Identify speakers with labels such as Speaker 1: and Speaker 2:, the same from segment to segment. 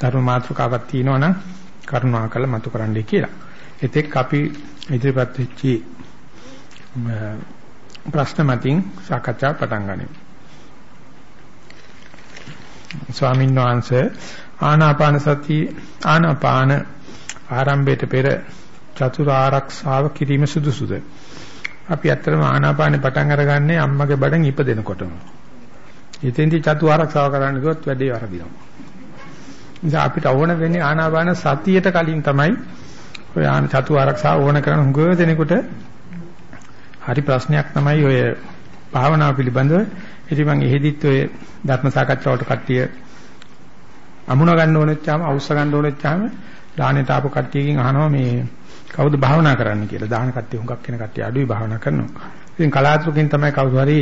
Speaker 1: ධර්ම මාතෘකාවක් තියෙනවා නම් කරුණාකර මතු කරන්නයි කියලා. එතෙක් අපි ඉදිරිපත් වෙච්ච ප්‍රශ්න මතින් සාකච්ඡා පටන් ගනිමු. ස්වාමීන් වහන්සේ ආනාපාන සති ආනාපාන ආරම්භයට පෙර චතුර ආරක්ෂාව කිරීම සුදුසුද? අපි ඇත්තටම ආනාපානේ පටන් අරගන්නේ අම්මගේ බඩෙන් ඉපදෙනකොටම. ඉතින්දි චතු ආරක්ෂාව කරන්න ගියොත් වැඩේ වරදිනවා. ඉතින් අපිට ඕන වෙන්නේ ආනාපාන සතියට කලින් තමයි ඔය ආන චතු ආරක්ෂාව ඕන කරන හුඟ දෙනෙකුට හරි ප්‍රශ්නයක් තමයි ඔය භාවනාව පිළිබඳව. ඉතින් මම එහෙදිත් ඔය ධර්ම සාකච්ඡාවට කට්ටිය අමුණ ගන්න ඕනෙච්චාම අවශ්‍ය ගන්න ඕනෙච්චාම දානෙට ආපු කට්ටියකින් අහනවා මේ කවුද භාවනා කරන්න කියලා. දාන කට්ටිය හුඟක් වෙන කට්ටිය අඩුයි භාවනා කරනවා. ඉතින් කලාතුරකින් තමයි කවුරු හරි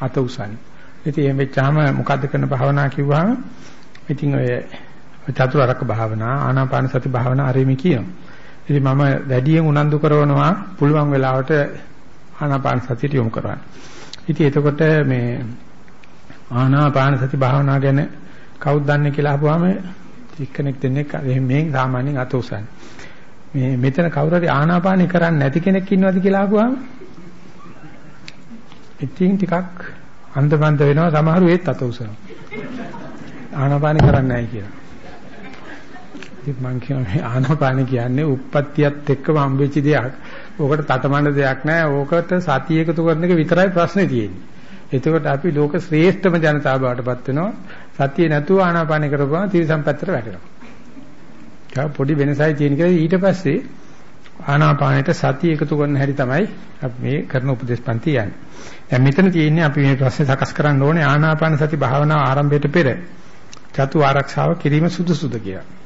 Speaker 1: අත උසන්නේ. ඉතින් එහෙම වෙච්චාම මොකද්ද කරන භාවනා කිව්වහම ඉතින් ඔය චතුරාර්යක භාවනා ආනාපාන සති භාවනා ආරෙමි කියනවා. ඉතින් මම වැඩියෙන් උනන්දු කරනවා පුළුවන් වෙලාවට ආනාපාන සතියට යොමු කරන්න. ඉතින් එතකොට මේ ආනාපාන සති භාවනා ගැන කවුද දන්නේ කියලා අහපුවාම එක්කෙනෙක් දෙන්නෙක් මේ සාමාන්‍යයෙන් අත උසන්නේ. මේ මෙතන කවුරු හරි ආනාපානි කරන්නේ නැති කෙනෙක් ඉන්නවද කියලා අහපුවාම ඉතින් ටිකක් අන්දමන්ද වෙනවා සමහරු ඒත් අත උසනවා. ආනාපානි කරන්නේ නැහැ කියලා. ඉතින් මං කියනවා මේ ආනාපාන කියන්නේ උප්පත්තියත් එක්කම හම්බෙච්ච දෙයක්. ඕකට තටමඬ දෙයක් නෑ. ඕකට සතිය එකතු කරන එක විතරයි ප්‍රශ්නේ තියෙන්නේ. එතකොට අපි ලෝක ශ්‍රේෂ්ඨම ජනතාව බවටපත් වෙනවා. සතිය නැතුව ආනාපාන කරපුවම තිරසම් පැත්තට වැටෙනවා. ඒක පොඩි වෙනසයි තියෙන කියලා ඊට පස්සේ ආනාපානෙට සතිය එකතු කරන හැටි තමයි අපි මේ කරන උපදේශ පන්ති යන්නේ. දැන් මෙතන තියෙන්නේ අපි මේ ප්‍රශ්නේ සකස් කරන්න ඕනේ ආනාපාන සති භාවනාව ආරම්භයට පෙර චතු ආරක්ෂාව කිරීම සුදුසුද කියලා.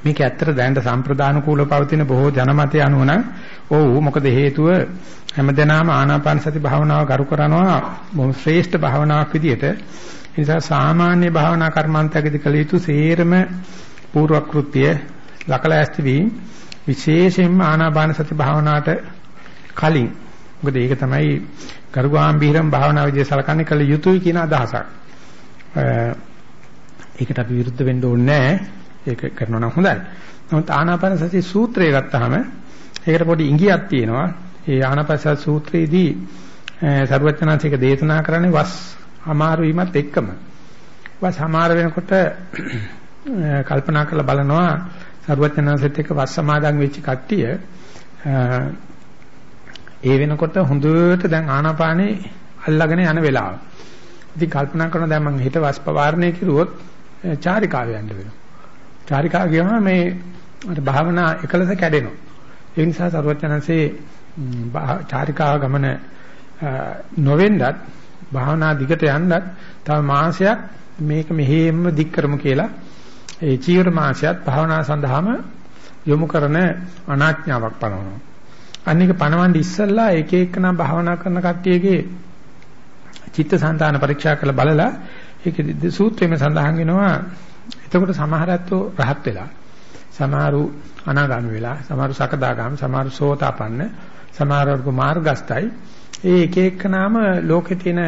Speaker 1: මේක ඇත්තට දැනට සම්ප්‍රදාන කූල පවතින බොහෝ ජනමතය අනුව නම් ඔව් මොකද හේතුව හැමදෙනාම ආනාපාන සති භාවනාව කරු කරනවා බොහොම ශ්‍රේෂ්ඨ භාවනාවක් විදියට ඒ නිසා සාමාන්‍ය භාවනා කර්මාන්තයකදී කළ යුතු සේරම පූර්ව කෘත්‍ය ලකලා ඇස්ති වී විශේෂයෙන්ම ආනාපාන සති භාවනාවට කලින් මොකද ඒක තමයි කරුගාම්භීරම් භාවනා විදිය සලකන්නේ කළ යුතුයි කියන අදහසක්. ඒකට අපි විරුද්ධ වෙන්න ඕනේ නැහැ. ඒක කරනවා නම් හොඳයි. නමුත් ආනාපාන සති සූත්‍රය ගත්තාම ඒකට පොඩි ඉඟියක් තියෙනවා. ඒ ආනාපාන සති සූත්‍රයේදී සර්වඥාන්සේක දේශනා කරන්නේ වස් අමාරු වීමත් එක්කම. වස් අමාරු වෙනකොට කල්පනා කරලා බලනවා සර්වඥාන්සේත් එක්ක වස් සමාදන් වෙච්ච කට්ටිය ඒ වෙනකොට හොඳට දැන් ආනාපානේ අල්ලගෙන යන වෙලාව. ඉතින් කල්පනා කරනවා දැන් මම හිත වස් පවාරණය කිරුවොත් චාරිකාව යන්න වෙනවා. චාරිකාව කියනවා මේ අර භාවනා එකලස කැඩෙනවා. ඒ නිසා සරුවචනන්සේ චාරිකාව ගමන නොවෙන්නත් භාවනා දිගට යන්නත් තව මාසයක් මේක මෙහෙම දික් කරමු කියලා ඒ චීවර මාසයත් භාවනා සඳහාම යොමු කරන අනාඥාවක් පනවනවා. අනික පනවන්න ඉස්සෙල්ලා එක එකනා භාවනා කරන කට්ටියගේ චිත්තසංතාන පරීක්ෂා කරලා බලලා ඒකේ සූත්‍රෙම සඳහන් වෙනවා එතකොට සමහර ඇත්තෝ රහත් වෙලා සමහරු අනාගාමී වෙලා සමහරු සකදාගාමි සමහරු සෝතාපන්න සමහරවරු මාර්ගස්තයි ඒ එක එක නාම ලෝකේ තියෙන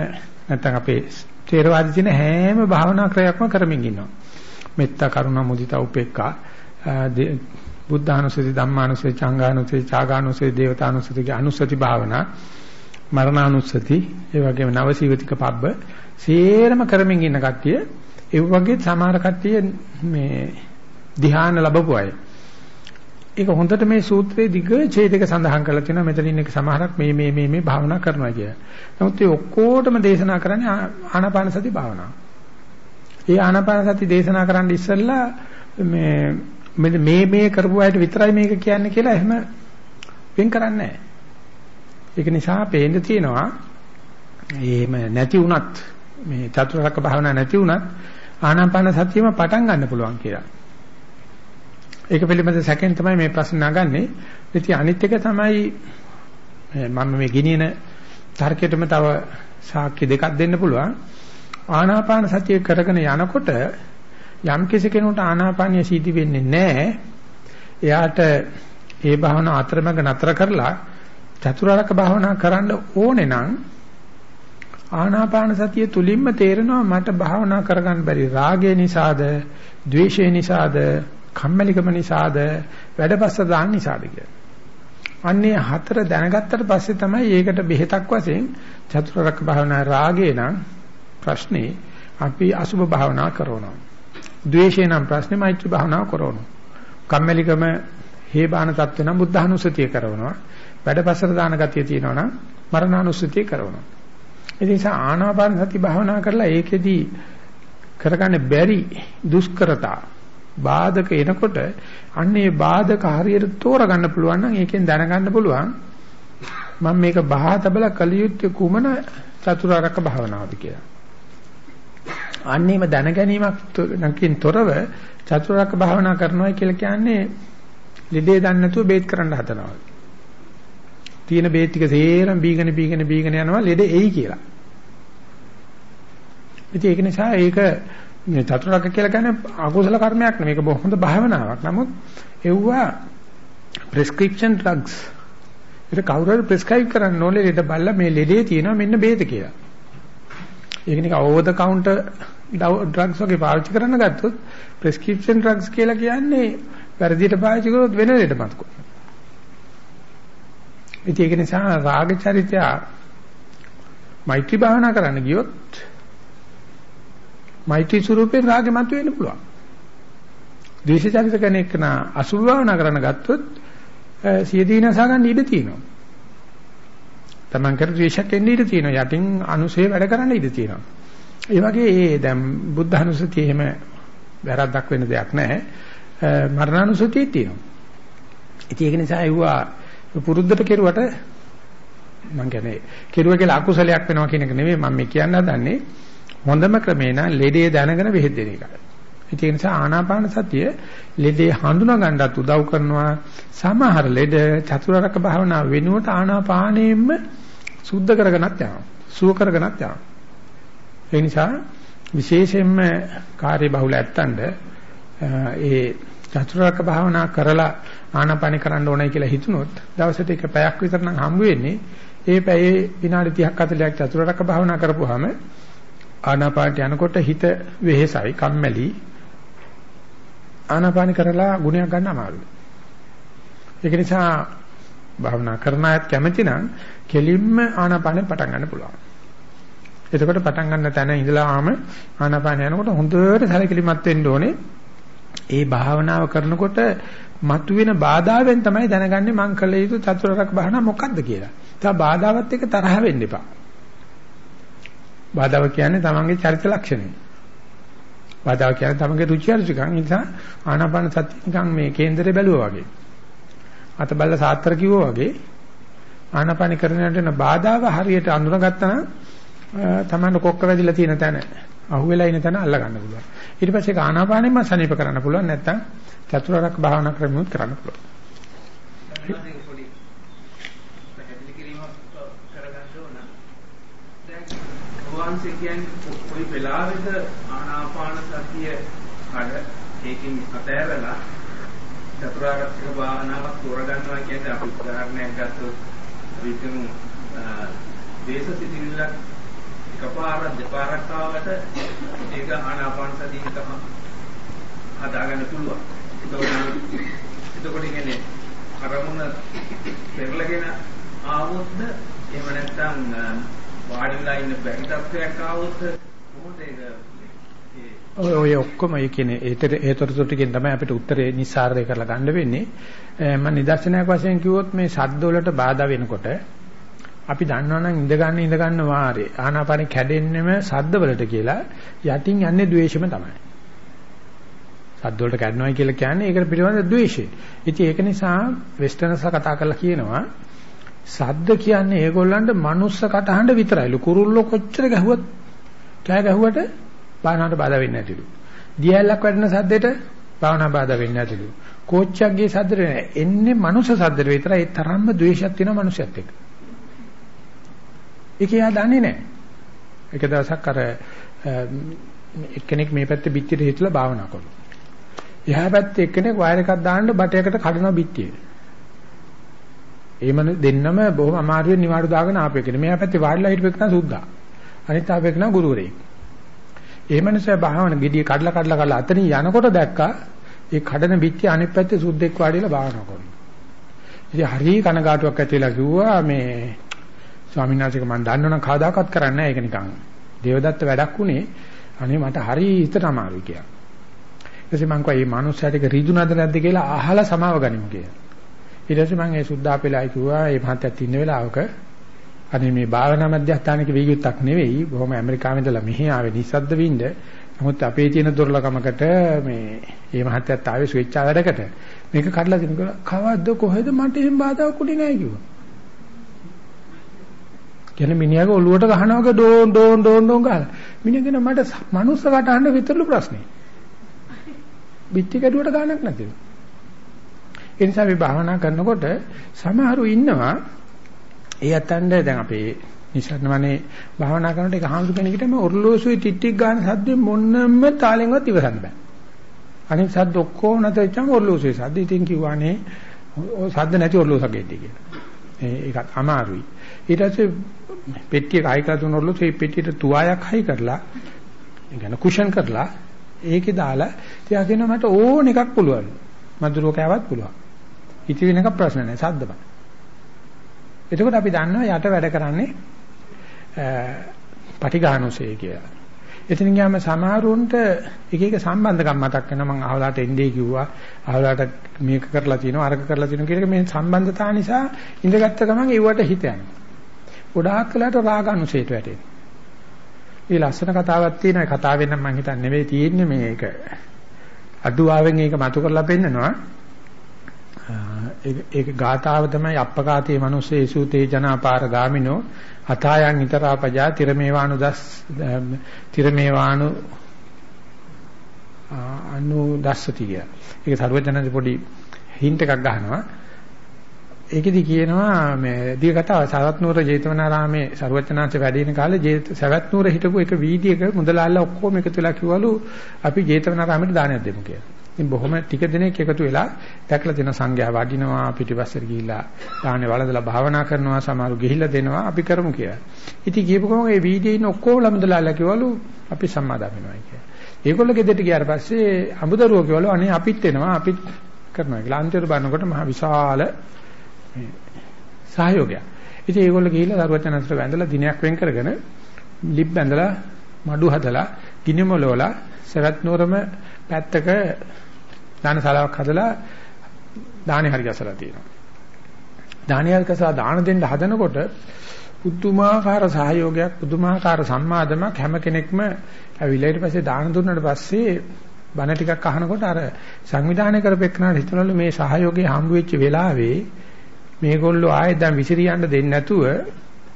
Speaker 1: නැත්නම් අපේ ථේරවාදී තියෙන හැම භාවනා ක්‍රයක්ම කරමින් ඉන්නවා. මෙත්ත කරුණා මුදිතා උපේක්ඛා බුද්ධානුස්සති ධම්මානුස්සති චංගානුස්සති චාගානුස්සති දේවතානුස්සති අනුස්සති භාවනා මරණානුස්සති ඒ වගේම නවසීවතික පබ්බ සේරම කරමින් ඉන්න කට්ටිය ඒ වගේ සමහර කට්ටිය මේ ධ්‍යාන ලැබපු අය. ඒක හොඳට මේ සූත්‍රයේ දිග ඡේදක සඳහන් කරලා තියෙනවා මෙතන ඉන්න සමහරක් මේ මේ මේ මේ භාවනා කරනවා කියලා. නමුත් ඒ ඔක්කොටම දේශනා කරන්නේ ආනාපාන සති භාවනාව. ඒ ආනාපාන සති දේශනා කරන්න ඉස්සෙල්ලා මේ මේ මේ කරපු අයට විතරයි මේක කියන්නේ කියලා එහෙම වෙන් කරන්නේ නැහැ. ඒක නිසා පේන්න තියෙනවා එහෙම නැති වුණත් මේ චතුරාර්යක භාවනා නැති වුණත් ආනාපාන සතියම පටන් ගන්න පුළුවන් කියලා. ඒක පිළිබඳ සැකෙන් තමයි මේ ප්‍රශ්න නගන්නේ. ඉතින් අනිත් එක තමයි මම මේ ගිනින තර්කයටම තව සාක්ෂි දෙකක් දෙන්න පුළුවන්. ආනාපාන සතිය කරගෙන යනකොට යම් කෙනෙකුට ආනාපානිය සීදි වෙන්නේ නැහැ. එයාට ඒ භාවනාව අතරමඟ නතර කරලා චතුරාර්යක භාවනා කරන්න ඕනේ නම් ආනාපාන සතිය තුලින්ම තේරෙනවා මට භාවනා කරගන්න බැරි රාගය නිසාද, ద్వේෂය නිසාද, කම්මැලිකම නිසාද, වැඩපස්ස දාන්න නිසාද කියලා. අන්නේ හතර දැනගත්තට පස්සේ තමයි ඒකට බෙහෙතක් වශයෙන් චතුරාර්යක භාවනා රාගේ නම් ප්‍රශ්නේ අපි අසුභ භාවනා කරනවා. ද්වේෂේ නම් ප්‍රශ්නේ මෛත්‍රී භාවනා කරනවා. කම්මැලිකම හේබාන තත්ත්ව නම් බුද්ධානුස්සතිය කරනවා. වැඩපසර දාන ගතිය තියෙනවා නම් මරණානුස්සතිය කරනවා. ඒ නිසා ආනාපාන සති භාවනා කරලා ඒකෙදී කරගන්න බැරි දුෂ්කරතා බාධක එනකොට අන්නේ බාධක හරියට තෝරගන්න පුළුවන් නම් ඒකෙන් දැනගන්න පුළුවන් මම මේක බහා තබලා කලියුත්තේ කුමන චතුරාර්යක භාවනාවද කියලා. අන්නේම දැන ගැනීමක් නැකින් තොරව චතුරාර්යක භාවනා කරනවා කියලා කියන්නේ ලෙඩේ දන්නේ නැතුව බේත් කරන්න හදනවා. තියෙන බේත් ටික සේරම බීගෙන බීගෙන බීගෙන යනවා ලෙඩ එයි කියලා. ඉතින් ඒක නිසා ඒක මේ චතුරාර්යක කියලා කියන්නේ අකුසල කර්මයක් නෙමෙයි මේක බොහොම හොඳ භාවනාවක්. නමුත් එව්වා prescription drugs. ඒක කවුරු හරි prescribe කරන්න ඕනේ ලෙඩ බල්ලා මේ ලෙඩේ තියෙනවා මෙන්න බේත කියලා. ඒක නිකන් over the counter drugs වගේ පාවිච්චි කරන්න ගත්තොත් prescription drugs කියලා කියන්නේ වැරදියට පාවිච්චි කරොත් වෙන ලෙඩ මතක. ඉතින් ඒක නිසා රාග චරිතය මෛත්‍රී භාවනා කරන්න ගියොත් මෛත්‍රී ස්වරූපයෙන් රාගෙ මතුවෙන්න පුළුවන්. ද්වේෂ චරිත කෙනෙක් නා අසුභ භාවනා කරන්න ගත්තොත් සියදී නසා ගන්න ඉඩ තියෙනවා. Taman කර ද්වේෂයක් එන්න ඉඩ තියෙනවා. යටින් අනුසේ වැඩ කරන්න ඉඩ තියෙනවා. ඒ වගේ ඒ දැන් බුද්ධ අනුසතිය එහෙම වැරද්දක් වෙන දෙයක් නැහැ. මරණානුසතිය තියෙනවා. ඉතින් ඒක නිසා ඇහුවා පුරුද්දට කෙරුවට මම කියන්නේ කෙරුව කියලා අකුසලයක් වෙනවා කියන එක නෙමෙයි මම මේ කියන්න හදන්නේ. හොඳම ක්‍රමේ නම් ලෙඩේ දැනගෙන බෙහෙත් දෙන එකයි. ඒ නිසා ආනාපාන සතිය ලෙඩේ හඳුනා ගන්නත් උදව් කරනවා. සමහර ලෙඩ චතුරාර්යක භාවනා වෙනුවට ආනාපානෙම සුද්ධ කරගෙනත් යනවා. සුව කරගෙනත් යනවා. ඒ නිසා විශේෂයෙන්ම කාර්ය බහුල ඇත්තඳ ඒ චතුරාර්යක භාවනා කරලා ආනාපාන කරන්න ඕනයි කියලා හිතුනොත් දවසට එක පැයක් විතර නම් හම්බ වෙන්නේ. ඒ පැයේ විනාඩි 30ක් 40ක් චතුරාර්යක භාවනා කරපුවාම ආනාපානට යනකොට හිත වෙහෙසයි කම්මැලි ආනාපාන කරලා ගුණයක් ගන්න අමාරුයි. ඒක නිසා භාවනා කරන අයත් කැමති නම් කෙලින්ම ආනාපානෙ පටන් ගන්න පුළුවන්. එතකොට පටන් ගන්න තැන ඉඳලාම ආනාපාන යනකොට හොඳට සැලකිලිමත් වෙන්න ඕනේ. ඒ භාවනාව කරනකොට මතුවෙන බාධාවෙන් තමයි දැනගන්නේ මං කළ යුතු චතුරාර්යක භාවනාව මොකක්ද කියලා. ඒ බාධාවත් එක්ක තරහ වෙන්න එපා. බාධාව කියන්නේ තමන්ගේ චරිත ලක්ෂණය. බාධාව කියන්නේ තමන්ගේ රුචි අරුචිකම්. ඒ නිසා ආනාපාන සතිය නිකන් මේ කේන්දරේ බැලුවා වගේ. අත බල්ල සාත්‍තර කිව්වා වගේ ආනාපාන කරනට යන බාධාව හරියට අඳුනගත්තා නම් තමන්ට කොක්ක වැදිලා තියෙන තැන අහුවෙලා ඉන්න තැන අල්ල ගන්න පුළුවන්. ඊට පස්සේ ආනාපානෙම සනීප කරන්න පුළුවන් නැත්නම් චතුරාර්යක භාවනා ක්‍රමයක් කරන්න පුළුවන්.
Speaker 2: වහන්සේ කියන්නේ කොයි වෙලාවෙද ආනාපාන සතිය කඩ ඒකෙන් අතෑරලා චතුරාර්යක භාවනාවක් තෝරගන්නවා කියන්නේ අපි උදාහරණයක් ගත්තොත් අපි හිතමු දේශ සිතිවිල්ල එකපාරක් දෙපාරක් ආවට ඒක ආනාපාන සතිය තම හදාගන්න පුළුවන්. එතකොට ඉන්නේ අරමුණ පෙරලගෙන ආවොත්ද එහෙම නැත්නම් වාඩි වෙලා ඉන්න බැරි තත්ත්වයක් ආවොත් කොහොමද ඒක
Speaker 1: ඔය ඔක්කොම ඒ කියන්නේ ඒතර ඒතරතු ටිකෙන් තමයි අපිට උත්තරේ නිස්සාරණය කරලා ගන්න වෙන්නේ. මම නිදර්ශනයක් වශයෙන් කිව්වොත් මේ ශබ්ද වලට බාධා වෙනකොට අපි දන්නවනම් ඉඳ ගන්න ඉඳ ගන්න වාරේ ආනාපානෙ කැඩෙන්නෙම ශබ්ද වලට කියලා යටින් යන්නේ ද්වේෂෙම තමයි. ශබ්ද වලට කැඩනවා කියලා කියන්නේ ඒකට පිළිබඳ ද්වේෂය. ඉතින් ඒක නිසා වෙස්ටර්නස්ලා කතා කරලා කියනවා සද්ද කියන්නේ ඒගොල්ලන්ට මනුස්ස කටහඬ විතරයිලු. කුරුල්ලෝ කොච්චර ගැහුවත් කෑ ගැහුවට භාවනාවට බාධා වෙන්නේ නැතිලු. දියැලක් වැඩෙන සද්දෙට භාවනා බාධා වෙන්නේ නැතිලු. කෝච්චියක්ගේ සද්දෙට නෑ. එන්නේ මනුස්ස සද්දෙට විතරයි. ඒ තරම්ම ද්වේෂයක් තියෙනවා මනුස්සයත් එක්ක. ඒක යා දන්නේ නෑ. එක දවසක් අර එක්කෙනෙක් මේ පැත්තේ පිටියට හිටලා භාවනා කරනවා. එහා පැත්තේ එක්කෙනෙක් වයර් එකක් දාන්න බටයකට කඩනවා පිටියේ. ඒ මන දෙන්නම බොහොම අමාරුවෙන් නිවාඩු දාගෙන ආපු එකනේ. මෙයා පැත්තේ වාඩිලා හිටපු එක තමයි සුද්දා. අනිත් තාපේක නා ගුරුවරයෙක්. ඒ මනුස්සයා භාවන gediy කඩලා කඩලා කඩලා අතනින් යනකොට දැක්කා ඒ කඩන පිටිය අනිත් පැත්තේ සුද්දෙක් වාඩිලා භාවනා කරනවා. ඉතින් හරි කනගාටුවක් ඇති වෙලා කිව්වා මේ ස්වාමීන් වහන්සේක මම දන්නවනම් කවදාකවත් කරන්නේ නැහැ ඒක නිකන්. දේවදත්ත වැඩක් උනේ අනේ මට හරි හිතට අමාරුයි කියලා. ඊට පස්සේ මං කිව්වා මේ මනුස්සයාට ඒක රිදුනද නැද්ද කියලා අහලා සමාව ගනිමු කියලා. ඊට පස්සේ මං ඒ සුද්ධාපෙලා කිව්වා මේ මහත්යත් ඉන්න වෙලාවක අනේ මේ භාවනා මධ්‍යස්ථානික වීගුත්තක් නෙවෙයි බොහොම ඇමරිකාවෙන් ඉඳලා මෙහි ආවේ නිසද්ද වින්ද නමුත් අපේ තියෙන දුර්ලභකමකට මේ මේ මහත්යත් ආවේ ස්විච්චා වැඩකට මේක කඩලා දෙනකොට කවද්ද කොහෙද මට එහෙම බාධාවක් උනේ නැහැ කිව්වා. කියන මිනිහාගේ ඔළුවට ගහනවා වගේ ඩෝන් ඩෝන් ඩෝන් ඩෝන් ගහලා. මිනිහ කියන මට මනුස්ස කටහඬ විතරලු ප්‍රශ්නේ. පිටි කැඩුවට ගාණක් නැතිව. ඒ නිසා අපි භාවනා කරනකොට සමහරු ඉන්නවා ඒ අතන්ද දැන් අපේ නිසරණමනේ භාවනා කරනකොට ඒක හාමුදුර කෙනෙකුට මේ ඔර්ලෝසුයි ටිට්ටික් ගන්න සද්ද මොන්නම තාලෙන්වත් ඉවසන්න බෑ. අනිත් සද්ද ඔක්කොම නැතෙච්චම ඔර්ලෝසුයි සද්ද ඉතින් කිව්වානේ ඔය සද්ද නැති ඔර්ලෝසගෙද්දී කියලා. ඒකත් අමාරුයි. ඊට පස්සේ පෙට්ටියක හයි කරලා තුන ඔර්ලෝසු ඒ පෙට්ටියට තුවායක් හයි කරලා ඒ කියන්නේ කුෂන් කරලා ඒකේ දාලා තියා කියන මට ඕන එකක් පුළුවන්. මధుරෝ කෑවත් පුළුවන්. ඉති වෙනක ප්‍රශ්න නැහැ සද්ද බෑ. එතකොට අපි දන්නවා යට වැඩ කරන්නේ පටිඝානුසය කියලා. එතන ගියාම සමහරුන්ට එක එක සම්බන්ධකම් මතක් වෙනවා මම අහලාට එන්නේ කිව්වා අහලාට මේක කරලා තියෙනවා අරක කරලා තියෙනවා කියලා මේ සම්බන්ධතා නිසා ඉඳගත්ත ගමන් ඒවට හිත යනවා. ගොඩාක් කලකට රාගානුසයට වැටෙනවා. මේ ලස්සන කතාවක් තියෙනවා. ඒ කතාවෙන් නම් මම හිතන්නේ නෙවෙයි තියෙන්නේ මේක. අඩුවාවෙන් ඒක මතු කරලා පෙන්නනවා. ඒක ගාතාව තමයි අප්පකාතේ මිනිස්සේ සූතේ ජනාපාර ගාමිනෝ අතායන් ිතරාපජා තිරමේවානු දස් තිරමේවානු අනු දස්සති කිය. ඒක සරුවචනන්සේ පොඩි හින්ට් එකක් ගහනවා. ඒකෙදි කියනවා මේ දී කතාව සවැත් නුවර ජේතවනාරාමේ සරුවචනන්සේ වැඩ ඉන කාලේ සවැත් නුවර හිටපු එක වීදියේක මුදලාල්ලා ඔක්කොම එකතු වෙලා කිව්වලු අපි ජේතවනාරාමයට දානයක් දෙමු කියලා. ඉතින් බොහොම ටික දිනක් එකතු වෙලා දැකලා දෙන සංඝයා වඩිනවා පිටිපස්සට ගිහිල්ලා දාහනේ වළඳලා භාවනා කරනවා සමහරු ගිහිල්ලා දෙනවා අපි කරමු කියලා. ඉතින් ගියපු ගමන් ඒ වීදියේ ඉන්න ඔක්කොම ළමදලාලා කිව්වලු අපි සම්මාදම් වෙනවා කියලා. ඒගොල්ලෝ ගෙදරට ගියාට පස්සේ අමුදරුවෝ කිව්වලු අනේ අපිත් එනවා අපිත් කරනවා කියලා. අන්තිමට බලනකොට මහ විශාල සහයෝගයක්. ඉතින් ඒගොල්ලෝ ගිහිල්ලා දරුවචනන්තර වැඳලා දිනයක් වෙන් කරගෙන ලිප් බැඳලා මඩු හදලා ගිනිමොලවලා සරත් නෝරම පැත්තක දාන ශාලාවක් හදලා දානේ හරි ගැසලා තියෙනවා. දානේ හරි ගැසලා දාන දෙන්න හදනකොට පුදුමාකාර සහයෝගයක් පුදුමාකාර සම්මාදමක් හැම කෙනෙක්ම ඇවිල්ලා ඊට පස්සේ දාන දුන්නාට පස්සේ බණ ටිකක් අහනකොට අර සංවිධානය කරපෙන්නාට හිතනවලු මේ සහයෝගය හම්බ වෙච්ච වෙලාවේ මේගොල්ලෝ ආයෙත් දැන් විසිරියන්න දෙන්නේ නැතුව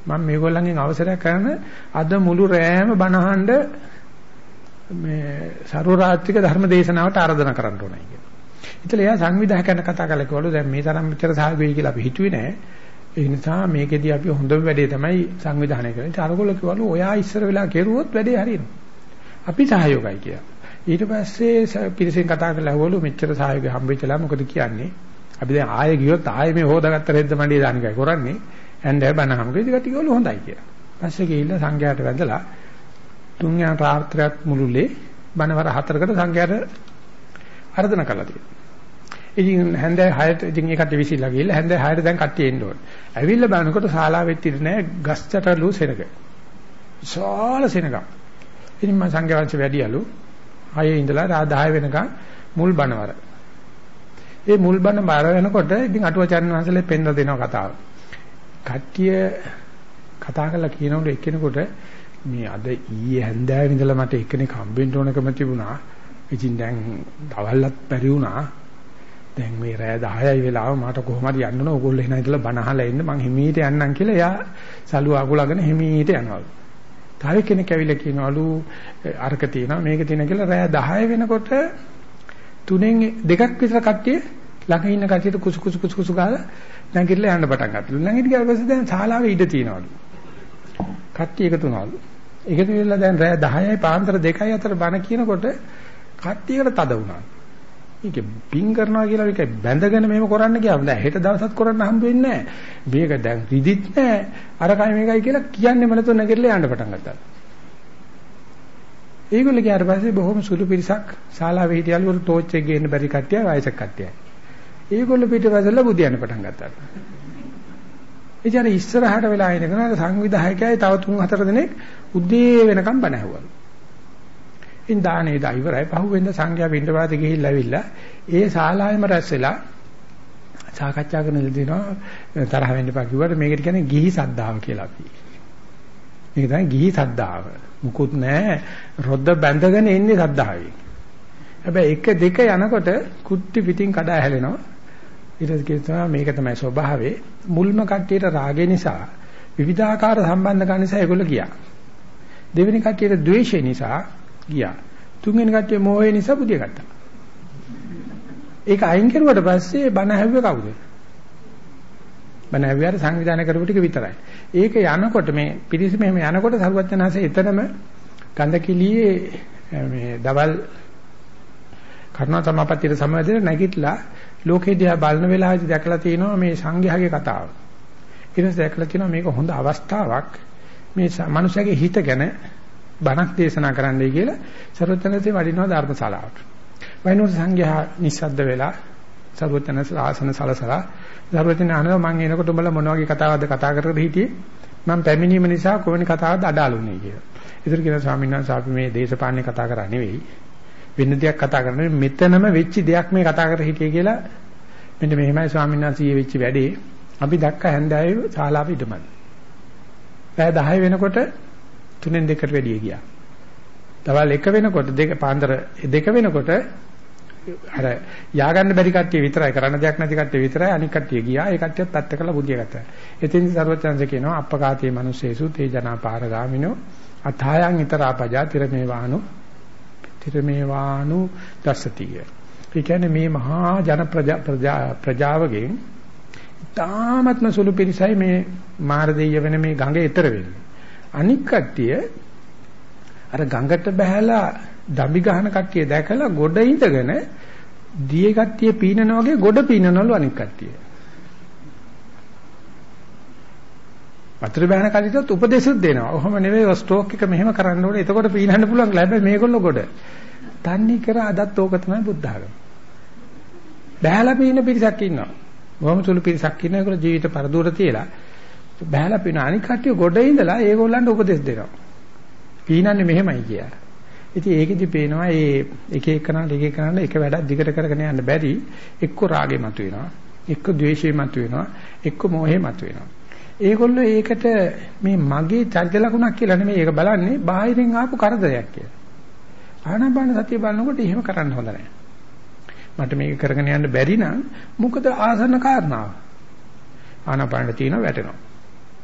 Speaker 1: මම මේගොල්ලන්ගෙන් අවසරයක් කරන අද මුළු රෑම බණහඬ මේ ਸਰවරාත්‍රික ධර්ම දේශනාවට ආරාධනා කරන්න ඕනයි කියලා. ඉතින් එයා සංවිධායකයන් කතා කරලා කිව්වලු දැන් මේ තරම් මෙච්චර සහයෝගය කියලා අපි හිතුවේ නෑ. ඒ නිසා මේකෙදී අපි හොඳම වැඩේ තමයි සංවිධානය කරන්නේ. ඉතින් අරගොල්ලෝ කිව්වලු ඔයා ඉස්සර වෙලා කෙරුවොත් වැඩේ හරියනවා. අපි සහයෝගයි කියලා. ඊට පස්සේ පිරිසෙන් කතා කරලා ඇහුවලු මෙච්චර සහයෝගය හම්බෙච්චලා මොකද කියන්නේ? අපි දැන් ආයෙ ගියොත් ආයෙ මේ හොදාගත්ත රෙද්ද මණ්ඩිය දාන එකයි කරන්නේ. ඇන්දෑ බනහම කිව්වා ඉතින් කටිගොල්ලෝ හොඳයි කියලා. පස්සේ ගිහිල්ලා සංඝයාට වැඳලා තුන් යන රාත්‍රියක් මුළුල්ලේ බණවර හතරකට සංඝයාට ආරාධනා කළා තියෙනවා. ඉතින් හැන්දෑ 6ට ඉතින් ඒකට විසිලා ගිහලා හැන්දෑ 6ට දැන් කට්ටිය එන්න ඕනේ. ඇවිල්ලා බලනකොට ශාලාවෙත් ඉඳ නැහැ ගස් චටලු සෙනග. විශාල සෙනගක්. ඉතින් මම සංඝයා වහන්සේ වැඩියලු 6 ඉඳලා රා 10 වෙනකන් මුල් බණවර. ඒ මුල් බණ බාර වෙනකොට ඉතින් අටුවචාන් වහන්සේලා පෙන්ව දෙනවා කතාව. කට්ටිය කතා කරලා කියනකොට එක්කෙනෙකුට මේ අද ඊයේ හැන්දෑවේ ඉඳලා මට එක්කෙනෙක් හම්බෙන්න ඕනකම තිබුණා. ඉතින් දැන් දවල්ලත් බැරි වුණා. දැන් මේ රෑ 10යි වෙලාව මට කොහොම හරි යන්න ඕන. ඕගොල්ලෝ එන ඉඳලා බණ අහලා ඉන්න මං හිමීට යන්නම් කියලා එයා සලුව අකුලගෙන හිමීට යනවලු. තව කෙනෙක් ඇවිල්ලා කියනවලු අරක තියෙනවා මේක තියෙනවා කියලා රෑ 10 වෙනකොට තුනෙන් දෙකක් විතර කට්ටිය ළඟ ඉන්න කට්ටියට කුසු කුසු කුසු කුසු ගාලා නැගිටලා යන්න පටන් ගත්තා. ළඟින් ගියාට පස්සේ දැන් ශාලාවේ ඉඳ තියනවලු. කට්ටිය එකතු වුණාලු. එකතු වෙලා දැන් රෑ 10යි පාන්දර 2යි අතර බණ කියනකොට කට්ටියකට තද වුණා. මේක පින් කරනවා කියලා මේක බැඳගෙන මේව කරන්න ගියාම දැන් හෙට දවසත් කරන්න හම්බ වෙන්නේ නැහැ. මේක දැන් රිදිත් නැහැ. අර කයි මේකයි කියලා කියන්නේ මලතො නැගිටලා යන්න පටන් ගත්තා. ඒගොල්ලෝ ගියාට පස්සේ බොහොම සුළු පිරිසක් ශාලාවේ හිටියලු වරු ටෝච් එක ගේන්න බැරි කට්ටිය වයසක කට්ටියයි. ඒගොල්ලෝ පිටිපස්සෙල්ලා බුදියන්න පටන් ගත්තා. ඉතින් ඉස්සරහට වෙලා ඉනකන සංවිධායකයයි තව තුන් හතර දෙනෙක් උදේ වෙනකම් බණ ඇහුවලු. ඉන් දානේ දා ඉවරයි පහුවෙන්ද සංඝයා පිටපාත ගිහිල්ලා ඇවිල්ලා ඒ ශාලාවෙම රැස් වෙලා සාකච්ඡා කරන දෙනවා තරහ වෙන්න එපා කිව්වට මේකට කියන්නේ ගිහි සද්ධාව කියලා අපි. මේක තමයි ගිහි සද්ධාව. මුකුත් නැහැ රොද්ද බැඳගෙන ඉන්නේ සද්ධාවේ. හැබැයි එක දෙක යනකොට කුට්ටි පිටින් කඩා හැලෙනවා. ඊට කියනවා මේක තමයි ස්වභාවය. මුල්ම කට්ටියට රාගය නිසා විවිධාකාර සම්බන්ධකම් නිසා ඒගොල්ලෝ ගියා. දෙවෙනි කට්ටියට ද්වේෂය නිසා ගියා. තුන්වෙනි කට්ටිය මෝහය නිසා පුදිය ගත්තා. ඒක අයින් කරුවට පස්සේ බණ හැව්වේ කවුද? බණ හැව්වාට සංවිධානය කරපු ටික විතරයි. ඒක යනකොට මේ පිරිස මෙහෙම යනකොට සරුවචනාංශය එතනම ගන්ධකිලියේ මේ දවල් කර්ණා සමාපත්තියට සමවැදෙලා නැගිටලා ලෝකේ දිහා බලන වෙලාවේදී දැකලා තියෙනවා මේ සංඝයාගේ කතාව. ඊට පස්සේ දැකලා තියෙනවා මේක හොඳ අවස්ථාවක් මේ මනුස්සයාගේ හිත ගැන බණක් දේශනා කරන්නයි කියලා සරුවචනසේ වඩිනවා ධර්මශාලාවට. වයින්වල සංඝයා නිස්සද්ද වෙලා සරුවචනසේ ආසන සලසලා සරුවචන අහනවා මම එනකොට උඹලා මොන වගේ කතාවක්ද කතා කරගෙන හිටියේ මම පැමිණීම නිසා කොවැනි කතාවක්ද අඩාලුනේ කියලා. ඒතර කියන ස්වාමීන් වහන්සේ අපි මේ දේශපාලනේ කතා කරා නෙවෙයි වෙන දෙයක් කතා කරන්නේ මෙතනම වෙච්ච දෙයක් මේ කතා කර හිටියේ කියලා මෙන්න මෙහෙමයි ස්වාමීන් වහන්සේ වෙච්ච වැඩේ අපි දැක්ක හැන්දෑවේ ශාලාව ඉදමන්. පැය 10 වෙනකොට තුනෙන් දෙකට වැඩිය ගියා. දවල් 1 වෙනකොට දෙක පාන්දර 2 වෙනකොට අර යා ගන්න බැරි කට්ටිය විතරයි කරන්න දෙයක් නැති කට්ටිය විතරයි අනික් කට්ටිය ගියා. ඒ කට්ටියත් පැත්ත කරලා බුදිය ගත්තා. එතෙන් සර්වචන්ස කියනවා අපකාතේ මිනිස්සේසු තේ ජනා පාරගාමිනෝ අථායන් ඊතරාපජා තිරමේ වානු තිරමේ වානු දස්සතිය. ඒ කියන්නේ මේ මහා ජන ප්‍රජාවගෙන් තාමත්ම සුළු පිරිසයි මේ මාර දෙය වෙන මේ ගඟේ ඈතර වෙන්නේ. අනික් කට්ටිය අර ගඟට බහැලා දම්බි ගහන කට්ටිය දැකලා ගොඩ ඉඳගෙන දියේ කට්ටිය පීනනා වගේ ගොඩ පීනනලු අනික් කට්ටිය. වතුර බහන කට්ටියත් උපදේශුත් දෙනවා. ඔහොම නෙවෙයි ස්ට්‍රෝක් එක මෙහෙම කරන්න ඕනේ. එතකොට පීනන්න පුළුවන්. හැබැයි මේගොල්ලෝ ගොඩ. තන්නේ කර අදත් ඕක තමයි බුද්ධ ආගම. බහැලා පීන පිරිසක් ඉන්නවා. බොහොම සුළු පිරිසක් ඉන්නවා. ඒගොල්ලෝ ජීවිත පරදුර තියලා බහැලා පීන අනික් කට්ටිය ගොඩ ඉඳලා ඒගොල්ලන්ට උපදෙස් දෙනවා. පීනන්නේ මෙහෙමයි කියලා. ඉතින් ඒකෙදි පේනවා මේ එක එකනට එක එකනට එක වැඩක් දිගට කරගෙන යන්න බැරි එක්ක රාගෙ මතුවෙනවා එක්ක ද්වේෂෙ මතුවෙනවා එක්ක මෝහෙ මතුවෙනවා. ඒගොල්ලෝ ඒකට මේ මගේ චර්ය ලකුණක් කියලා නෙමෙයි ඒක බලන්නේ බාහිරින් ආපු කරදරයක් කියලා. ආනාපාන සතිය බලනකොට එහෙම කරන්න හොඳ නැහැ. මට මේක කරගෙන යන්න බැරි නම් මොකද ආසන්න කාරණාව? ආනාපානෙ තියෙන වැටෙනවා.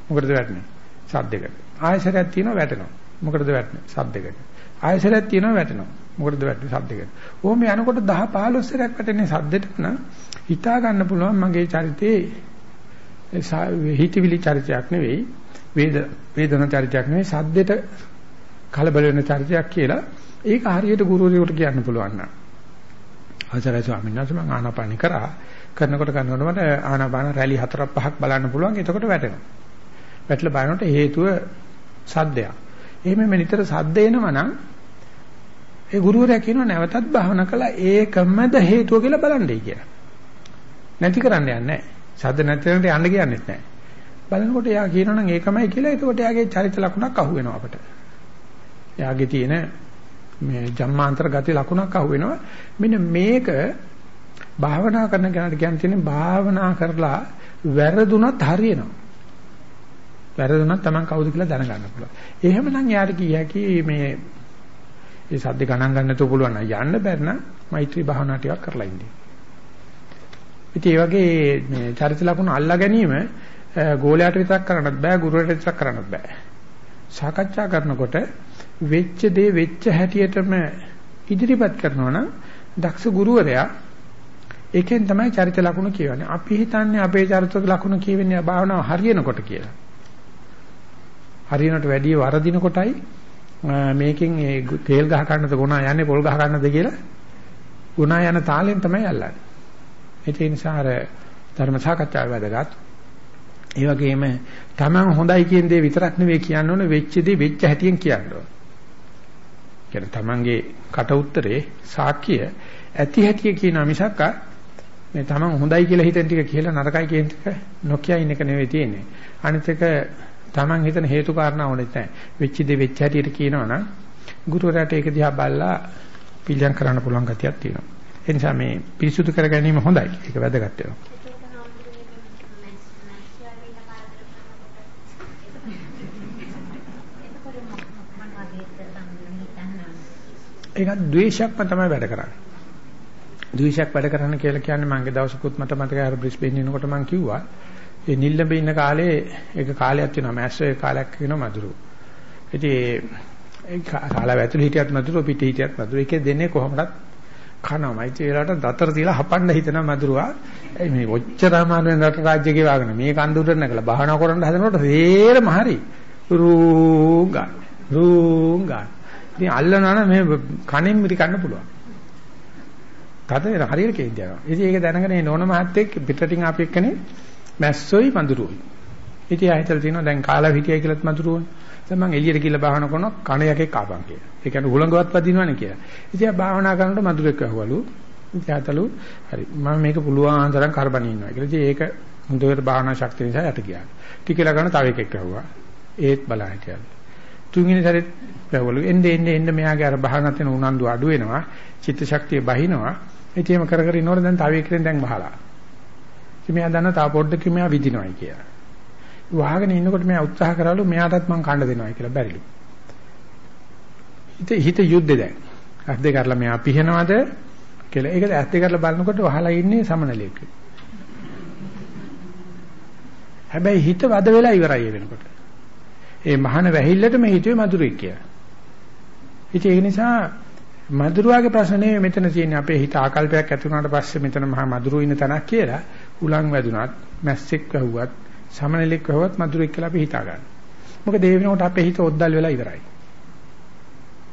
Speaker 1: මොකටද වැටෙන්නේ? සද්දයකට ආයසරයක් තියෙනවා වැටෙනවා. මොකටද වැටෙන්නේ? සද්දයකට ආයසරයක් තියෙනවා වැටෙනවා. මොකටද වැටෙන්නේ සද්දයකට. ඕම යනකොට 10 15 සැරයක් වැටෙන්නේ සද්දෙට නම් හිතා ගන්න පුළුවන් මගේ චරිතේ හිතවිලි චරිතයක් නෙවෙයි වේද වේදන චරිතයක් නෙවෙයි සද්දෙට කලබල වෙන චරිතයක් කියලා ඒක හරියට ගුරුවරයෙකුට කියන්න පුළුවන් නම්. ආචාර්ය ස්වාමීන් වහන්සේ මම ආනාපානි කරා. කරනකොට කරනකොට මට ආනාපාන රැලි හතරක් පහක් බලන්න පුළුවන්. එතකොට වැටෙනවා. වැටලා බලනකොට හේතුව සද්දයක් එහෙම නිතර සද්ද එනවා නම් ඒ ගුරුවරයා කියනවා නැවතත් භාවනා කළා ඒකමද හේතුව කියලා බලන්නයි කියලා. නැති කරන්න යන්නේ නැහැ. සද්ද නැතිවෙන්නට යන්න කියන්නේත් නැහැ. බලනකොට එයා කියනවනම් ඒකමයි කියලා එතකොට එයාගේ චරිත ලකුණක් අහු වෙනවා අපට. එයාගේ තියෙන මේ ජම්මාන්තර ගති ලකුණක් අහු වෙනවා. මෙන්න මේක භාවනා කරන කෙනාට කියන්න තියෙන භාවනා කරලා වැරදුනත් හරියනවා. වැරදුනත් Taman කවුද කියලා දැනගන්න පුළුවන්. එහෙමනම් යාට කිය හැකි මේ ඒ සද්ද ගණන් ගන්න නැතුව පුළුවන් නම් යන්න බැරි නම් මෛත්‍රී භාවනා ටිකක් කරලා ඉන්න. ඉතින් ඒ වගේ මේ චරිත ලක්ෂණ අල්ලා ගැනීම ගෝලයට විතරක් කරන්නත් බෑ ගුරුවරට විතරක් කරන්නත් බෑ. සාකච්ඡා කරනකොට වෙච්ච දේ වෙච්ච හැටියටම ඉදිරිපත් කරනවා නම් දක්ෂ ගුරුවරයා ඒකෙන් තමයි චරිත ලක්ෂණ කියවන්නේ. අපි හිතන්නේ අපේ චරිත ලක්ෂණ කියවෙන්නේ භාවනාව හරියනකොට කියලා. හරියනට වැඩි වරදින කොටයි මේකෙන් ඒ තේල් ගහ ගන්නද ගුණා යන්නේ පොල් ගහ ගන්නද කියලා ගුණා යන තාලෙන් තමයි අල්ලන්නේ. ඒ නිසා අර ධර්ම සාකච්ඡාව වැදගත්. ඒ වගේම Taman හොඳයි කියන දේ විතරක් නෙවෙයි කියන්න ඕනේ වෙච්ච දේ වෙච්ච හැටියෙන් කියන්න ඕනේ. කියන්නේ තමන්ගේ කට උත්තරේ සාක්කිය ඇති හැටිය කියන මිසක් මේ තමන් හොඳයි කියලා හිතෙන ටික කියලා නරකයි කියන ටික නොකිය ඉන්න එක නෙවෙයි තියෙන්නේ. අනිත් එක තමන් හිතන හේතු කාරණා ඕනෙත් නැහැ. වෙච්ච දේ වෙච්ච හැටියට කියනවනම් ගුරුවරයාට ඒක දිහා බලලා පිළියම් කරන්න පුළුවන් ගතියක් තියෙනවා. ඒ නිසා මේ පිරිසුදු කර ගැනීම හොඳයි. ඒක වැදගත් වෙනවා. ඒක ද්වේෂයක්ම තමයි වැඩ කරන්නේ. ද්වේෂයක් වැඩ කරන්න කියලා කියන්නේ මගේ දවසකුත් මට මතකයි අර බ්‍රිස්බේන් ඉනකොට මම කිව්වා ඒ නිල්ලඹ ඉන්න කාලේ ඒක කාලයක් වෙනවා මෑස්ටර් කාලයක් වෙනවා මදුරු. ඉතින් ඒ කාලාව ඇතුළේ හිටියත් මදුරු පිට හිටියත් මදුරු ඒකේ දෙන්නේ කොහොමදත් කනමයි ඒ වෙලාවට දතර තියලා හපන්න හිතන මදුරුවා. මේ ඔච්චර අමාරුවෙන් රට රාජ්‍ය ගෙවාගෙන මේ කන්දුරට නැගලා බහනා කරන්න හදනකොට තේරම හරි රූගා රූගා ඉතින් අල්ලනවා නම් මේ කණෙන් මිරි කන්න පුළුවන්. තද වෙන හරියට කේන්ති යනවා. ඉතින් ඒක දැනගෙන මේ නෝන මහත්තයෙක් පිටරටින් ආපු එක්කනේ මැස්සොයි මදුරුවෝයි ඉතින් ආයතල තියෙනවා දැන් කාලා හිටියයි කියලාත් මදුරුවෝනේ දැන් මම එළියට ගිහලා භාවනා කරනවා කණ යකෙක් ආපන් කියලා. ඒ කියන්නේ හුලඟවත් වදිනවනේ කියලා. ඉතින් ආ භාවනා කරනකොට මధుරෙක් ඇහුවලු. ඉතින් ආතලු හරි මම මේක පුළුවන් තරම් කරබන් ඉන්නවා කියලා. ඉතින් ඒක හොඳට භාවනා ශක්තිය නිසා යට ගියා. ටිකලා ගන්න තව එකෙක් ඇහුවා. ඒත් බලන්න කියලා. තුන්වෙනි සැරේත් ඇහුවලු එන්නේ එන්නේ එන්නේ මෙයාගේ අර භාවනා තියෙන උනන්දු අඩු වෙනවා. චිත්ත ශක්තිය බහිනවා. ඉතින් එහෙම කර කර ඉන්නකොට දැන් තව එකෙන් දැන් බහලා. ඉතින් මෙයා දන්නා තා පොඩ්ඩක් මෙයා විදිනවයි කියලා. වහගෙන ඉන්නකොට මෙයා උත්සාහ කරලු මෙයාටත් මං කන්න දෙනවයි කියලා බැරිලු. හිත හිත යුද්ධේ දැන්. ඇස් දෙක අරලා මෙයා පිහනවද කියලා. ඒක ඇස් දෙක අරලා බලනකොට වහලා ඉන්නේ සමනලියෙක්. හැබැයි හිත වද වෙලා ඉවරයි වෙනකොට. ඒ මහාන වැහිල්ලට මේ හිතුවේ මధుරෙක් කියලා. ඉතින් ඒ නිසා මధుරවාගේ ප්‍රශ්නේ මෙතන තියෙන්නේ අපේ හිත ආකල්පයක් ඇති වුණාට පස්සේ මෙතන මහා මధుරු ඉන්න තැනක් කියලා. උලන් වැදුනත් මැස්සෙක් වැහුවත් සමනලෙක් වහවත් මధుරෙක් කියලා අපි හිතා ගන්න. මොකද ඒ වෙනකොට අපේ හිත ඔද්දල් වෙලා ඉවරයි.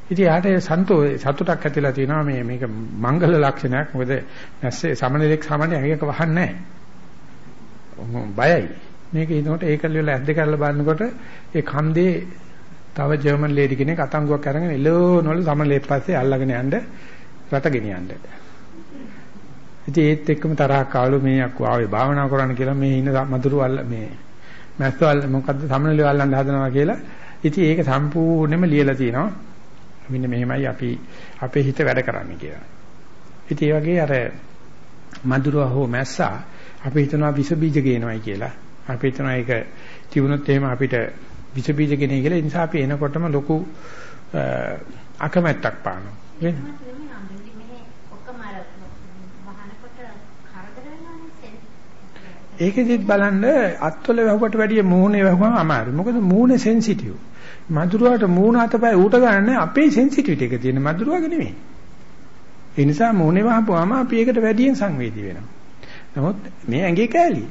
Speaker 1: ඉතින් යාට සන්තෝ සතුටක් ඇතිලා තියෙනවා මේ මේක මංගල ලක්ෂණයක්. මොකද නැස්සේ සමනලෙක් සාමාන්‍ය ඇඟක වහන්නේ නැහැ. බයයි. මේක ඉනකොට ඒකල වෙලා ඇද්ද කරලා බලනකොට ඒ කන්දේ තව ජර්මන් ලේඩි කෙනෙක් අතංගුවක් අරගෙන එළෝනවල සමනලෙක් පස්සේ අල්ලගෙන යන්න රට ගෙනියන්න. ඉතින් ඒත් එක්කම තරහක් ආවලු මේ අක්කු ආවේ භාවනා කරන්න කියලා මේ ඉන්න මధుරු අල්ල මේ මැස්සෝ අල්ල මොකද්ද සමනලිය අල්ලන්න හදනවා කියලා. ඉතින් ඒක සම්පූර්ණයෙන්ම ලියලා තියෙනවා. මෙන්න මෙහෙමයි අපි අපේ හිත වැඩ කරන්නේ කියලා. ඉතින් ඒ වගේ අර මధుරව හෝ මැස්සා අපි හිතනවා විස බීජ ගේනවායි කියලා. අපි හිතනවා ඒක තිබුණොත් එහෙම අපිට විස බීජ ගෙනේ කියලා. ඒ නිසා අපි එනකොටම ලොකු අකමැත්තක් පානවා. ඒකෙදිත් බලන්න අත්වල වැහුවට වැඩිය මූණේ වැහුවම අමාරුයි. මොකද මූණේ සෙන්සිටිව්. මදුරුවාට මූණ අතපය ඌට ගන්න අපේ සෙන්සිටිවිටි එක තියෙන මදුරුවාගේ නෙමෙයි. ඒ නිසා මූණේ වහපුවාම අපි ඒකට වැඩියෙන් සංවේදී වෙනවා. නමුත් මේ ඇඟේ කෑලි.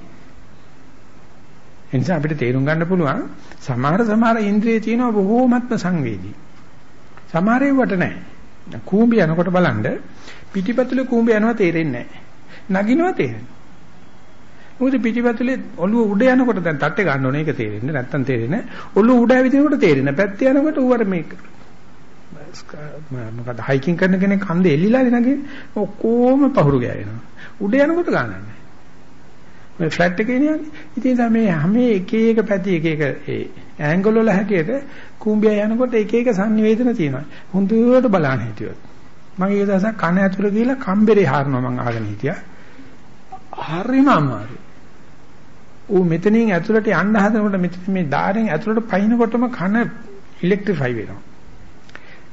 Speaker 1: ඒ නිසා අපිට තේරුම් ගන්න පුළුවන් සමහර සමහර ඉන්ද්‍රිය තියෙනවා බොහෝමත්ම සංවේදී. සමහර ඒවට නැහැ. කූඹි යනකොට බලන්න පිටිපතුලේ කූඹි යනවා තේරෙන්නේ නැහැ. නගිනවා තේරෙනවා. මොකද පිටිපතුලේ ඔළුව උඩ යනකොට දැන් තට්ටේ ගන්න ඕනේ. ඒක තේරෙන්නේ නැත්තම් තේරෙන්නේ ඔළුව උඩ ඇවිදිනකොට තේරෙන්නේ පැත්තේ යනකොට ඌ අර මේක මොකද හයිකින් කරන කෙනෙක් කන්දේ එල්ලිලා නගින් ඔක්කොම පහුරු ගෑවෙනවා. උඩ යනකොට ගන්නන්නේ මේ ෆ්ලැට් එකේ නියන්නේ ඉතින් මේ හැම එක එක පැති එක එක ඒ ඇන්ගල් වල හැටියට කුඹිය යනකොට එක එක සංනිවේදන තියෙනවා. හොඳට බලන්න හිටියොත්. මගේ ඒ දවසක් කන ඇතුළේ ගිහලා කම්බරේ හාරනවා මං අහගෙන හිටියා. හරිම අමාරුයි. ඌ මෙතනින් ඇතුළට යන්න හදනකොට මෙතන මේ ධාරයෙන් ඇතුළට පයින්නකොටම කන ඉලෙක්ට්‍රිෆයි වෙනවා.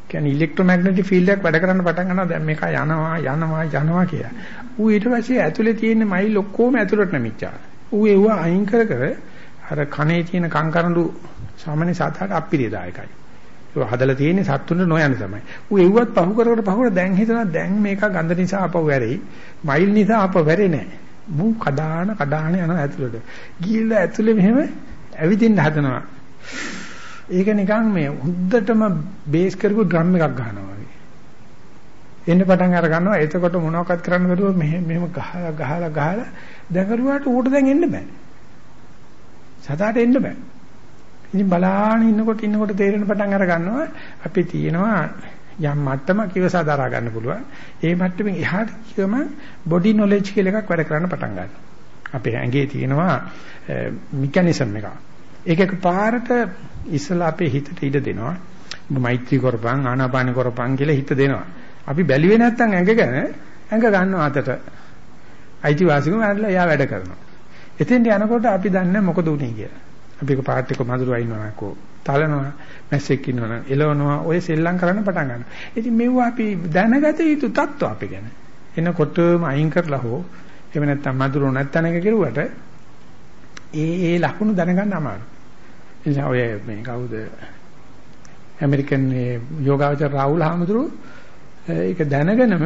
Speaker 1: කියන්නේ ඉලෙක්ට්‍රොමැග්නටික් ෆීල්ඩ් එකක් වැඩ කරන්න පටන් ගන්නවා දැන් මේක යනවා යනවා යනවා කියලා. ඌ ඊට පස්සේ ඇතුළේ තියෙන මයිල් ඔක්කොම ඇතුළට නැමිච්චා. ඌ ඒව අයින් කර කර අර කනේ තියෙන කංකරඬු සාමාන්‍ය සාතහට අපිරියදායකයි. ඒක හදලා තියෙන්නේ සත්තුන්ට නොයන තමයි. ඌ එව්වත් පහු කර කර පහු කර දැන් හිතනවා දැන් මේක ගඳ නිසා අපව වැරෙයි. මයිල් නිසා අපව වැරේ නැහැ. මූ කඩාන කඩාන යනවා ඇතුළට. ගිහිල්ලා ඇතුලේ මෙහෙම ඇවිදින්න හදනවා. ඒක නිකන් මේ හුද්දටම බේස් කරපු ඩ්‍රම් එකක් ගන්නවා වගේ. එන්න පටන් අර ගන්නවා. එතකොට මොනවක්වත් කරන්න බැරුව මෙහෙම මෙහෙම ගහලා ගහලා ගහලා දැකරුවාට ඌට දැන් එන්න බෑ. සදාට එන්න බෑ. ඉතින් බලාගෙන ඉන්නකොට ඉන්නකොට තේරෙන පටන් අර ගන්නවා අපි තියෙනවා යම් මට්ටමක ඉවසා දරා ගන්න පුළුවන්. ඒ මට්ටමින් එහාට කියම බොඩි නොලෙජ් කියලා එකක් වැඩ කරන්න පටන් ගන්නවා. අපේ ඇඟේ තියෙනවා මෙකැනිසම් එකක්. ඒක එකපාරට ඉස්සලා අපේ හිතට ඉඩ දෙනවා. මෛත්‍රී කරපන් ආනාපාන කරපන් කියලා හිත දෙනවා. අපි බැලුවේ නැත්තම් ඇඟ ගැන ඇඟ ගන්නවා අතට. අයිතිවාසිකම ඇරලා එයා වැඩ කරනවා. එතෙන්ට යනකොට අපි දන්නේ මොකද උනේ කියලා. අපි පාට එක මඳුරවා ඉන්නවකෝ තලනවා මැස්සෙක් ඉන්නවනම් එලවනවා ඔය සෙල්ලම් කරන්න පටන් ගන්නවා. ඉතින් මෙවුවා අපි දැනගත යුතු தত্ত্ব අපි ගැන. එනකොටම අයින් කරලා හෝ එහෙම නැත්නම් මඳුරෝ නැත්නම් එක කෙරුවට ඒ ඒ ලකුණු දැනගන්න අමාරුයි. එනිසා ඔය මේ කවුද ඇමරිකන් යෝගාවචර රාහුල් හාමුදුරුවෝ ඒක දැනගෙනම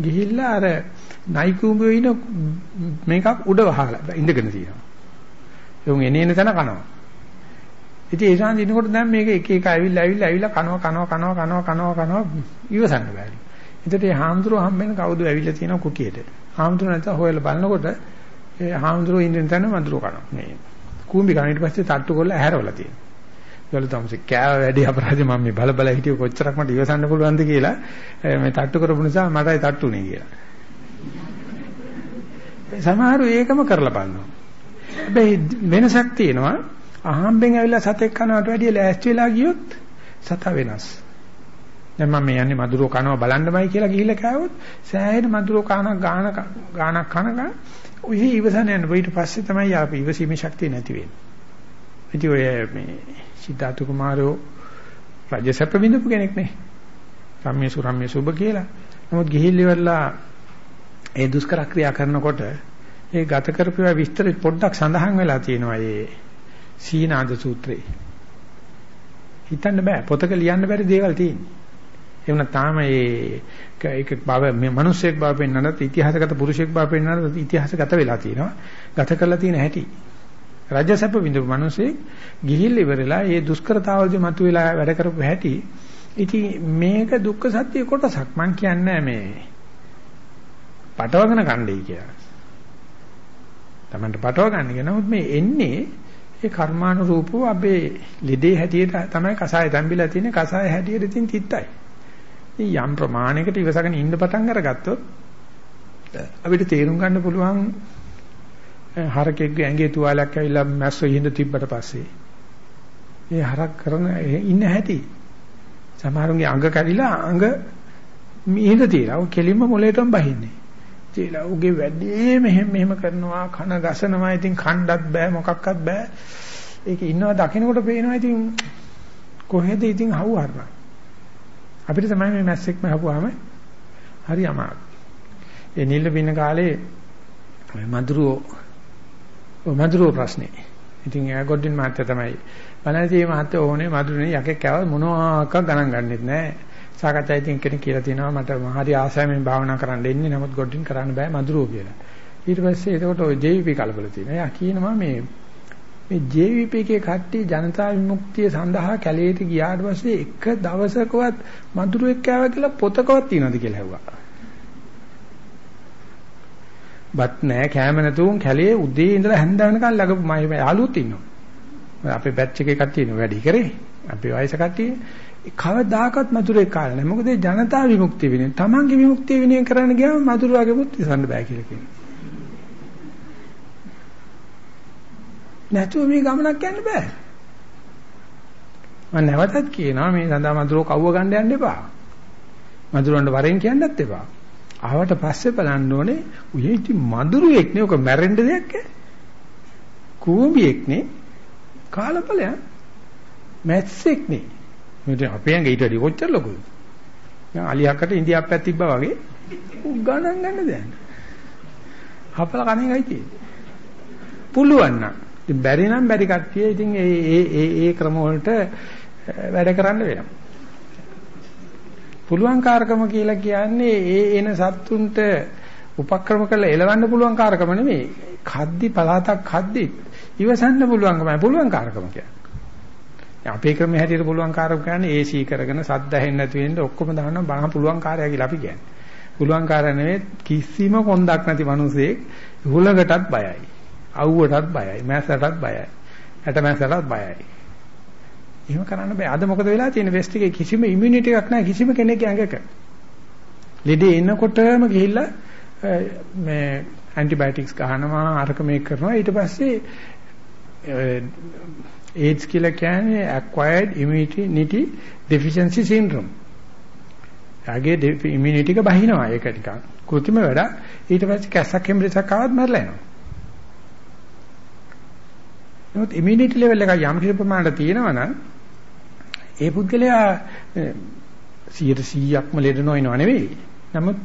Speaker 1: ගිහිල්ලා අර නයිකුඹේ ඉන මේකක් උඩ වහලා ඉඳගෙන තියෙනවා. එවුන් එනේන තැන කනවා. ඉතින් ඒ ශාන්ති ඉන්නකොට දැන් මේක එක එක ඇවිල්ලා ඇවිල්ලා ඇවිල්ලා කනවා කනවා කනවා කනවා කනවා කනවා ඉවසන්න බැරි. එතකොට මේ හාමුදුරුවෝ හම්බෙන්න කවුද ඇවිල්ලා තියෙනවා කුටියට. හාමුදුරුවෝ නැත්නම් හොයලා බලනකොට ඒ හාමුදුරුවෝ ඉන්න තැන මඳුරෝ කනවා. මේ කූඹි කන ඊට පස්සේ තට්ටු කරලා ඇහැරවලා තියෙනවා. ඒවල තමයි කෑව වැඩි අපරාධ මම මේ බල බල හිටිය කොච්චරක් මට ඉවසන්න පුළුවන්ද කියලා මේ තට්ටු කරපු නිසා මටයි තට්ටුනේ කියලා. සමහරව ඒකම කරලා බලනවා. හැබැයි වෙනසක් තියෙනවා. අහම්බෙන් ඇවිල්ලා සතෙක් කනවට වැඩිය ලෑස්ති වෙලා ගියොත් සත වෙනස්. දැන් මම යන්නේ මధుරෝ කනවා බලන්නමයි කියලා ගිහිල්ලා කෑවොත් සෑහෙන මధుරෝ කනක් ගාන ගානක් කනක ඔය ඉවසන යන ඊට පස්සේ තමයි අපි ඉවසීමේ ශක්තිය නැති වෙන්නේ. ඉතින් ඔය මේ සිද්ධාර්ථ කුමාරෝ රජසැප විඳපු කෙනෙක් නේ. රම්‍ය සුරම්‍ය සුබ කියලා. නමුත් ගිහිල්ලා ඒ දුෂ්කර ක්‍රියා කරනකොට ඒ ගත කරපුවා විස්තර පොඩ්ඩක් සඳහන් වෙලා තියෙනවා ඒ සීනාද සූත්‍රේ. හිතන්න බෑ පොතක ලියන්න බැරි දේවල් තියෙනවා. ඒ වුණා තාම ඒ ඒක බව මේ මිනිස්සෙක් බව පෙන්වන්නත් ඉතිහාසගත පුරුෂයෙක් බව පෙන්වන්නත් ඉතිහාසගත වෙලා තියෙනවා. ගත කරලා තියෙන හැටි. රජසැප විඳපු මිනිස්සෙක් ගිහිල්ලා ඉවරලා ඒ දුෂ්කරතාවලදී මතුවලා වැඩ කරපු හැටි. ඉතින් මේක දුක්ඛ සත්‍ය කොටසක්. මං කියන්නේ මේ පටවගෙන කණ්ඩේ කියලා. Tamanට පටව ගන්න කියන නමුත් මේ එන්නේ ඒ කර්මානුරූපව අපේ ලෙඩේ හැටියට තමයි කසාය තම්බිලා තියෙන්නේ කසාය හැටියට ඉතින් තිත්තයි. ඉතින් යම් ප්‍රමාණයකට ඉවසගෙන ඉන්න පටන් අරගත්තොත් අපිට තේරුම් ගන්න පුළුවන් හරකෙක්ගේ ඇඟේ තුවාලයක් ඇවිල්ලා මැස්සෝ ඉහිඳ තිබ්බට පස්සේ ඒ හරක් කරන ඉන්න හැටි. සමහරුන්ගේ අඟ කැඩිලා අඟ මිහිඳ තියලා ඔය කෙලින්ම මොලේටම බහින්නේ. තියලා උගේ වැඩේ මෙහෙම මෙහෙම කරනවා කන ගසනවා. ඉතින් කණ්ඩත් බෑ මොකක්වත් බෑ. ඒක ඉන්නවා දකින්නකොට පේනවා. ඉතින් කොහෙද ඉතින් හවු හරන අපිට තමයි මේ මැස් එක්ම හපුවාම හරි අමාරු ඒ නිල වින කාලේ මధుරෝ මధుරෝ ප්‍රශ්නේ. ඉතින් එයා ගොඩින් මහත්තයා තමයි. බලන්නේ මේ මහත්තයා ඕනේ මధుරනේ යකෙක් කෑවල් මොනවාක ගණන් ගන්නෙත් නැහැ සාකච්ඡායි තින් කෙනෙක් කියලා තිනවා මට හරි ආසාවෙන් භාවනා කරන්න එන්නේ නමුත් ගොඩින් කරන්න බෑ මధుරෝ කියලා. ඊට පස්සේ එතකොට ඔය JVP කලබල තියෙනවා. එයා කියනවා මේ මේ JVP එකේ කට්ටිය ජනතා විමුක්තිය සඳහා කැලේට ගියාට පස්සේ එක දවසකවත් මధుරෙක් කෑවා කියලා පොතකවත් තියනවද කියලා ඇහුවා. බත් නෑ කෑම නැතුව කැලේ උදේ ඉඳලා හැන්ද වෙනකන් ළඟ මම යාළුවොත් ඉන්නවා. අපේ බැච් එකේ කට්ටිය ඉන්නවා වැඩි කරේ. අපේ වයස කට්ටිය කවදාකවත් මధుරේ කාල නැහැ. මොකද ජනතා විමුක්ති විනය. Tamange විමුක්ති විනය කරන්න ගියාම මధుරාගේ මුත් ඉසන්න බෑ කියලා කියනවා. නැතුව මේ ගමනක් යන්න බෑ. මම නැවතත් කියනවා මේ සඳහා මధుරෝ කවුව ගන්න යන්න එපා. මధుරවන්ට වරෙන් කියන්නත් එපා. ආවට පස්සේ බලන්න ඕනේ උයේ ඉති මధుරෙක් නේ ඔක මැරෙන්න දෙයක් ඈ. කූඹියෙක් නේ කාලපලයක් මැස්සෙක් නේ මේක අපේ ඇඟ ඊට වැඩි කොච්චර ලොකුද? දැන් අලියක්කට ඉන්දියාප්පයක් තිබ්බා වගේ උ ගණන් ගන්න දැන්. හපල කණේයි තියෙන්නේ. පුළුවන් නම්. ඉතින් බැරි නම් බැරි කට්ටිය ඉතින් ඒ ඒ ඒ ඒ ක්‍රම වලට වැඩ කරන්න වෙනවා. පුළුවන් කාර්කම කියලා කියන්නේ ඒ එන සත්තුන්ට උපක්‍රම කරලා එලවන්න පුළුවන් කාර්කම නෙමෙයි. කද්දි පලාතක් කද්දි ඉවසන්න පුළුවන්කමයි පුළුවන් කාර්කම කියන්නේ. අපේ ක්‍රමයේ හැටියට පුළුවන් කාර්යයක් කියන්නේ AC කරගෙන සද්ද ඇහෙන්නේ නැති වෙන්න ඔක්කොම දානවා බණ පුළුවන් කාර්යය කියලා අපි කියන්නේ. පුළුවන් කාර්ය නෙවෙයි කිසිම කොන්දක් නැති මිනිසෙක් හුලඟටත් බයයි. අවුවටත් බයයි. මැස්සටත් බයයි. ඇට මැස්සටත් බයයි. එහෙම කරන්න බෑ. අද මොකද වෙලා තියෙන්නේ වෙස්ට් එකේ කිසිම ඉමුනිටි එකක් නැහැ කිසිම කෙනෙක්ගේ ඇඟක. ලෙඩේ එනකොටම ගිහිල්ලා මේ ඇන්ටිබයොටික්ස් ගහනවා අරක මේක කරනවා ඊට පස්සේ AIDS කියලා කියන්නේ acquired immunity deficiency syndrome. යාගේ ඉමුනිටි එක බහිනවා ඒක ටිකක්. කෘත්‍රිම වැඩ ඊට පස්සේ කැස්සක් හෙම්බරිසක් ආවත් මරලා යනවා. නමුත් ඉමුනිටි ලෙවල් එක යම් කිසි ප්‍රමාණයක් තියෙනවා නම් ඒ පුද්ගලයා 100%ක්ම ලෙඩ නොවනව නෙවෙයි. නමුත්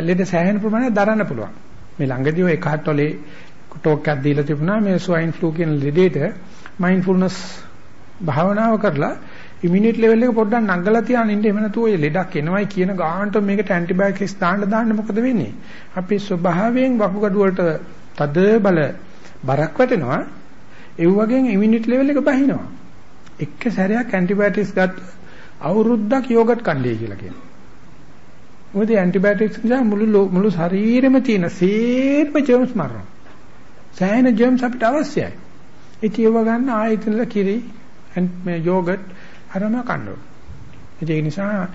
Speaker 1: ලෙඩ සෑහෙන ප්‍රමාණයක් දරන්න පුළුවන්. මේ ළඟදී ඔය එකහට්ටොලේ ටෝක් එකක් දීලා තිබුණා මේ ස්වයින් ෆ්ලූ කියන ලෙඩේට මයින්ඩ්ෆුල්නස් භාවනාව කරලා ඉමුනිටි ලෙවල් එක පොඩ්ඩක් නගලා තියාගෙන ඉන්න එහෙම නැතුව ඔය ලෙඩක් එනවයි කියන ගානට මේකට ඇන්ටිබයොටික්ස් දාන්න දාන්න මොකද වෙන්නේ? අපි ස්වභාවයෙන් වකුගඩු වලට තද බල බරක් වැටෙනවා. ඒ වගේම ඉමුනිටි ලෙවල් එක බහිනවා. එක සැරයක් ඇන්ටිබයොටික්ස් ගත්ත අවුරුද්දක් යෝගට් කණ්ඩේ කියලා කියනවා. මොකද ඇන්ටිබයොටික්ස් නිසා මුළු මුළු ශරීරෙම තියෙන සේරම ජර්ම්ස් මරනවා. සෑහෙන ජර්ම්ස් අපිට අවශ්‍යයි. ඉතින් ඒව ගන්න ආයතනල කිරි මේ යෝගට් අරම කන්න ඕන. ඒ නිසා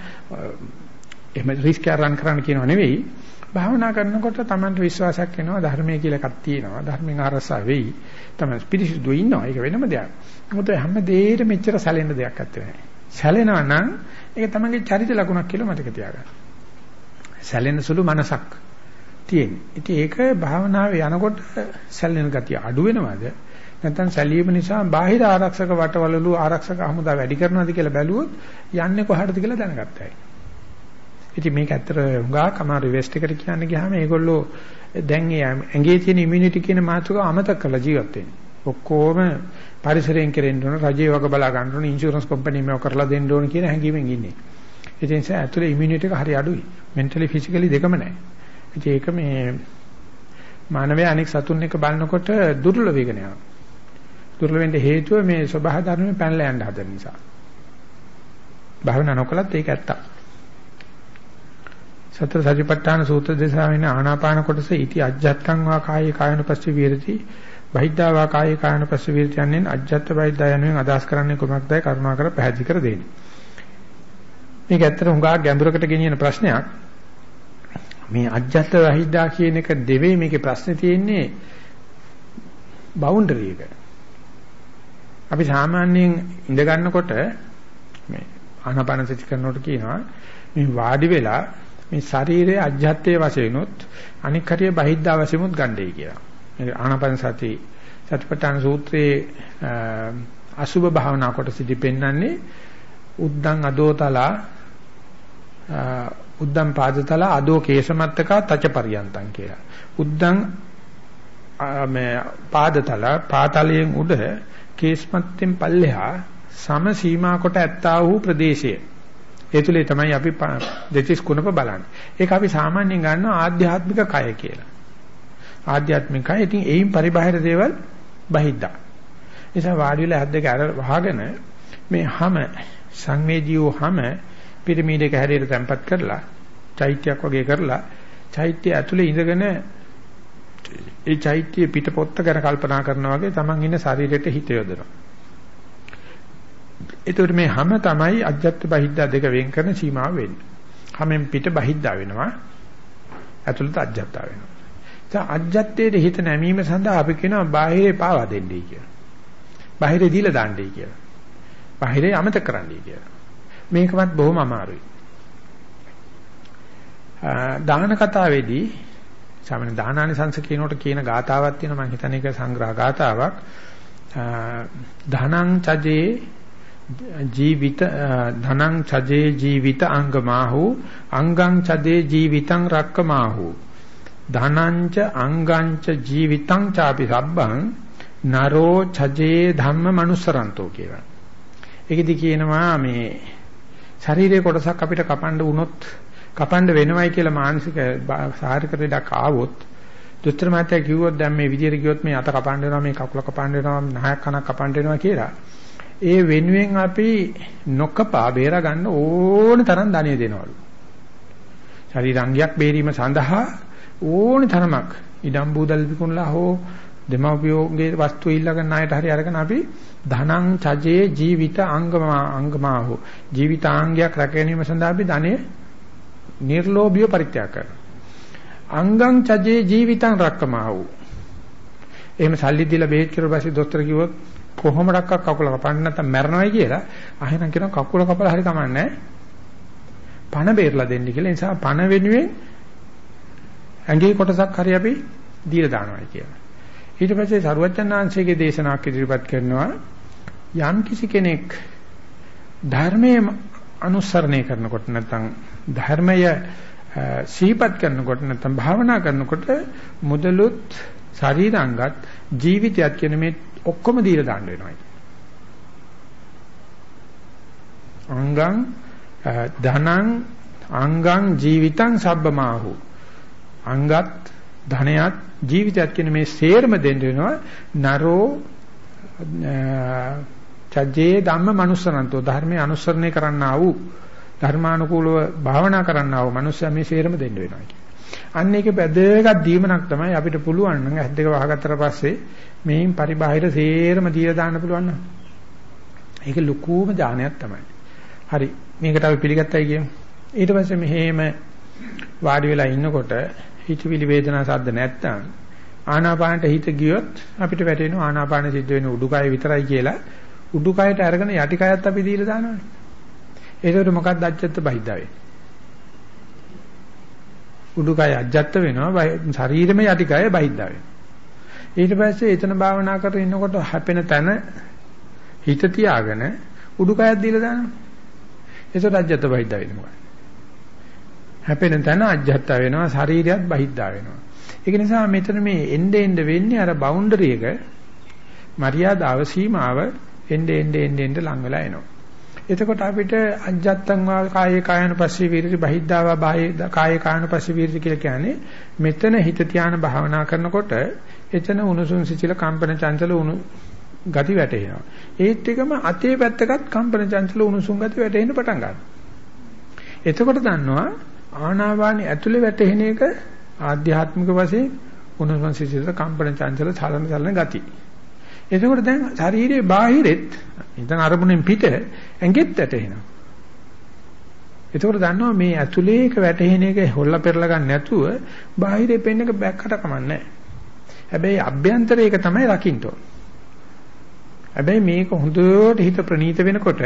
Speaker 1: එහෙම රිස්ක් අරන් කරන්න කියනව නෙවෙයි. භාවනා කරනකොට Tamanට විශ්වාසයක් එනවා ධර්මයේ කියලා එකක් තියෙනවා. ධර්මෙන් අරසා වෙයි. තමයි පිරිසිදු ඉන්නවා. ඒක වෙනම දෙයක්. මොකද හැම දෙයකම මෙච්චර සැලෙන්න දෙයක් නැත්තේ. සැලෙනවා නම් ඒක තමන්ගේ චරිත ලකුණක් කියලා මතක තියාගන්න. සැලෙන සුළු මනසක් තියෙන. ඉතින් ඒක භාවනාවේ යනකොට සැලෙන ගතිය අඩු වෙනවද? නැත්නම් සැලීම නිසා බාහිර ආරක්ෂක වටවලලු ආරක්ෂක හමුදා වැඩි කරනවද කියලා බැලුවොත් යන්නේ කොහටද කියලා දැනගත්තයි. ඉතින් මේක ඇත්තට හුඟා කමාරු වෙස්ට් එකට කියන්න ගියාම මේගොල්ලෝ දැන් ඒ ඇඟේ තියෙන ඉමුනිටි කියන මාතෘකාව අමතක කරලා ජීවත් වෙන්නේ. ඔක්කොම පරිසරයෙන් කෙරෙන්න ඕන රජයේ වග බලා ගන්න ඕන ඉන්ෂුරන්ස් කම්පැනි මේව කරලා දෙන්න ඕන කියන හැඟීමෙන් ඉන්නේ. ඒ නිසා ඇතුලේ ඉමුනිටි එක හරි අඩුයි. මෙන්ටලි ෆිසිකලි දෙකම නැහැ. ඉතින් ඒක මේ මානවයා අනෙක් සතුන් එක බලනකොට දුර්වල වෙගෙන යනවා. දුර්වල වෙන්න හේතුව මේ සබහා ධර්මයෙන් පැනලා යන්න හදන නිසා. භාවනා නොකලත් ඒක ඇත්ත. සතර සතිපට්ඨාන සූත්‍ර දේශාවෙන ආනාපාන කොටස ඉති අජ්ජත්තං වා කායේ කායනුපස්සී විරති බහිද්ධා වා කායේ කායනුපස්සී විරති යන්නේ අජ්ජත්ත බහිද්ධා යනුවෙන් අදහස් කරන්නේ කුමක්දයි කරුණාකර පැහැදිලි කර දෙන්න. මේක ඇත්තට හුඟා ගැඹුරකට ගෙනියන ප්‍රශ්නයක්. මේ අජ්ජත් රහිද්දා කියන එක දෙවේ මේකේ ප්‍රශ්නේ තියෙන්නේ බවුන්ඩරි එක. අපි සාමාන්‍යයෙන් ඉඳ ගන්නකොට මේ ආනාපාන සති කරනකොට කියනවා මේ වාඩි වෙලා මේ ශරීරයේ අජ්ජත්යේ වශයෙන්ුත් අනික් හරිය බහිද්දා වශයෙන්ුත් ගන්නයි කියලා. මේ ආනාපාන සති සතිපට්ඨාන සූත්‍රයේ අසුභ භාවනා කොටසදී පෙන්වන්නේ උද්දං අදෝතලා උද්දම් පාදතල අදෝ කේශමත්තකා තච පරියන්තං කියලා. උද්දම් මේ පාදතල පාතලයෙන් උඩ කේශමත්තෙන් පල්ලෙහා සම සීමා කොට ඇත්තා වූ ප්‍රදේශය. ඒ තුලේ තමයි අපි දෙතිස් කුණප බලන්නේ. ඒක අපි සාමාන්‍යයෙන් ගන්නවා ආධ්‍යාත්මික කය කියලා. ආධ්‍යාත්මික කය ඉතින් ඒයින් පරිබාහිර දේවල් බහිද්දා. නිසා වාඩි වෙලා හැද්දක අර වහගෙන මේ හැම සංවේදී වූ හැම පිරමීඩ එක හැරියට තැම්පත් කරලා චෛත්‍යයක් වගේ කරලා චෛත්‍ය ඇතුලේ ඉඳගෙන ඒ චෛත්‍ය පිටපොත්ත ගැන කල්පනා කරනවා වගේ තමන් ඉන්න ශරීරයට හිත යොදනවා. ඒතකොට මේ හැම තමයි අජ්ජත් බහිද්දා දෙක වෙන් කරන සීමාව වෙන්නේ. හැමෙන් පිට බහිද්දා වෙනවා. ඇතුළත අජ්ජත්තා වෙනවා. දැන් අජ්ජත්තේට හිත නැමීම සඳහා අපි කියනවා බාහිරේ පාවා දෙන්නයි කියලා. බාහිරේ දීලා දාන්නයි කියලා. බාහිරේ අමතක කරන්නයි කියලා. මේකවත් බොහොම අමාරුයි. දාන කතාවේදී සාමාන්‍ය දානානිසංශ කියනකොට කියන ගාතාවක් තියෙනවා මම හිතන්නේ ඒක සංග්‍රහ ගාතාවක්. ධනං චජේ ජීවිත ධනං චජේ ජීවිත අංගමාහු අංගං චදේ ජීවිතං රක්කමාහු ධනංච අංගංච ජීවිතං ചാපි සබ්බං නරෝ චජේ ධම්ම මනුස්සරන්තෝ කියලා. ඒකෙදි කියනවා මේ ශරීරයේ කොටසක් අපිට කපන්න වුණොත් කපන්න වෙනවයි කියලා මානසික සාහරික දෙයක් ආවොත් දොස්තර මහත්තයා කිව්වොත් දැන් මේ විදියට කිව්වොත් මේ අත කපන්න වෙනවා මේ කකුල කපන්න වෙනවා නහයක් කනක් කපන්න වෙනවා කියලා. ඒ වෙනුවෙන් අපි නොකපා බේර ගන්න ඕන තරම් ධනෙ දෙනවලු. ශරීරාංගයක් බේරීම සඳහා ඕන තරමක් ඉඩම් බූදල් විකුණලා හෝ දෙමව්පියෝගේ වස්තු ඊළඟ ණයට හරි අරගෙන අපි ධනං චජේ ජීවිත අංගමා අංගමාහු ජීවිතාංගයක් රැකගැනීම සඳහා අපි ධනෙ නිර්ලෝභිය පරිත්‍යාග කරනවා. අංගං චජේ ජීවිතං රක්කමාහු. එහෙම සල්ලි දීලා බෙහෙත් කරලා පස්සේ දොස්තර කිව්වොත් කොහොමඩක්ක කකුල කපන්න නැත්නම් මැරෙනවයි කියලා අහෙනම් කියනවා කකුල කපලා හරි කමන්නේ පණ බේරලා දෙන්න කියලා. ඒ නිසා පණ වෙනුවෙන් ඇඟේ කොටසක් හරි අපි දීලා දානවායි කියලා. ඊට පස්සේ සරුවච්චන්හන්සේගේ දේශනාවක් ඉදිරිපත් කරනවා යම් කිසි කෙනෙක් ධර්මයේ අනුසරණය කරනකොට නැත්නම් ධර්මය සීපත් කරනකොට නැත්නම් භාවනා කරනකොට මුදලුත් ශරීරාංගත් ජීවිතයත් කියන මේ ඔක්කොම දීලා දාන්න වෙනවා. අංගං ධනං අංගං ජීවිතං සබ්බමාහු. අංගත් ධනයත් ජීවිතයත් කියන මේ සේරම දෙන්න වෙනවා. නරෝ චජේ ධම්ම මනුස්සනන්තෝ. ධර්මයේ අනුසරණය කරන්නා වූ ධර්මානුකූලව භාවනා කරන්නා වූ මනුස්සයා මේ සේරම දෙන්න වෙනවා කියන්නේ. අන්න ඒක වැදගත් දීමනක් තමයි අපිට පුළුවන් නම් ඇස් දෙක වහගත්තට පස්සේ මේන් පරිබාහිර සේරම දීලා දාන්න පුළුවන් නම්. ඒක ලකූම ඥානයක් තමයි. හරි මේකට අපි පිළිගත්තයි කියමු. ඊට පස්සේ මෙහෙම වාඩි වෙලා ඉන්නකොට හිතවිලි වේදනා සද්ද නැත්තම් ආනාපානට හිත ගියොත් අපිට වැටෙනවා ආනාපාන සිද්ධ වෙන උඩුකය විතරයි කියලා උඩුකයට අරගෙන යටිකයත් අපි දීලා දානවානේ. ඒකට මොකක්ද අජ්ජත් බහිද්දා වෙන්නේ? උඩුකය අජ්ජත් වෙනවා ශරීරෙම යටිකය බහිද්දා වෙනවා. ඊට පස්සේ එතන භාවනා කරගෙන ඉන්නකොට හැපෙන තැන හිත තියාගෙන උඩුකයත් දීලා දානවා. ඒකට අජ්ජත් බහිද්දා වෙනවා. හැපෙන තැන අජ්ජත් වෙනවා ශරීරයත් බහිද්දා වෙනවා. ඒක නිසා මෙතන මේ එnde end වෙන්නේ අර බවුන්ඩරි එක මරියාදාව සීමාව එnde end end end ලඟ වෙලා එනවා. එතකොට අපිට අජ්ජත්තං වා කායේ කායනුපස්සී විරති බහිද්ධාවා බාහේ කායේ කායනුපස්සී විරති කියලා කියන්නේ මෙතන හිත ධානය භාවනා කරනකොට එතන උණුසුම් සිචිල කම්පන චංචල උණු ගති වැටෙනවා. ඒත් එකම අතේ පැත්තකත් කම්පන චංචල උණුසුම් ගති වැටෙන්න පටන් ගන්නවා. එතකොට දන්නවා ආනාපානෙ ඇතුලේ වැටෙන එක ආධ්‍යාත්මික වශයෙන් උණුසුම් සිසිල කම්පන චංචල චලන චලන ගති. එතකොට දැන් ශරීරයේ බාහිරෙත් ඉතින් අරමුණෙන් පිට ඇඟෙත් වැටෙනවා. එතකොට දන්නවා මේ ඇතුලේ එක වැටෙන එක හොල්ලා පෙරලා ගන්න නැතුව බාහිරේ පෙන්න එක බැක්කට කමන්නේ හැබැයි අභ්‍යන්තරයක තමයි රකින්න හැබැයි මේක හොඳට හිත ප්‍රනීත වෙනකොට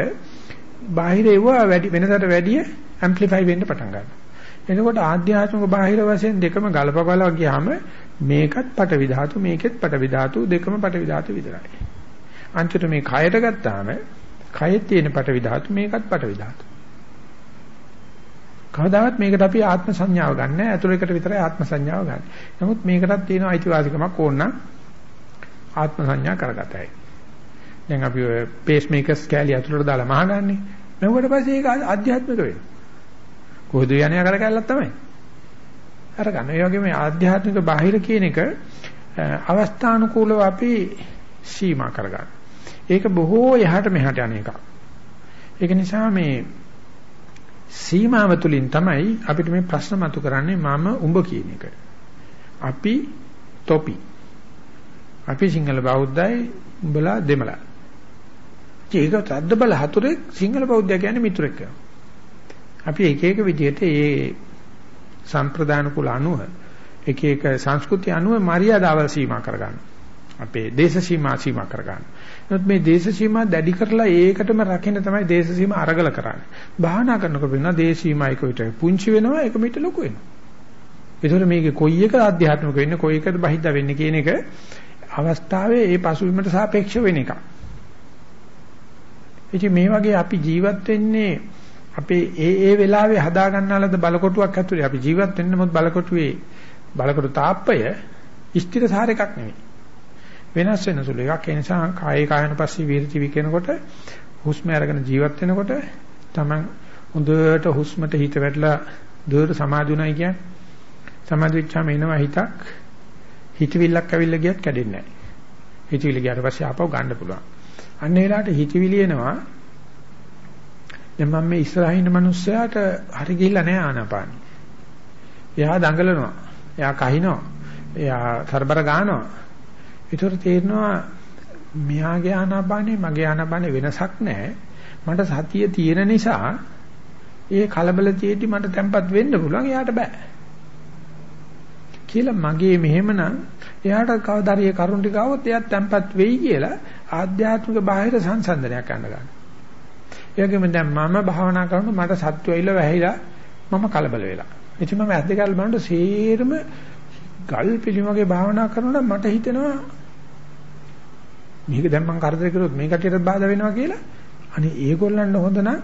Speaker 1: බාහිර ඒවා වැඩි වෙනසට වැඩිය ඇම්ප්ලිෆයි වෙන්න පටන් ගන්නවා. එතකොට ආධ්‍යාත්මික බාහිර වශයෙන් දෙකම ගලපගලව ගියාම මේකත් පටවි ධාතු මේකෙත් පටවි ධාතු දෙකම පටවි ධාතු විතරයි. අන්තිමට මේ කයට ගත්තාම කයේ තියෙන පටවි ධාතු මේකත් පටවි ධාතු. කවදාවත් මේකට අපි ආත්ම සංඥාව ගන්න නැහැ. අතුලයකට විතරයි ආත්ම සංඥාව ගන්න. නමුත් මේකටත් තියෙන අයිතිවාසිකමක් ඕන නම් ආත්ම සංඥා කරගතයි. දැන් අපි ඔය පේස් මේකර්ස් කැලිය අතුලට දාලා මහගන්නේ. මෙව්වට පස්සේ ඒක ආධ්‍යාත්මික වෙනවා. කොහොද යන්නේ කරකැලක් තමයි. අරගන්න. ඒ වගේම ආධ්‍යාත්මික බාහිර කියන එක අවස්ථානුකූලව අපි සීමා කරගන්න. ඒක බොහෝ එහාට මෙහාට යන එකක්. ඒක නිසා මේ සීමාව තුලින් තමයි අපිට මේ ප්‍රශ්න මතු කරන්නේ මම උඹ කියන එක. අපි තොපි. අපි සිංහල බෞද්ධයි උඹලා දෙමළ. ඒක තද්ද බල හතුරෙක් සිංහල බෞද්ධය කියන්නේ මිතුරෙක් කියලා. අපි එක එක විදිහට ඒ සම්ප්‍රදාන කුල අනුව එක එක සංස්කෘතිය අනුව මරියාදාවල් සීමා කරගන්න. අපේ දේශ සීමා සීමා කරගන්න. නමුත් මේ දේශ සීමා දැඩි කරලා ඒකටම රකින්න තමයි දේශ සීමා අරගල කරන්නේ. භාවනා කරනකොට වෙනවා දේශ සීමා එක විතර පුංචි වෙනවා ඒක මිට ලොකු වෙනවා. ඒතකොට මේකේ කොයි එක ආධ්‍යාත්මික වෙන්නේ කොයි එකද බහිද්දා වෙන්නේ කියන එක අවස්ථාවේ ඒ පසුබිමට සාපේක්ෂ වෙන එකක්. ඉතින් මේ වගේ අපි ජීවත් වෙන්නේ අපේ ඒ ඒ වෙලාවේ හදා ගන්නාලද බලකොටුවක් ඇතුලේ අපි ජීවත් වෙන්න මොකද බලකොටුවේ බලකොටු තාප්පය ස්ථිරසාර එකක් නෙවෙයි. වෙනස් වෙන සුළු එකක්. ඒ නිසා කායේ කායන පස්සේ විරති විකිනකොට හුස්ම අරගෙන ජීවත් වෙනකොට තමන් හොඳට හුස්මට හිත වැටලා දුරට සමාධුණයි කියන්නේ. සමාධි වෙච්චාම එනවා හිතක් හිතවිල්ලක් ඇවිල්ලා ගියත් කැඩෙන්නේ නැහැ. හිතවිලි ගියාට පස්සේ ආපහු ගන්න පුළුවන්. අන්න ඒ වෙලාවට හිතවිලි එනවා දැන් මම මේ ඉස්සරහින් ඉන්න මිනිස්සයාට හරි ගිහිල්ලා නැහැ ආනාපානි. එයා දඟලනවා. එයා කහිනවා. එයා තරබර ගන්නවා. ඒතර තේරෙනවා මෙයාගේ ආනාපානේ මගේ ආනාපානේ වෙනසක් නැහැ. මට සතිය තියෙන නිසා ඒ කලබල තියෙද්දි මට තැම්පත් වෙන්න පුළුවන් එයාට බෑ. කියලා මගේ මෙහෙමනම් එයාට කවදාරිය කරුණ ටික આવොත් එයාත් තැම්පත් වෙයි කියලා ආධ්‍යාත්මික බාහිර සංසන්දනයක් ගන්න ගන්නවා. ඒ වගේම දැන් මම භාවනා කරනකොට මට සත්‍ය ඇවිල්ලා වැහිලා මම කලබල වෙලා. ඉතින් මම ඇස් දෙක අල්ල බලනකොට සේරම ගල් පිළිමගේ භාවනා කරනකොට මට හිතෙනවා මේක දැන් මම කරදර කරොත් මේ කටියට බාධා වෙනවා කියලා. අනේ ඒගොල්ලන්ට හොඳ නම්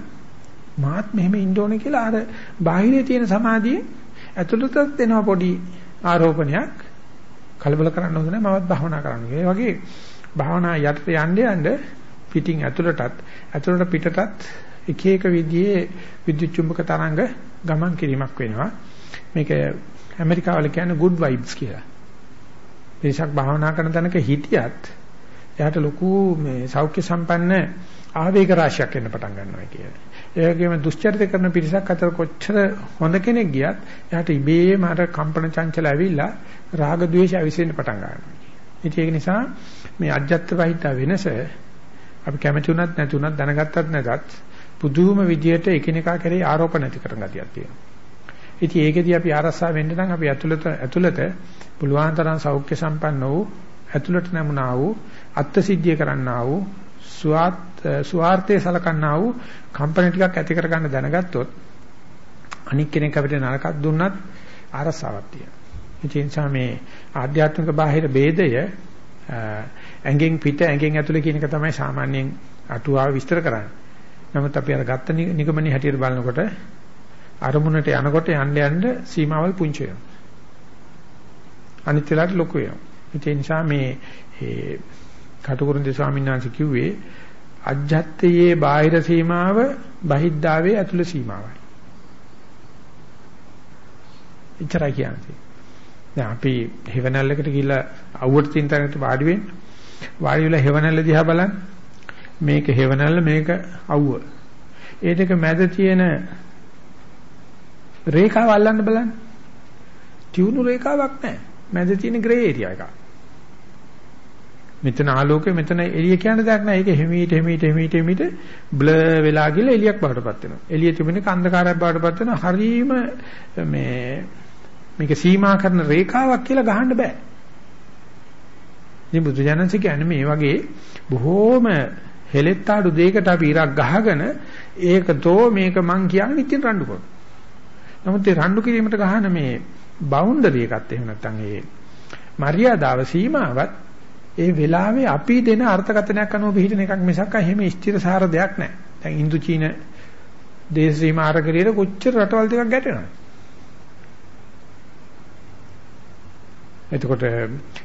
Speaker 1: මාත් මෙහෙම ඉන්න ඕනේ කියලා අර බාහිරේ තියෙන සමාධිය ඇතුළතත් එනවා පොඩි ආරෝපණයක් කලබල කරන්න හොඳ නැහැ මමත් භාවනා කරන්න. ඒ වගේ භාවනා යටට යන්න යන්න පිටින් ඇතුළටත් ඇතුළට පිටටත් එක එක විදිහේ විද්‍යුත් චුම්බක තරංග ගමන් කිරීමක් වෙනවා. මේක ඇමරිකාවල කියන්නේ good vibes කියලා. දේශක් භාවනා කරන තැනක හිටියත් එයාට ලොකු මේ සෞඛ්‍ය සම්පන්න ආවේග රාශියක් එන්න පටන් ගන්නවා කියන්නේ. ඒ වගේම දුෂ්චරිත කරන පිරිසක් අතර කොච්චර හොඳ කෙනෙක් ගියත් එයාට ඉබේම අර කම්පන චංචල ඇවිල්ලා රාග ద్వේෂ අවිසෙන්න පටන් ගන්නවා. ඉතින් ඒක නිසා මේ අජ්ජත් වහිතා වෙනස අපි කැමති උනත් නැතුණත් දැනගත්තත් නැතත් පුදුම විදියට එකිනෙකා කෙරේ ආරෝපණ ඇති කරන ගතියක් තියෙනවා. ඉතින් ඒකෙදී අපි ආරස්සා වෙන්න නම් අපි ඇතුළත ඇතුළත පුළුවන් තරම් සෞඛ්‍ය සම්පන්න වූ ඇතුළට නැමුණා වූ අත්ත්‍ය කරන්නා වූ ස්වාත් ස්වාර්ථයේ සලකන්නා වූ කම්පන ටිකක් ඇති කරගන්න දැනගත්තොත් අනික් කෙනෙක් අපිට නරකක් දුන්නත් ආරස්සාවක් තියෙනවා. ඒ නිසා මේ ආධ්‍යාත්මික බාහිර ભેදය ඇඟෙන් පිට ඇඟෙන් ඇතුලේ කියන එක තමයි සාමාන්‍යයෙන් අටුවාව විස්තර කරන්නේ. නමුත් අපි අර ගත්ත නිගමනයේ හැටියට බලනකොට අරමුණට යනකොට යන්න යන්න සීමාවල් පුංචි වෙනවා. අනිත් වෙලාවට ලොකු වෙනවා. ඒ නිසා මේ කටුකුරුන්දේ ස්වාමීන් වහන්සේ කිව්වේ අජ්ජත්තයේ බාහිර සීමාව බහිද්ධාවේ ඇතුළ සීමාවයි. එච්චරයි කියන්නේ. දැන් අපි හෙවණැල්ලකට ගිහිල්ලා අවුවට තියෙන තැනකට වාඩි වෙන්න. වාඩි වෙලා හෙවණැල්ල දිහා බලන්න. මේක හෙවණැල්ල මේක අවුව. ඒ දෙක මැද තියෙන රේඛාව අල්ලන්න බලන්න. ටියුණු රේඛාවක් නැහැ. මැද තියෙන ග්‍රේ ඒරියා එකක්. මෙතන ආලෝකය මෙතන එළිය කියන දෙයක් නෑ. ඒක හිමීට හිමීට හිමීට හිමීට බ්ලර් වෙලා ගිහලා එළියක් බවටපත් වෙනවා. එළිය තිබෙන කන්දකාරයක් බවටපත් වෙනවා. හරීම මේ මේක සීමා කරන රේඛාවක් කියලා ගහන්න බෑ. ඉතින් බුදුජානක කියන්නේ මේ වගේ බොහෝම හෙලෙත්තාඩු දෙයකට අපි ඉරක් ගහගෙන ඒකතෝ මේක මං කියන්නේ ඉතින් රණ්ඩු කරනවා. නමුත් ඒ රණ්ඩු කිරීමට ගහන මේ බවුන්ඩරි එකත් එහෙම නැත්නම් ඒ මර්යාදාව සීමාවත් ඒ වෙලාවේ අපි දෙන අර්ථකථනයක් අනුව පිළිහින එකක් මිසක් එහෙම ස්ථිරසාර දෙයක් නැහැ. දැන් ඉන්දු චීන දේශ සීමා ආරකරියට කොච්චර රටවල් දෙකක් ගැටෙනවද? එතකොට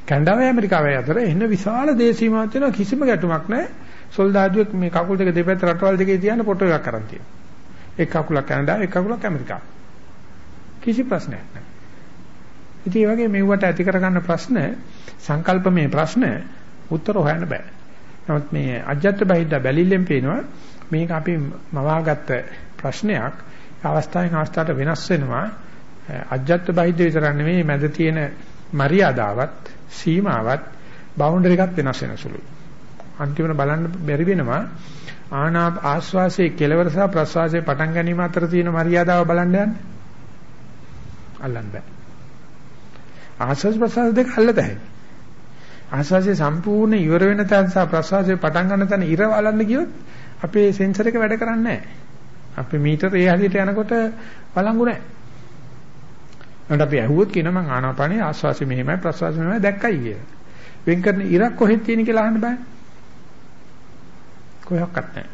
Speaker 1: කැනඩාවයි ඇමරිකාවයි අතර එන්න විශාල දේශ සීමාවක් තියෙනවා කිසිම ගැටුමක් නැහැ. සොල්දාදුවෙක් මේ කකුල් දෙක දෙපැත්ත රටවල් දෙකේ තියන ෆොටෝ එකක් අරන් තියෙනවා. එක් කකුලක් කැනඩාව එක් කකුලක් ඇමරිකාව. කිසි ප්‍රශ්නයක් නැහැ. ඉතින් මේ වගේ මෙව්වට ඇති කරගන්න ප්‍රශ්න සංකල්පමේ ප්‍රශ්න උත්තර හොයන්න බෑ. නමුත් මේ අජත්ත බහිද්ද බැලිල්ලෙන් පේනවා මේක අපි මවාගත්ත ප්‍රශ්නයක් අවස්ථාවෙන් අවස්ථාවට වෙනස් වෙනවා. අජත්ත බහිද්ද විතර නෙමෙයි මැද තියෙන මරියාදාවත් සීමාවත් බවුන්ඩරි එකක් වෙනස් වෙන සුළුයි. අන්තිමට බලන්න බැරි වෙනවා ආනා ආස්වාසයේ කෙලවර සහ ප්‍රස්වාසයේ පටන් ගැනීම අතර තියෙන මරියාදාව බලන්න යන්න. අල්ලන්න බෑ. ආස්වාස් ප්‍රස්වාස දෙක අල්ලත හැකියි. ආස්වාසිය සම්පූර්ණ ඉවර වෙන තැන සහ ප්‍රස්වාසය පටන් ගන්න තැන ඉර වලන්න ගියොත් අපේ සෙන්සර් එක වැඩ කරන්නේ නැහැ. අපේ මීටර ඒ හරියට යනකොට වළංගු නැහැ. එහෙනම් අපි ඇහුවොත් කියන මං ආනාපානේ ආස්වාසිය මෙහෙමයි ප්‍රස්වාසය මෙහෙමයි දැක්කයි කියලා. වෙන් කරන ඉරක් කොහෙද තියෙන කියලා අහන්න බෑ. කොහොක්වත් නැහැ.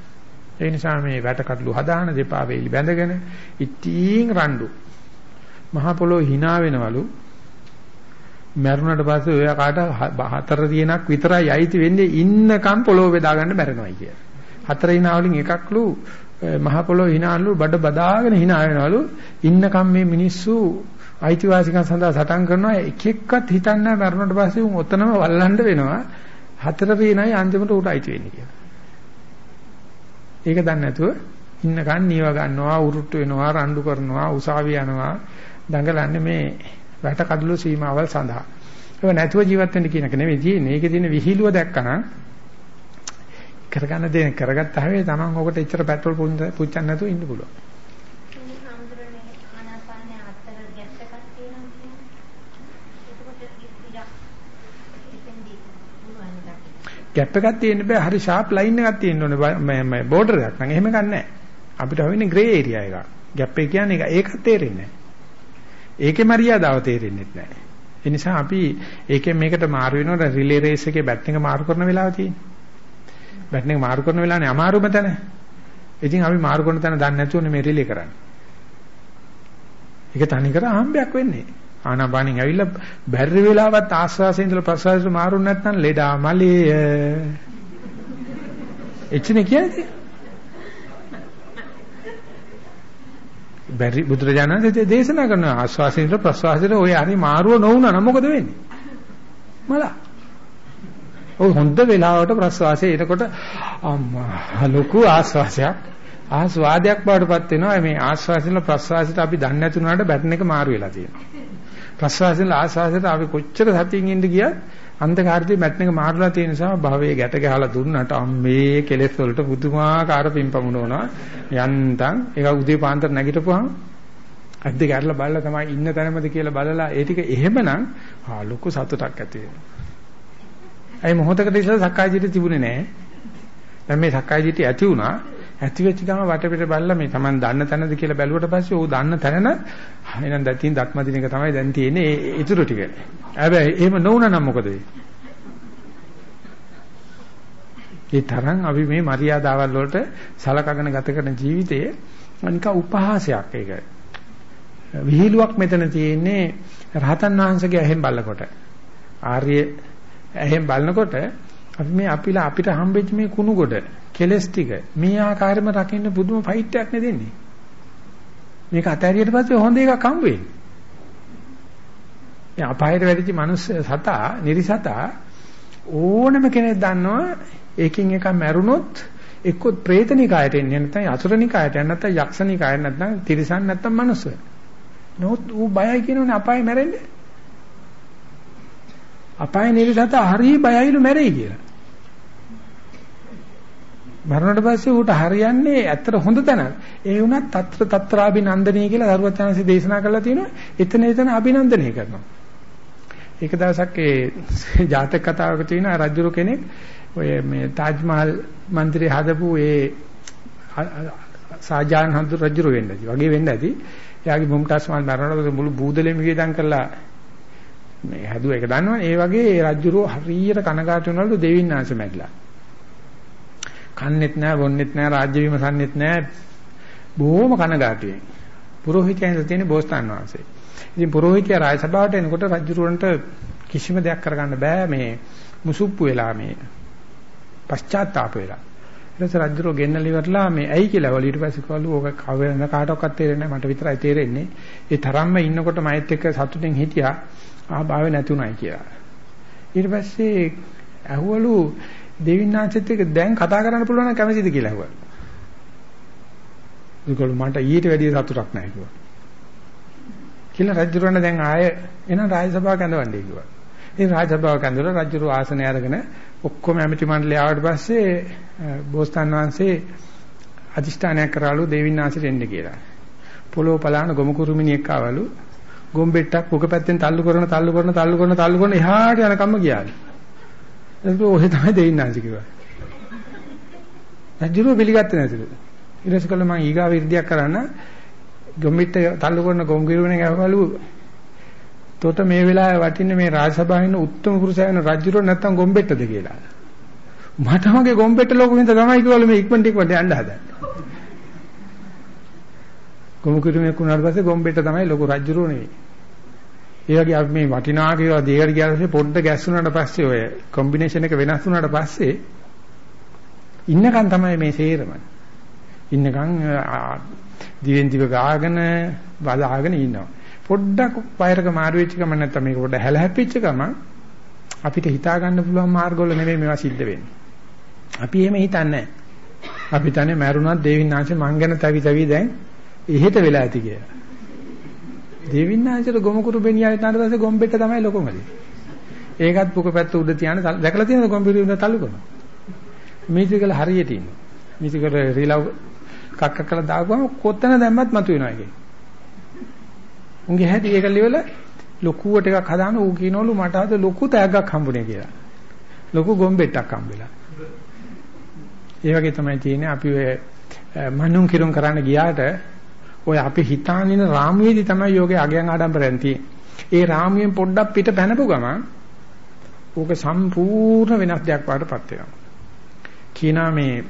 Speaker 1: ඒ නිසා මේ වැටකටළු හදාන දෙපා වේලි බැඳගෙන ඉතිං රණ්ඩු මහ පොළොව hina වෙනවලු මැරුණට පස්සේ ඔය කාට හතර දිනක් විතරයි අයිති වෙන්නේ ඉන්නකම් පොළොව බෙදා ගන්න මැරෙනවා කිය. හතර hina වලින් එකක්ලු මහ පොළොව hinaලු බඩ බදාගෙන hina වෙනවලු ඉන්නකම් මේ මිනිස්සු අයිතිවාසිකම් සඳහා සටන් කරනවා එක එක්කත් හිතන්නේ මැරුණට පස්සේ උන් ඔතනම වල්ලන්න වෙනවා හතර දිනයි අන්තිමට උට අයිති වෙන්නේ කියලා. ඒක දන්නේ නැතුව ඉන්නකම් නියව ගන්නවා උරුට්ට වෙනවා රණ්ඩු කරනවා උසාවි යනවා දඟලන්නේ මේ වැට කඩළු සීමාවල් සඳහා. ඒක නැතුව ජීවත් වෙන්න කියන එක නෙවෙයි තියෙන්නේ. ඒකේ තියෙන විහිළුව දැක්කනම් කරගන්න දේ කරගත්ත හැබැයි Taman ඔකට එච්චර පෙට්‍රල් පුච්චන්න නැතුව ඉන්න පුළුවන්. ගැප් එකක් තියෙන්න බෑ හරි ෂාප් ලයින් එකක් තියෙන්න ඕනේ මේ බෝඩර් එකක්. නම් එහෙම ගන්නෑ අපිට හොයන්නේ ග්‍රේ ඒරියා එකක්. ගැප් එක කියන්නේ ඒක. තේරෙන්නේ නැහැ ඒකේ මරියාදාව තේරෙන්නේ නැහැ ඒ නිසා අපි ඒකෙන් මේකට මාරු වෙනකොට රිලේ රේස් එකේ බැට් එක මාරු කරන වෙලාව තියෙන්නේ. බැට් එක මාරු කරන වෙලාවනේ අමාරුම තැන. ඉතින් අපි මාරු කරන තැන දන්නේ නැතුවනේ මේ රිලේ කරන්නේ. ඒක තනිකර ආම්බයක් වෙන්නේ. ආනාපානින් ඇවිල්ලා බැරි වෙලාවත් ආස්වාසයෙන් ඉඳලා ප්‍රසවාසයට මාරු නැත්නම් ලෙඩා මලේ එච්චනේ කියන්නේ. බැරි බුදුරජාණන් වහන්සේ දේශනා කරන ආස්වාසයෙන් ඉඳලා ප්‍රසවාසයට ඔය හරි මාරුව නොවුනා නම් මොකද වෙන්නේ? මල. ඔය හොඳ වෙලාවට ප්‍රසවාසය එනකොට අම්මා ලොකු ආස්වාසයක්. ආස්වාදයක් බවටපත් වෙනවා. මේ ආස්වාසයෙන් ප්‍රසවාසයට අපි දන්නේ නැතුණාට බැටන් එක මාරු වෙලා තියෙනවා. ප්‍රසවාසයෙන් ආස්වාසයට අපි කොච්චර සතියින් ඉඳ ගියත් අන්ධකාරදී මැට්න එක මාරුලා තියෙන නිසා භවයේ ගැට ගහලා දුන්නට අම්මේ කෙලෙස් වලට පුදුමාකාර පිම්පමුණනවා යන්තම් ඒක උදේ පාන්දර නැගිටපුවාම අද්ද ගැටලා බලලා තමයි ඉන්න තැනමද කියලා බලලා ඒ ටික එහෙමනම් ආ ලොකු සතුටක් ඇති වෙනවා. ඒ මොහොතකට ඉස්සෙල්ලා සක්කාය දිට්ඨිය තිබුණේ නැහැ. දැන් මේ සක්කාය දිට්ඨිය ඇති වුණා. ඇති වෙච්ච ගම වටපිට බලලා මේ Taman දන්න තැනද කියලා බැලුවට පස්සේ ਉਹ දන්න තැන එහෙනම් දැතින් දත්මදින එක තමයි දැන් තියෙන්නේ ඒ ඉතුරු ටික. හැබැයි එහෙම නොවුනා නම් මොකද වෙන්නේ? ඒ තරම් අපි මේ මරියාදාවල් වලට සලකගෙන ගත කරන ජීවිතයේ අනික උපහාසයක් ඒක. විහිළුවක් මෙතන තියෙන්නේ රහතන් වහන්සේගේ ඇහෙන් බලනකොට. ආර්ය ඇහෙන් බලනකොට අපි මේ අපිලා අපිට හම්බෙච්ච මේ කුණු ගොඩ කෙලස් ටික මේ ආකාරයෙන්ම රකින්න පුදුම ෆයිට් එකක් නේ දෙන්නේ. මේක අතහැරියට පස්සේ හොඳ එකක් හම්බ වෙන්නේ. මේ අපායට වැඩිච මනුස්ස සතා, නිරිසතා ඕනම කෙනෙක් දන්නවා ඒකින් එකක් මැරුණොත් එක්ක പ്രേතනිකායට එන්නේ නැත්නම් අසුරනිකායට එන්නේ නැත්නම් යක්ෂනිකායට නැත්නම් තිරිසන් නැත්නම් මනුස්ස. නමුත් ඌ බයයි කියනෝනේ අපායේ මැරෙන්නේ. අපායේ නිරිසතා හරි බයයිලු මැරෙයි කියලා. මරණයට පස්සේ ඌට හරියන්නේ ඇත්තට හොඳ තැනක්. ඒ වුණත් తත්‍ර తත්‍රාබිනන්දනීය කියලා දරුවචාන්සේ දේශනා කරලා තියෙනවා. එතන එතන අභිනන්දනය කරනවා. ඒක දවසක් ඒ ජාතක කතාවක තියෙන රජුරු කෙනෙක් ඔය මේ තාජ් මහල් මන්දිරේ හදපු ඒ සාජාන් හඳු රජුරු වෙන්න ඇති. වගේ වෙන්න ඇති. එයාගේ මුම්තාස් මහල් මරණයට මුළු බූදලෙම වියදම් කරලා මේ හැදුව එක දන්නවනේ. ඒ වගේ රජුරු හරියට කනගාටු වෙනවලු දෙවින්නාංශ මැරිලා. කන්නෙත් නැහැ, බොන්නෙත් නැහැ, රාජ්‍ය විමසන්නෙත් නැහැ. බොහොම කනගාටුවෙන්. පුරোহিතයන් තියෙන බෝසතාන් වහන්සේ. ඉතින් පුරোহিතයා රාජ සභාවට එනකොට රජුරවන්ට කිසිම දෙයක් කරගන්න බෑ මේ මුසුප්පු වෙලා මේ පශ්චාත්තාප වෙලා. ඊට පස්සේ රජුරෝ ගෙන්නලි ඉවරලා මේ ඇයි කියලා වල ඊට පස්සේ කවලු ඕක කවෙන කාටවත් තේරෙන්නේ නැහැ මට විතරයි තේරෙන්නේ. ඒ තරම්ම ඉන්නකොට මයිත් එක්ක සතුටින් හිටියා ආභාවේ නැතුණයි කියලා. ඊට පස්සේ ඇහුවලු දෙවිනාංශෙත් එක්ක දැන් කතා කරන්න පුළුවන් නම් කැමතිද කියලා ඇහුවා. ඒකවල මට ඊට වැඩිය සතුටක් නැහැ කිව්වා. කියලා රජුරණ දැන් ආය එන රාජසභාව කැඳවන්නේ කිව්වා. ඉතින් රාජසභාව කැඳවලා රජුරු ආසනය අරගෙන ඔක්කොම ඇමති මණ්ඩලය ආවට පස්සේ බෝසතාන් වහන්සේ අදිෂ්ඨානයක් කරාලු දෙවිනාංශෙට එන්න කියලා. පොළොව පලාන ගොමු කුරුමිනියෙක් ආවලු ගොම්බෙට්ටක් උක පැත්තෙන් තල්ලු කරන තල්ලු කරන තල්ලු කරන තල්ලු කරන එහාට යනකම්ම ගියාලු. ඒක ඔහෙ තමයි දෙවිනාංශ කිව්වා. රජුරු පිළිගත්තේ නැතිලු. ඊට පස්සේ කළා මම ඊගාව ඉර්ධියක් කරන්න ගොම්බෙට්ට තල්ලු කරන ගොම්ගිරුවනේ ගහවලු තොට මේ වෙලාවේ වටින්නේ මේ රාජසභාවේ ඉන්න උත්තම පුරුෂයා වෙන රජුරෝ නැත්තම් ගොම්බෙට්ටද කියලා. මට මගේ ගොම්බෙට්ට ලෝකෙ වින්ද තමයි කිව්වලු මේ ඉක්මනට ඉක්මනට යන්න හදන්නේ. ගොමු කිරුමේ කුණාට පස්සේ ගොම්බෙට්ට තමයි ලොකු රජුරෝ නෙවෙයි. ඒ වගේ අපි මේ වටිනා කියලා දෙයකට ගියාට පස්සේ පොඩ්ඩ ගැස්සුනාට පස්සේ ඔය කොම්බිනේෂන් එක වෙනස් වුණාට පස්සේ ඉන්නකන් තමයි මේ සේරම. ඉන්නකන් දිවෙන් දිව ගාගෙන බලාගෙන ඉන්නවා. පොඩ්ඩක් වයරක මාරු වෙච්ච ගමන් නැත්නම් මේක පොඩ්ඩ හැලහැප්පිච්ච ගමන් අපිට හිතා ගන්න පුළුවන් මාර්ගවල නෙමෙයි මේවා සිද්ධ වෙන්නේ. අපි එහෙම හිතන්නේ අපි තනේ මරුණත් දේවින්නාංශ මං ගැන තවි තවි දැන් එහෙට වෙලා ඇති කියලා. දෙවින්නාංශයට ගොම කුරු බෙනියාට ඊට පස්සේ ගොම්බෙට්ට තමයි ලොකම දේ. ඒකත් පුක පැත්ත උඩ තියාන දැකලා තියෙනද ගොම්බිරි උඩ තල්ලු කරනවා. මේතිකල හරියට ඉන්නේ. මේතිකල රීලව් කක්ක කළා දාගුවම කොතන දැම්මත් මතුවෙනවා ඒකේ. උන්ගේ හැටි ඒක livel ලොකුවට එකක් හදාන ඌ කියනවලු මට අද ලොකු තෑග්ගක් හම්බුනේ කියලා. ලොකු ගොම්බෙට්ටක් හම්බෙලා. ඒ වගේ තමයි තියෙන්නේ අපි ඔය මනුන් කිරුම් කරන්න ගියාට ඔය අපි හිතානින රාමුවේදී තමයි යෝගේ අගයන් ආඩම්බරයන් තියෙන්නේ. ඒ රාමුවෙන් පොඩ්ඩක් පිට පැනපු ගමන් ඕක සම්පූර්ණ වෙනස් දෙයක් වඩටපත් වෙනවා. කියනවා මේ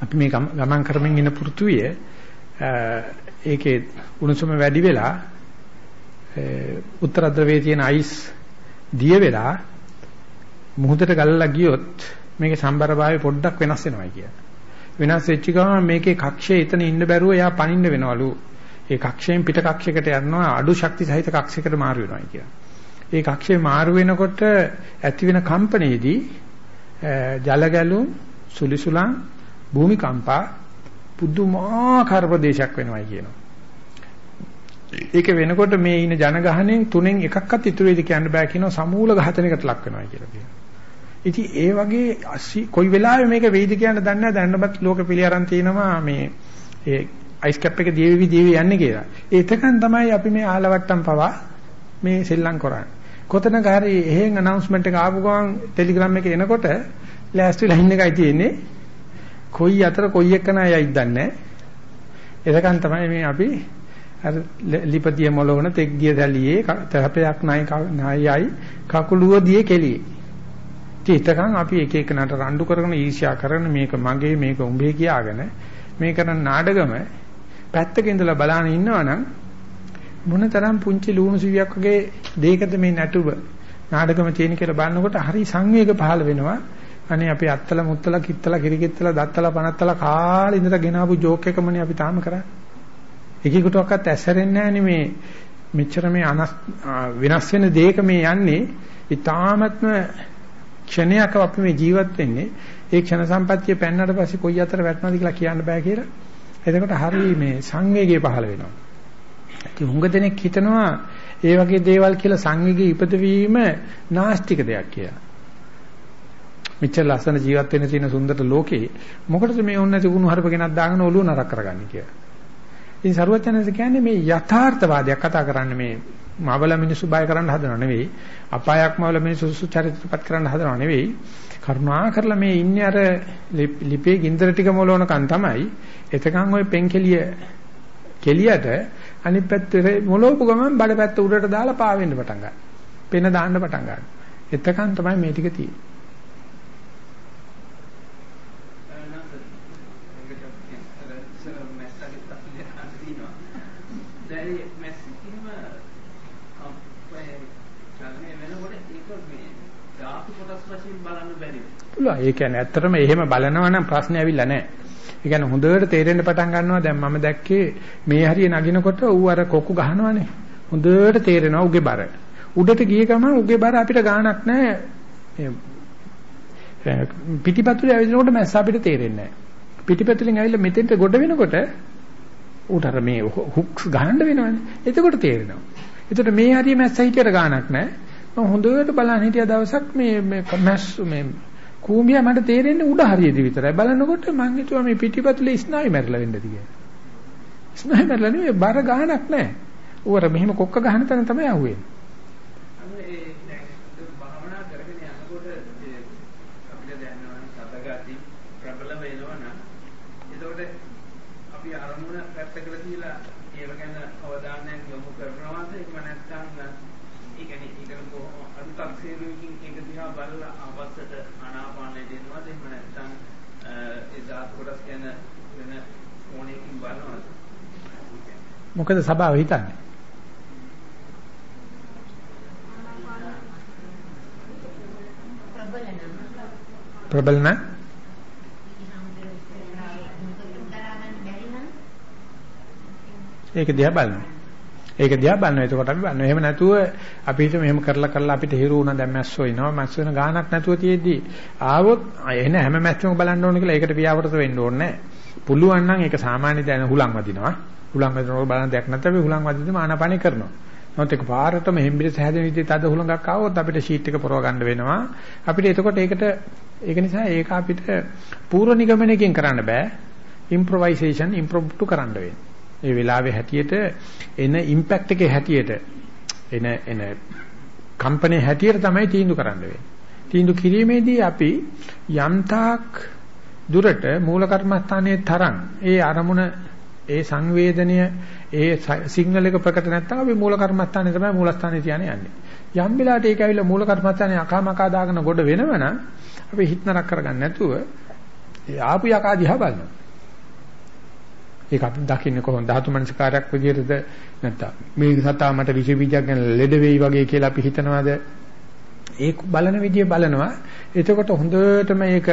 Speaker 1: අපි මේ ගමන් කරමින් ඉන්න පෘථුවිය ඒකේ උණුසුම වැඩි වෙලා උත්තර ධ්‍රවයේ තියෙන අයිස් දිය වෙලා මුහුදට ගලලා ගියොත් මේකේ සම්බරභාවය පොඩ්ඩක් වෙනස් වෙනවා කියලා. වෙනස් වෙච්ච ගමන් මේකේ කක්ෂයේ එතන ඉන්න බැරුව එයා පනින්න වෙනවලු. ඒ කක්ෂයෙන් පිට කක්ෂයකට යනවා අඩු ශක්ති සහිත කක්ෂයකට මාරු වෙනවා කියලා. ඒ කක්ෂේ මාරු වෙනකොට ඇති වෙන කම්පණයේදී ජල ගැලුම් සුලිසුලං භූමිකම්පා පුදුමාකාර ප්‍රදේශයක් වෙනවයි කියනවා. ඒක වෙනකොට මේ ඉන ජනගහණයෙන් තුනෙන් එකක්වත් ඉතුරු වෙයිද කියන්න බෑ කියනවා සමූල ඝාතනයකට ලක් වෙනවා කියලා කියනවා. ඉතින් ඒ වගේ කොයි වෙලාවෙ මේක වෙයිද කියන්න දන්නේ නැහැ දැන්නවත් ලෝක පිළි අරන් තිනවා මේ ඒ අයිස් කැප් එක දීවි දීවි යන්නේ කියලා. ඒතකන් තමයි අපි මේ ආලවට්ටම් පවා මේ සෙල්ලම් කරන්නේ. කොතනක හරි එහෙන් අනවුන්ස්මන්ට් එක ආපු ගමන් ටෙලිග්‍රෑම් එකේ එනකොට ලෑස්ති ලයින් එකයි තියෙන්නේ. කොයි අතර කොයි එකන යයිද දන්නේ එතකන් තමයි මේ අපි අර ලිපතිය මොළවන තෙක් ගිය දැලියේ තරපයක් ණයයි කකුලුව දියේ කෙලියේ. ඉතින් අපි එක එක නට රණ්ඩු කරගෙන ඊර්ෂ්‍යා කරන මේක මගේ මේක උඹේ කියාගෙන මේ කරන නාඩගම පැත්තක ඉඳලා බලන ඉන්නවනම් මොනතරම් පුංචි ලුණු සිවියක් වගේ දෙයකද මේ නැටුව නාඩගම තියෙන කියලා බලනකොට හරි සංවේග පහළ වෙනවා. අනේ අපි අත්තල මුත්තල කිත්තල කිරිකිත්තල දත්තල පනත්තල කාලේ ඉඳලා ගෙනාවු ජෝක් එකමනේ අපි තාම කරන්නේ. එකෙකුටවත් ඇසරෙන්නේ නැහැ මේ මෙච්චර මේ වෙනස් වෙන දෙයක මේ යන්නේ ඊ타මත්ම ක්ෂණයක අපි මේ ජීවත් වෙන්නේ ඒ ක්ෂණ සම්පත්තිය පෙන්නට පස්සේ කොයි අතර වැටෙනවද කියලා කියන්න බෑ කියලා. එතකොට හරිය මේ සංවේගය පහළ වෙනවා. ඉතින් හුඟ දෙනෙක් හිතනවා ඒ වගේ දේවල් කියලා සංවේගී ඉපදවීම නාස්තික දෙයක් කියලා. මෙච්චර ලස්සන ජීවත් වෙන්න තියෙන සුන්දර ලෝකේ මොකටද මේ ඕන නැති කුණු හරප ගෙනත් දාගෙන ඔළුව නරක කරගන්නේ කියලා. ඉතින් සරුවචනන්ද කියන්නේ මේ යථාර්ථවාදයක් කතා කරන්නේ මේ මවල මිනිස්සු බය කරන්න හදනව නෙවෙයි අපායක් මවල මිනිස්සු සුචරිතපත් කරන්න හදනව නෙවෙයි කරුණා කරලා මේ ඉන්නේ අර ලිපේ ගින්දර ටික මොලවනකන් තමයි එතකන් ওই පෙන්කෙලිය කෙලියට අනිත් පැත්තේ මොලවපු ගමන් බඩ පැත්ත උඩට දාලා පාවෙන්න පටන් ගන්නවා. පෙන දාන්න පටන් ගන්නවා. එතකන් තමයි මේ ටික තියෙන්නේ. පුළුවන්. ඒ කියන්නේ ඇත්තටම එහෙම බලනවා නම් ප්‍රශ්නේ ඇවිල්ලා නැහැ. ඒ කියන්නේ හොඳට තේරෙන්න පටන් ගන්නවා දැන් මම දැක්කේ මේ හරිය නගිනකොට ඌ අර කොක්කු ගහනවානේ. හොඳට තේරෙනවා උගේ බර. උඩට ගිය ගමන් උගේ බර අපිට ගාණක් නැහැ. පිටිපතුලේ ඇවිදිනකොට මැස්ස අපිට තේරෙන්නේ නැහැ. පිටිපතුලෙන් ඇවිල්ලා මෙතෙන්ට ගොඩ වෙනකොට ඌට අර මේ හුක්ස් ගහන්න වෙනවනේ. එතකොට තේරෙනවා. එතකොට මේ හරිය මැස්ස හිටියට ගාණක් නැහැ. මම හොඳට බලන් හිටිය දවසක් මේ මේ මැස් මේ කූඹියා මට තේරෙන්නේ උඩ හරියදී විතරයි. බලනකොට මං හිතුවා මේ පිටිපතුලේ ස්නායු මැරලා වෙන්නද කියලා. ස්නායු මැරලා නෙවෙයි බර ගහනක් නැහැ. ඌර මෙහෙම කොක්ක ගහන තැන තමයි අහුවෙන්නේ. මොකද සභාව හිතන්නේ? ප්‍රබල නම් ඒක දිහා බලනවා. ඒක දිහා බලනවා. එතකොට අපි බලනවා. එහෙම නැතුව අපි හිත මෙහෙම කරලා කරලා අපිට හිරු වුණා දැන් මැස්සෝ ඉනවා. මැස්ස වෙන ගාණක් නැතුව තියෙද්දි ආවොත් එන හැම මැස්සම බලන්න ඕන කියලා ඒකට පියාවරත වෙන්න ඕනේ නැහැ. පුළුවන් නම් ඒක සාමාන්‍ය දැන හුලං වදිනවා. හුලං වදිනකොට බලන්න දෙයක් නැත්නම් හුලං වදිද්දිම ආනාපානෙ කරනවා. නමුත් ඒක පාරටම හෙම්බිරිස හැදෙන විදිහට අද හුලඟක් ආවොත් අපිට ෂීට් එක පරව ගන්න වෙනවා. අපිට එතකොට ඒකට ඒක නිසා ඒක අපිට පූර්ව නිගමනයකින් කරන්න බෑ. ඉම්ප්‍රොවයිසේෂන් ඉම්ප්‍රොම්ප්ටු කරන්න වෙන්නේ. ඒ වෙලාවේ හැටියට එන ඉම්පැක්ට් එකේ හැටියට එන එන කම්පැනි හැටියට තමයි තීන්දුව කරන්න වෙන්නේ. තීන්දුව කිරීමේදී අපි යම්තාක් දුරට මූල කර්මස්ථානයේ තරම් ඒ අරමුණ ඒ සංවේදනය ඒ සිග්නල් එක ප්‍රකට නැත්නම් අපි මූල කර්මස්ථානේ තමයි මූලස්ථානේ තියන්නේ යන්නේ. යම් වෙලාවට ඒක ඇවිල්ලා මූල කර්මස්ථානේ අකාමකා දාගෙන ගොඩ වෙනවනම් අපි හිත නරක කරගන්න නැතුව ඒ ආපු යකා දිහා බලනවා. ඒක අපි දකින්නේ කොහොමද? ධාතු මනසකාරයක් විදිහටද නැත්නම් මේ සතා මට විෂ බීජයක් ගැන ලෙඩ වෙයි වගේ කියලා අපි හිතනවාද? ඒ බලන විදිය බලනවා. එතකොට හොඳටම ඒක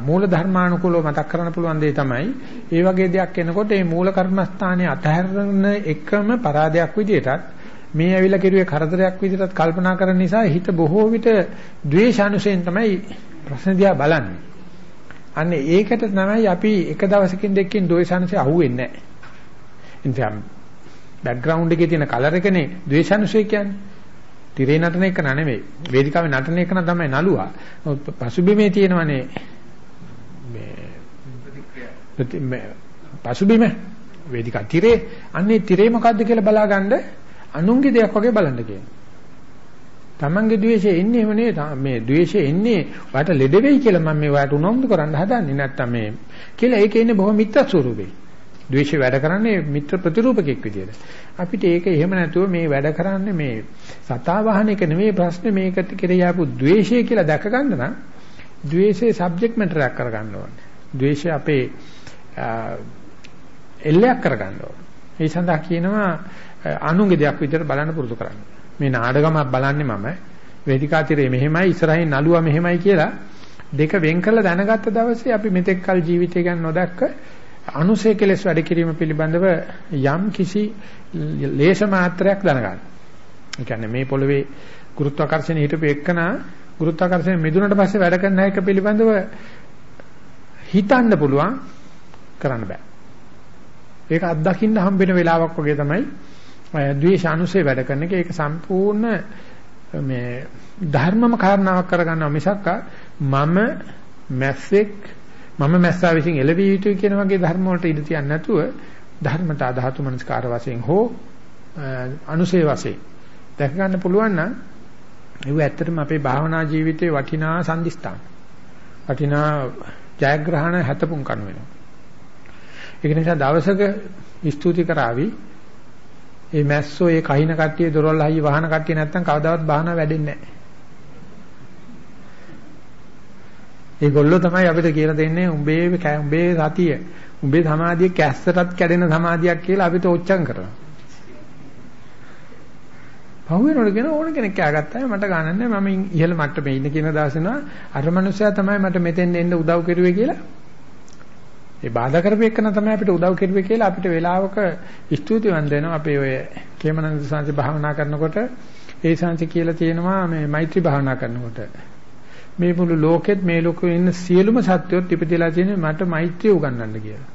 Speaker 1: මූල ධර්මානුකූලව මතක් කරන්න පුළුවන් දේ තමයි ඒ වගේ දෙයක් එනකොට මේ මූල කර්මස්ථානයේ අතහැරන එකම පරාදයක් විදිහටත් මේ ඇවිල්ලා කෙරුවේ කරදරයක් විදිහටත් කල්පනා කරන නිසා හිත බොහෝ විට ද්වේෂානුසයෙන් තමයි ප්‍රශ්න දිහා බලන්නේ. අන්න ඒකට තමයි අපි එක දවසකින් දෙකකින් ද්වේෂාංශය අහුවෙන්නේ නැහැ. ඉතින් බෑග්ග්‍රවුන්ඩ් එකේ තියෙන කලර් එකනේ ද්වේෂාංශය කියන්නේ. තිරේ නටන එක නෙමෙයි. වේදිකාවේ නටන එක තමයි නළුවා. පසුබිමේ තියෙනවනේ මේ පසුබිම වේදිකා තිරේ අන්නේ තිරේ මොකද්ද කියලා බලාගන්න අනුන්ගේ දෙයක් වගේ බලන්න කියනවා. තමන්ගේ ද්වේෂය එන්නේ එහෙම නේ මේ ද්වේෂය එන්නේ ඔයාට ලෙඩ වෙයි කියලා මම මේ ඔයාට උනන්දු කරන්න හදන්නේ නැත්තම් මේ කියලා ඒකේ ඉන්නේ බොහොම මිත්‍ර ස්වරූපේ. ද්වේෂය වැඩ කරන්නේ මිත්‍ර ප්‍රතිරූපකෙක් විදියට. අපිට ඒක එහෙම නැතුව මේ වැඩ කරන්නේ මේ සතා වහන එක නෙමෙයි ප්‍රශ්නේ මේකට කෙරේ ආපු ද්වේෂය කියලා දැක ගන්න නම් ද්වේෂයේ සබ්ජෙක්ට් මැටර් එකක් කරගන්න ඕනේ. ද්වේෂය අපේ එල්ලයක් කරගන්න ඕනේ. ඒ සඳහා කියනවා අනුන්ගේ දෙයක් විදියට බලන්න පුරුදු කරන්න. මේ නාඩගමක් බලන්නේ මම වේදිකා තිරේ මෙහෙමයි ඉස්සරහින් නළුවා මෙහෙමයි කියලා දෙක වෙන් කරලා දැනගත්ත දවසේ අපි මෙතෙක් කල ජීවිතය ගැන නොදැක්ක අනුසය කෙලස් වැඩ කිරීම පිළිබඳව යම් කිසි ලේෂ මාත්‍රයක් දැනගන්න. ඒ කියන්නේ මේ පොළවේ ගුරුත්වාකර්ෂණය හිටපු එකන ගුරුත්වාකර්ෂණය මිදුනට පස්සේ වැඩ කරන එක පිළිබඳව හිතන්න පුළුවන් කරන්න බෑ. ඒක අත්දකින්න හම්බෙන වෙලාවක් වගේ තමයි ද්වේෂ අනුසය වැඩ කරන එක. ඒක සම්පූර්ණ මේ ධර්මම කාරණාවක් කරගන්නවා මිසක් මම මැස්සෙක් මම මැස්සා විසින් එළවිය යුතුයි කියන වගේ ධර්ම වලට ඉඳ තියන්නේ නැතුව ධර්මතා ධාතු මනස්කාර වශයෙන් හෝ අනුසය වශයෙන්. දැක ගන්න පුළුවන් නම් ඒව ඇත්තටම අපේ භාවනා ජීවිතේ වටිනා සම්දිස්ථාන. වටිනා ජයග්‍රහණ හැතපුම් කන වෙනවා. ඒක නිසා දවසක ස්තුති කරાવી ඒ මැස්සෝ ඒ කහින කට්ටිය දොරවල් හයිය වහන කට්ටිය නැත්තම් කවදාවත් බාහන වැඩෙන්නේ නැහැ. ඒගොල්ලෝ තමයි අපිට කියලා දෙන්නේ උඹේ උඹේ සතිය උඹේ සමාධිය කැස්සටත් කැඩෙන සමාධියක් කියලා අපිට ඔච්චම් කරනවා. පහුවෙනකොට කියන ඕන කෙනෙක් කෑගත්තා මට ගණන් නැහැ මම ඉහළ මට්ටමේ ඉන්න කියන දවසේනවා අර මනුස්සයා තමයි මට මෙතෙන් එන්න උදව් කරුවේ කියලා ඒ බාධා කරපෙන්න තමයි අපිට උදව් කෙරුවේ කියලා අපිට වෙලාවක ස්තුතිවන්ත වෙනවා අපේ ඔය කේමනන්ද සාංශ භාවනා කරනකොට ඒ සාංශ කියලා තියෙනවා මේ මෛත්‍රී භාවනා කරනකොට මේ මුළු ලෝකෙත් මේ ලෝකෙ ඉන්න සියලුම සත්වයොත් ඉපදෙලා තියෙන්නේ මට මෛත්‍රිය උගන්වන්න කියලා.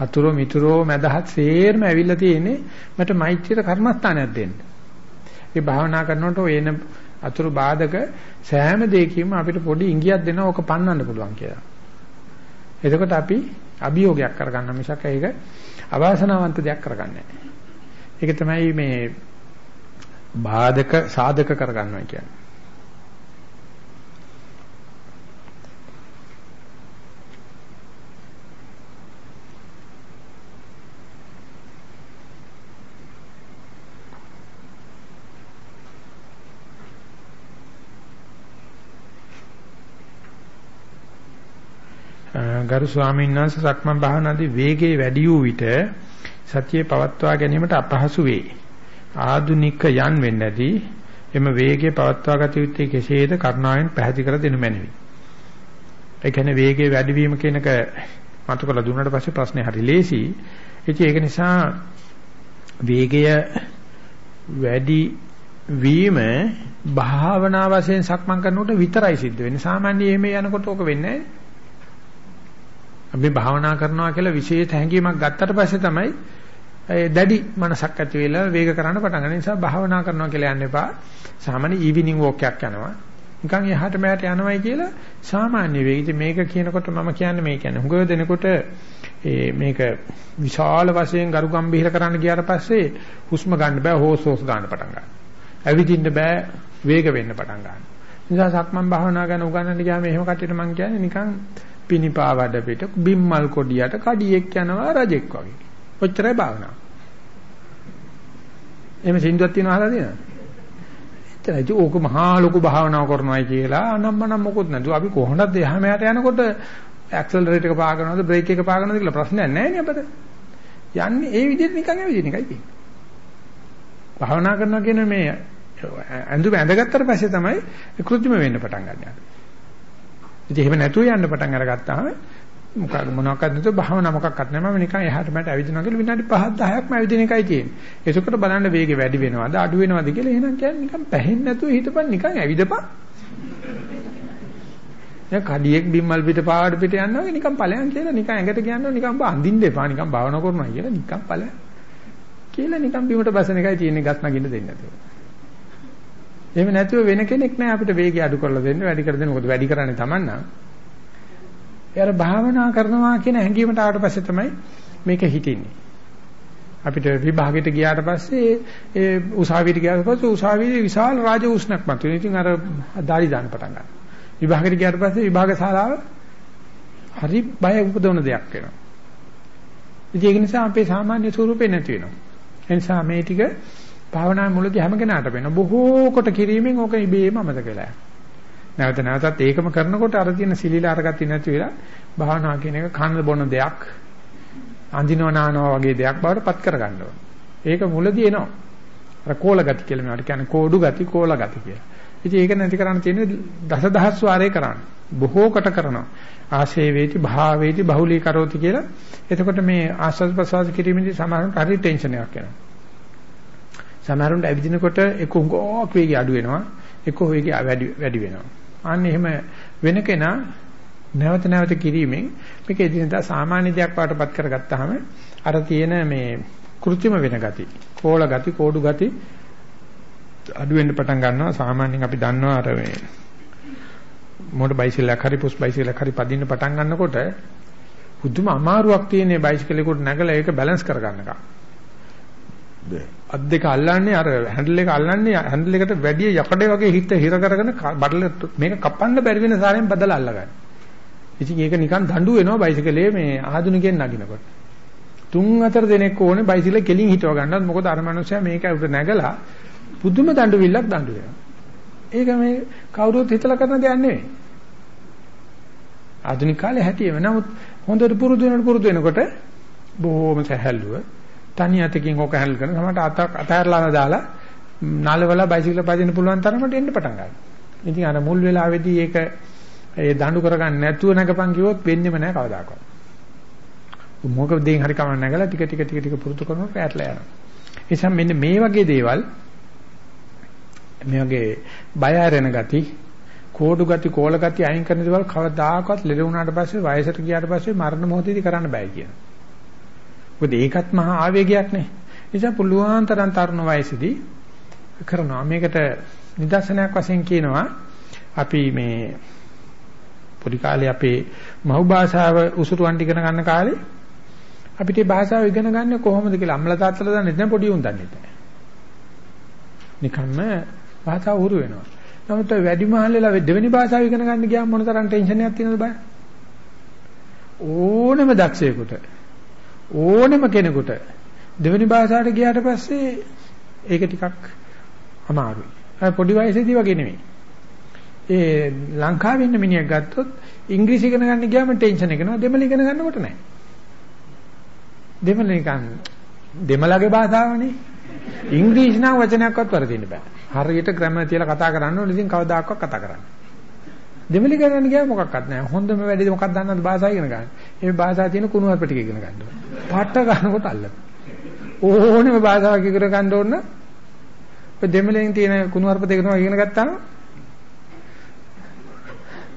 Speaker 1: අතුරු මිතුරෝ මැදහත් සේරම ඇවිල්ලා තියෙන්නේ මට මෛත්‍රියට කර්මස්ථානයක් දෙන්න. ඒ භාවනා කරනකොට එන අතුරු බාධක සෑම දෙයකින්ම අපිට පොඩි ඉඟියක් දෙනවා ඕක පන්නන්න පුළුවන් කියලා. එතකොට අපි අභියෝගයක් කරගන්න මිසක් ඒක අවාසනාවන්ත දෙයක් කරගන්නේ නැහැ. ඒක තමයි මේ බාධක සාධක කරගන්නවා කියන්නේ. ගරු ස්වාමීන් වහන්සේ සක්මන් භාවනාදී වේගයේ වැඩි වූ විට සතියේ පවත්වා ගැනීමට අපහසු වේ. ආදුනික යන් වෙන්නදී එම වේගයේ පවත්වා ගත යුත්තේ කෙසේද කරුණාවෙන් පැහැදිලි කර දෙනු මැනවි. ඒ කියන්නේ වේගයේ වැඩි වීම කියන එක මතු කරලා දුන්නාට පස්සේ ප්‍රශ්නේ හරි ලේසි. ඒක නිසා වේගය වැඩි වීම භාවනා වශයෙන් සක්මන් කරනකොට විතරයි සිද්ධ වෙන්නේ. සාමාන්‍ය එහෙම යනකොට ඕක වෙන්නේ නැහැ. අපි භාවනා කරනවා කියලා විශේෂ හැඟීමක් ගත්තට පස්සේ තමයි දැඩි මනසක් ඇති වෙලා වේග කරන්න පටන් ගන්න නිසා භාවනා කරනවා කියලා යන්න එපා. සාමාන්‍ය ඊවිනිං වොක් එකක් යනවා. නිකන් එහාට මෙහාට යනවයි කියලා සාමාන්‍ය වේ. ඉතින් මේක කියනකොට මම කියන්නේ මේ කියන්නේ හුඟව දෙනකොට මේක විශාල වශයෙන් ගරු ගම්භීර කරන්න ගියාට පස්සේ හුස්ම ගන්න බෑ හොස් හොස් ගන්න පටන් ගන්නවා. ඇවිදින්න බෑ වේග වෙන්න පටන් ගන්නවා. නිසා සක්මන් භාවනා ගැන උගන්වන්න ගියාම එහෙම කටියට මම කියන්නේ නිකන් පිනිපාවඩ පිට බිම්මල් කොඩියට කඩියෙක් යනවා රජෙක් වගේ. ඔච්චරයි භාවනාව. එහෙම සින්දුවක් තියෙනවා අහලා තියෙනවද? එච්චරයි. ඕක මහා ලොකු භාවනාව කරනවායි කියලා අනම්මනම් මොකොත් නැතුව අපි කොහොමද එහාම යට යනකොට ඇක්සලරේටර් එක පාගනවද බ්‍රේක් එක පාගනවද කියලා ප්‍රශ්නයක් නැහැ නේ අපිට. යන්නේ ඒ විදිහට නිකන් ඇවිදින එකයි තියෙන්නේ. භාවනා කරනවා කියන මේ ඇඳුම ඇඳගත්තට පස්සේ තමයි කෘත්‍රිම වෙන්න පටන් ගන්නවා. ඉතින් එහෙම නැතුව යන්න පටන් අරගත්තාම මොකක් මොනවාක්වත් නැතුව භාවනා මොකක්වත් නැහැ මම නිකන් එහාට මට ඇවිදිනවා කියලා විනාඩි 5ක් 10ක්ම ඇවිදින එකයි තියෙන්නේ. ඒකකට බලන්න වේගය වැඩි වෙනවද අඩු වෙනවද කියලා එහෙනම් කියන්නේ නිකන් පැහෙන්නේ නැතුව හිටපන් නිකන් ඇවිදපන්. දැන් කඩියෙක් බිම්මල් පිට පාවඩ පිට යනවා වගේ නිකන් ඵලයන් කියලා නිකන් ඇඟට කියනවා නිකන් බා අඳින්න එපා නිකන් භාවනා කරනවා කියලා නිකන් ඵලයන්. කියලා නිකන් බිමට බසන එකයි තියෙන්නේ ගස් නගින්න දෙන්නේ නැතුව. එහෙම නැතුව වෙන කෙනෙක් නැහැ අපිට වේගය අඩු කරලා දෙන්න වැඩි කර දෙන්න. මොකද වැඩි කරන්නේ Taman නම්. එයාර භාවනා කරනවා කියන හැඟීමට ආවට පස්සේ තමයි මේක හිතින්නේ. අපිට විභාගෙට ගියාට පස්සේ ඒ උසාවියට ගියාට පස්සේ උසාවියේ විශාල රාජ උෂ්ණක් මතුවෙන. ඉතින් අර දාලි දාන්න පටන් ගන්නවා. විභාගෙට ගියාට පස්සේ විභාග ශාලාව හරි බය උපදවන දෙයක් වෙනවා. ඉතින් ඒක නිසා අපේ සාමාන්‍ය ස්වරූපේ නැති වෙනවා. ඒ නිසා මේ ටික භාවනා මුලදී හැම කෙනාට වෙන බොහෝ කොට කිරීමෙන් ඕක ඉබේම අමතක වෙලා යනවා. නැවත නැවතත් ඒකම කරනකොට අර තියෙන සිලිලා අරගත්තේ නැති වෙලා භාවනා කියන එක කන බොන දෙයක් අඳිනව නානවා වගේ දෙයක් බවට පත් කරගන්න ඕන. ඒක මුලදී එනවා. අර කෝල ගති කියලා මේවට කියන්නේ කෝඩු ගති කෝල ගති කියලා. ඉතින් ඒක නැති කරන්න තියෙන්නේ දසදහස් වාරේ කරන්න. බොහෝ කට කරනවා. ආශේ වේති භාවේති බහුලී කරෝති කියලා. එතකොට මේ ආස්වාද ප්‍රසවාස කිරීමේදී සමහරවිට හරි ටෙන්ෂන් එකක් එනවා. සමහරවිට ඇවිදිනකොට එක උගෝක් වේගය අඩු වෙනවා. එක වේගය වැඩි වැඩි වෙනවා. අන්න එහෙම වෙන කෙනා නැවත නැවත කිරීමෙන් මේක එදිනදා සාමාන්‍ය දෙයක් වඩටපත් කරගත්තාම අර තියෙන මේ කෘත්‍රිම වෙන ගති, කෝල ගති, කෝඩු ගති අඩු වෙන්න පටන් ගන්නවා. සාමාන්‍යයෙන් අපි දන්නවා අර මේ මොඩ බයිසිකලයක් හරි පුස් බයිසිකලයක් හරි පදින්න පටන් ගන්නකොට පුදුම අමාරුවක් තියෙන බයිසිකලෙකට නැගලා ඒක බැලන්ස් කරගන්නකම්. අත් දෙක අල්ලන්නේ අර හැන්ඩල් එක අල්ලන්නේ හැන්ඩල් එකට වැඩි යකඩේ වගේ හිත හිර කරගෙන බඩල මේක කපන්න බැරි වෙන සාරයෙන් බදලා අල්ලගන්න. ඉතින් ඒක නිකන් දඬු වෙනවා බයිසිකලේ මේ ආධුනිකෙන් නගිනකොට. තුන් හතර දෙනෙක් ඕනේ බයිසිකල කෙලින් හිටව ගන්නත් මොකද අර මනුස්සයා මේක උඩ නැගලා පුදුම දඬු විල්ලක් දඬු වෙනවා. ඒක මේ කවුරුත් හිතලා කරන දෙයක් නෙවෙයි. ආධුනික කාලේ හැටියෙම නමුත් හොඳට පුරුදු වෙනකොට පුරුදු වෙනකොට බොහොම සැහැල්ලුව තනි අතකින් ඕක හැන්ඩල් කරන සමහරට අත අතහැරලා දාලා නාලවල බයිසිකල් පදින්න පුළුවන් තරමට එන්න පටන් ගන්නවා. ඉතින් අර මුල් වෙලාවේදී ඒක ඒ දඬු කරගන්න නැතුව නැගපන් කිව්වොත් වෙන්නේම නැහැ කවදාකවත්. මොකද දෙයින් හරි කමක් නැගලා ටික ටික ටික ටික පුරුදු කරනකොට පැටලලා යනවා. ඒ නිසා මෙන්න මේ වගේ දේවල් මේ වගේ බය ඇරෙන ගති, කෝඩු ගති, කෝල ගති අයින් කරන දේවල් කවදාකවත් ලෙඩ වුණාට පස්සේ වයසට ගියාට පස්සේ මරණ මොහොතේදී කරන්න බෑ කියනවා. මොකද ඒකත් මහා ආවේගයක් නේ. නිසා පුළුවන් තරම් තරුණ වයසේදී කරනවා. මේකට නිදර්ශනයක් වශයෙන් කියනවා අපි මේ පොඩි කාලේ අපේ මව් භාෂාව උසුරුවන් ඉගෙන ගන්න කාලේ අපිට මේ භාෂාව ඉගෙන ගන්න කොහොමද කියලා අම්ල තාත්තලා දන්නේ නැහැ පොඩි උන් දන්නේ නැහැ. නිකම්ම භාෂාව උරු වෙනවා. නමුත් වැඩි මහල්ලලා දෙවෙනි භාෂාව ඉගෙන ගන්න ගියාම මොන තරම් ටෙන්ෂන් එකක් තියෙනවද බය? ඕනම දක්ෂයෙකුට ඕනෙම කෙනෙකුට දෙවෙනි භාෂාවට ගියාට පස්සේ ඒක ටිකක් අමාරුයි. අර පොඩි වයසේදී වගේ නෙමෙයි. ඒ ලංකාවේ ඉන්න මිනිහෙක් ගත්තොත් ඉංග්‍රීසි ඉගෙන ගන්න ගියාම ටෙන්ෂන් එක නෝ දෙමළ ඉගෙන ගන්නකොට නැහැ. දෙමළ නිකන් දෙමළගේ භාෂාවනේ. ඉංග්‍රීසි නම් වචනයක්වත් වරදින්න බෑ. හරියට ග්‍රැමර් තියලා කතා කරන්න ඕනේ ඉතින් කවදාකවත් කතා කරන්නේ. දෙමළි ගණන් ගියාම මොකක්වත් නැහැ. හොඳම වැඩේ මොකක්ද දන්නවද භාෂාව ඉගෙන ගන්න. මේ භාෂාව තියෙන කුණු වර්ප ටික ඉගෙන ගන්න ඕනේ. පාට ගන්නකොට අල්ල. ඕනෙම භාෂාවක් ඉගෙන ගන්න ඕන ඔය දෙමළෙන් තියෙන කුණුහරුප දෙක තුනක් ඉගෙන ගත්තාම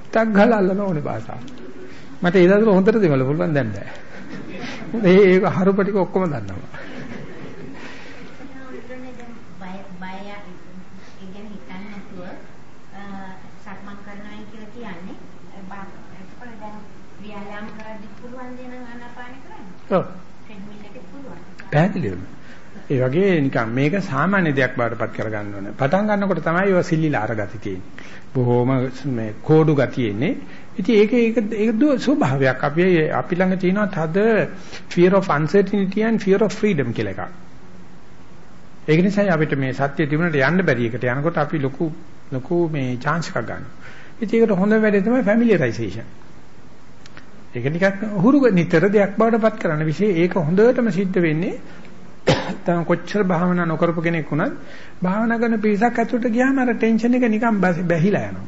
Speaker 1: ටක් ගහලා අල්ලන ඕනේ භාෂාව. මට ඒ දවස්වල හොඳට දෙමළ පුළුවන් දැන් බෑ. ඒ ඒක හරුප ටික ඔක්කොම දන්නවා. ඔව්. පැහැදිලිවම. ඒ වගේ නිකන් මේක සාමාන්‍ය දෙයක් බාටපත් කරගන්න ඕනේ. පටන් ගන්නකොට තමයි ඒවා සිල්ලිලා අරගති තියෙන්නේ. බොහොම මේ කෝඩු ගතිය එන්නේ. ඉතින් ඒක ඒක ඒක ස්වභාවයක්. අපි අපි ළඟ තියෙනවා තද fear of uncertainty and fear of freedom කියලා එකක්. ඒක නිසා අපිට මේ සත්‍ය තිබුණට යන්න බැරි එකට යනකොට අපි ලොකු ලොකු මේ chance එකක් ගන්නවා. ඉතින් ඒකට හොඳ වැඩේ තමයි familiarization. ඒක නිකන් හුරු නිතර දෙයක් බවට පත් කරන්න. විශේෂ ඒක හොඳටම සිද්ධ වෙන්නේ තම කොච්චර භාවනා නොකරපු කෙනෙක් වුණත් භාවනා කරන පිරිසක් ඇතුළට ගියාම අර ටෙන්ෂන් එක නිකන් බැහිලා යනවා.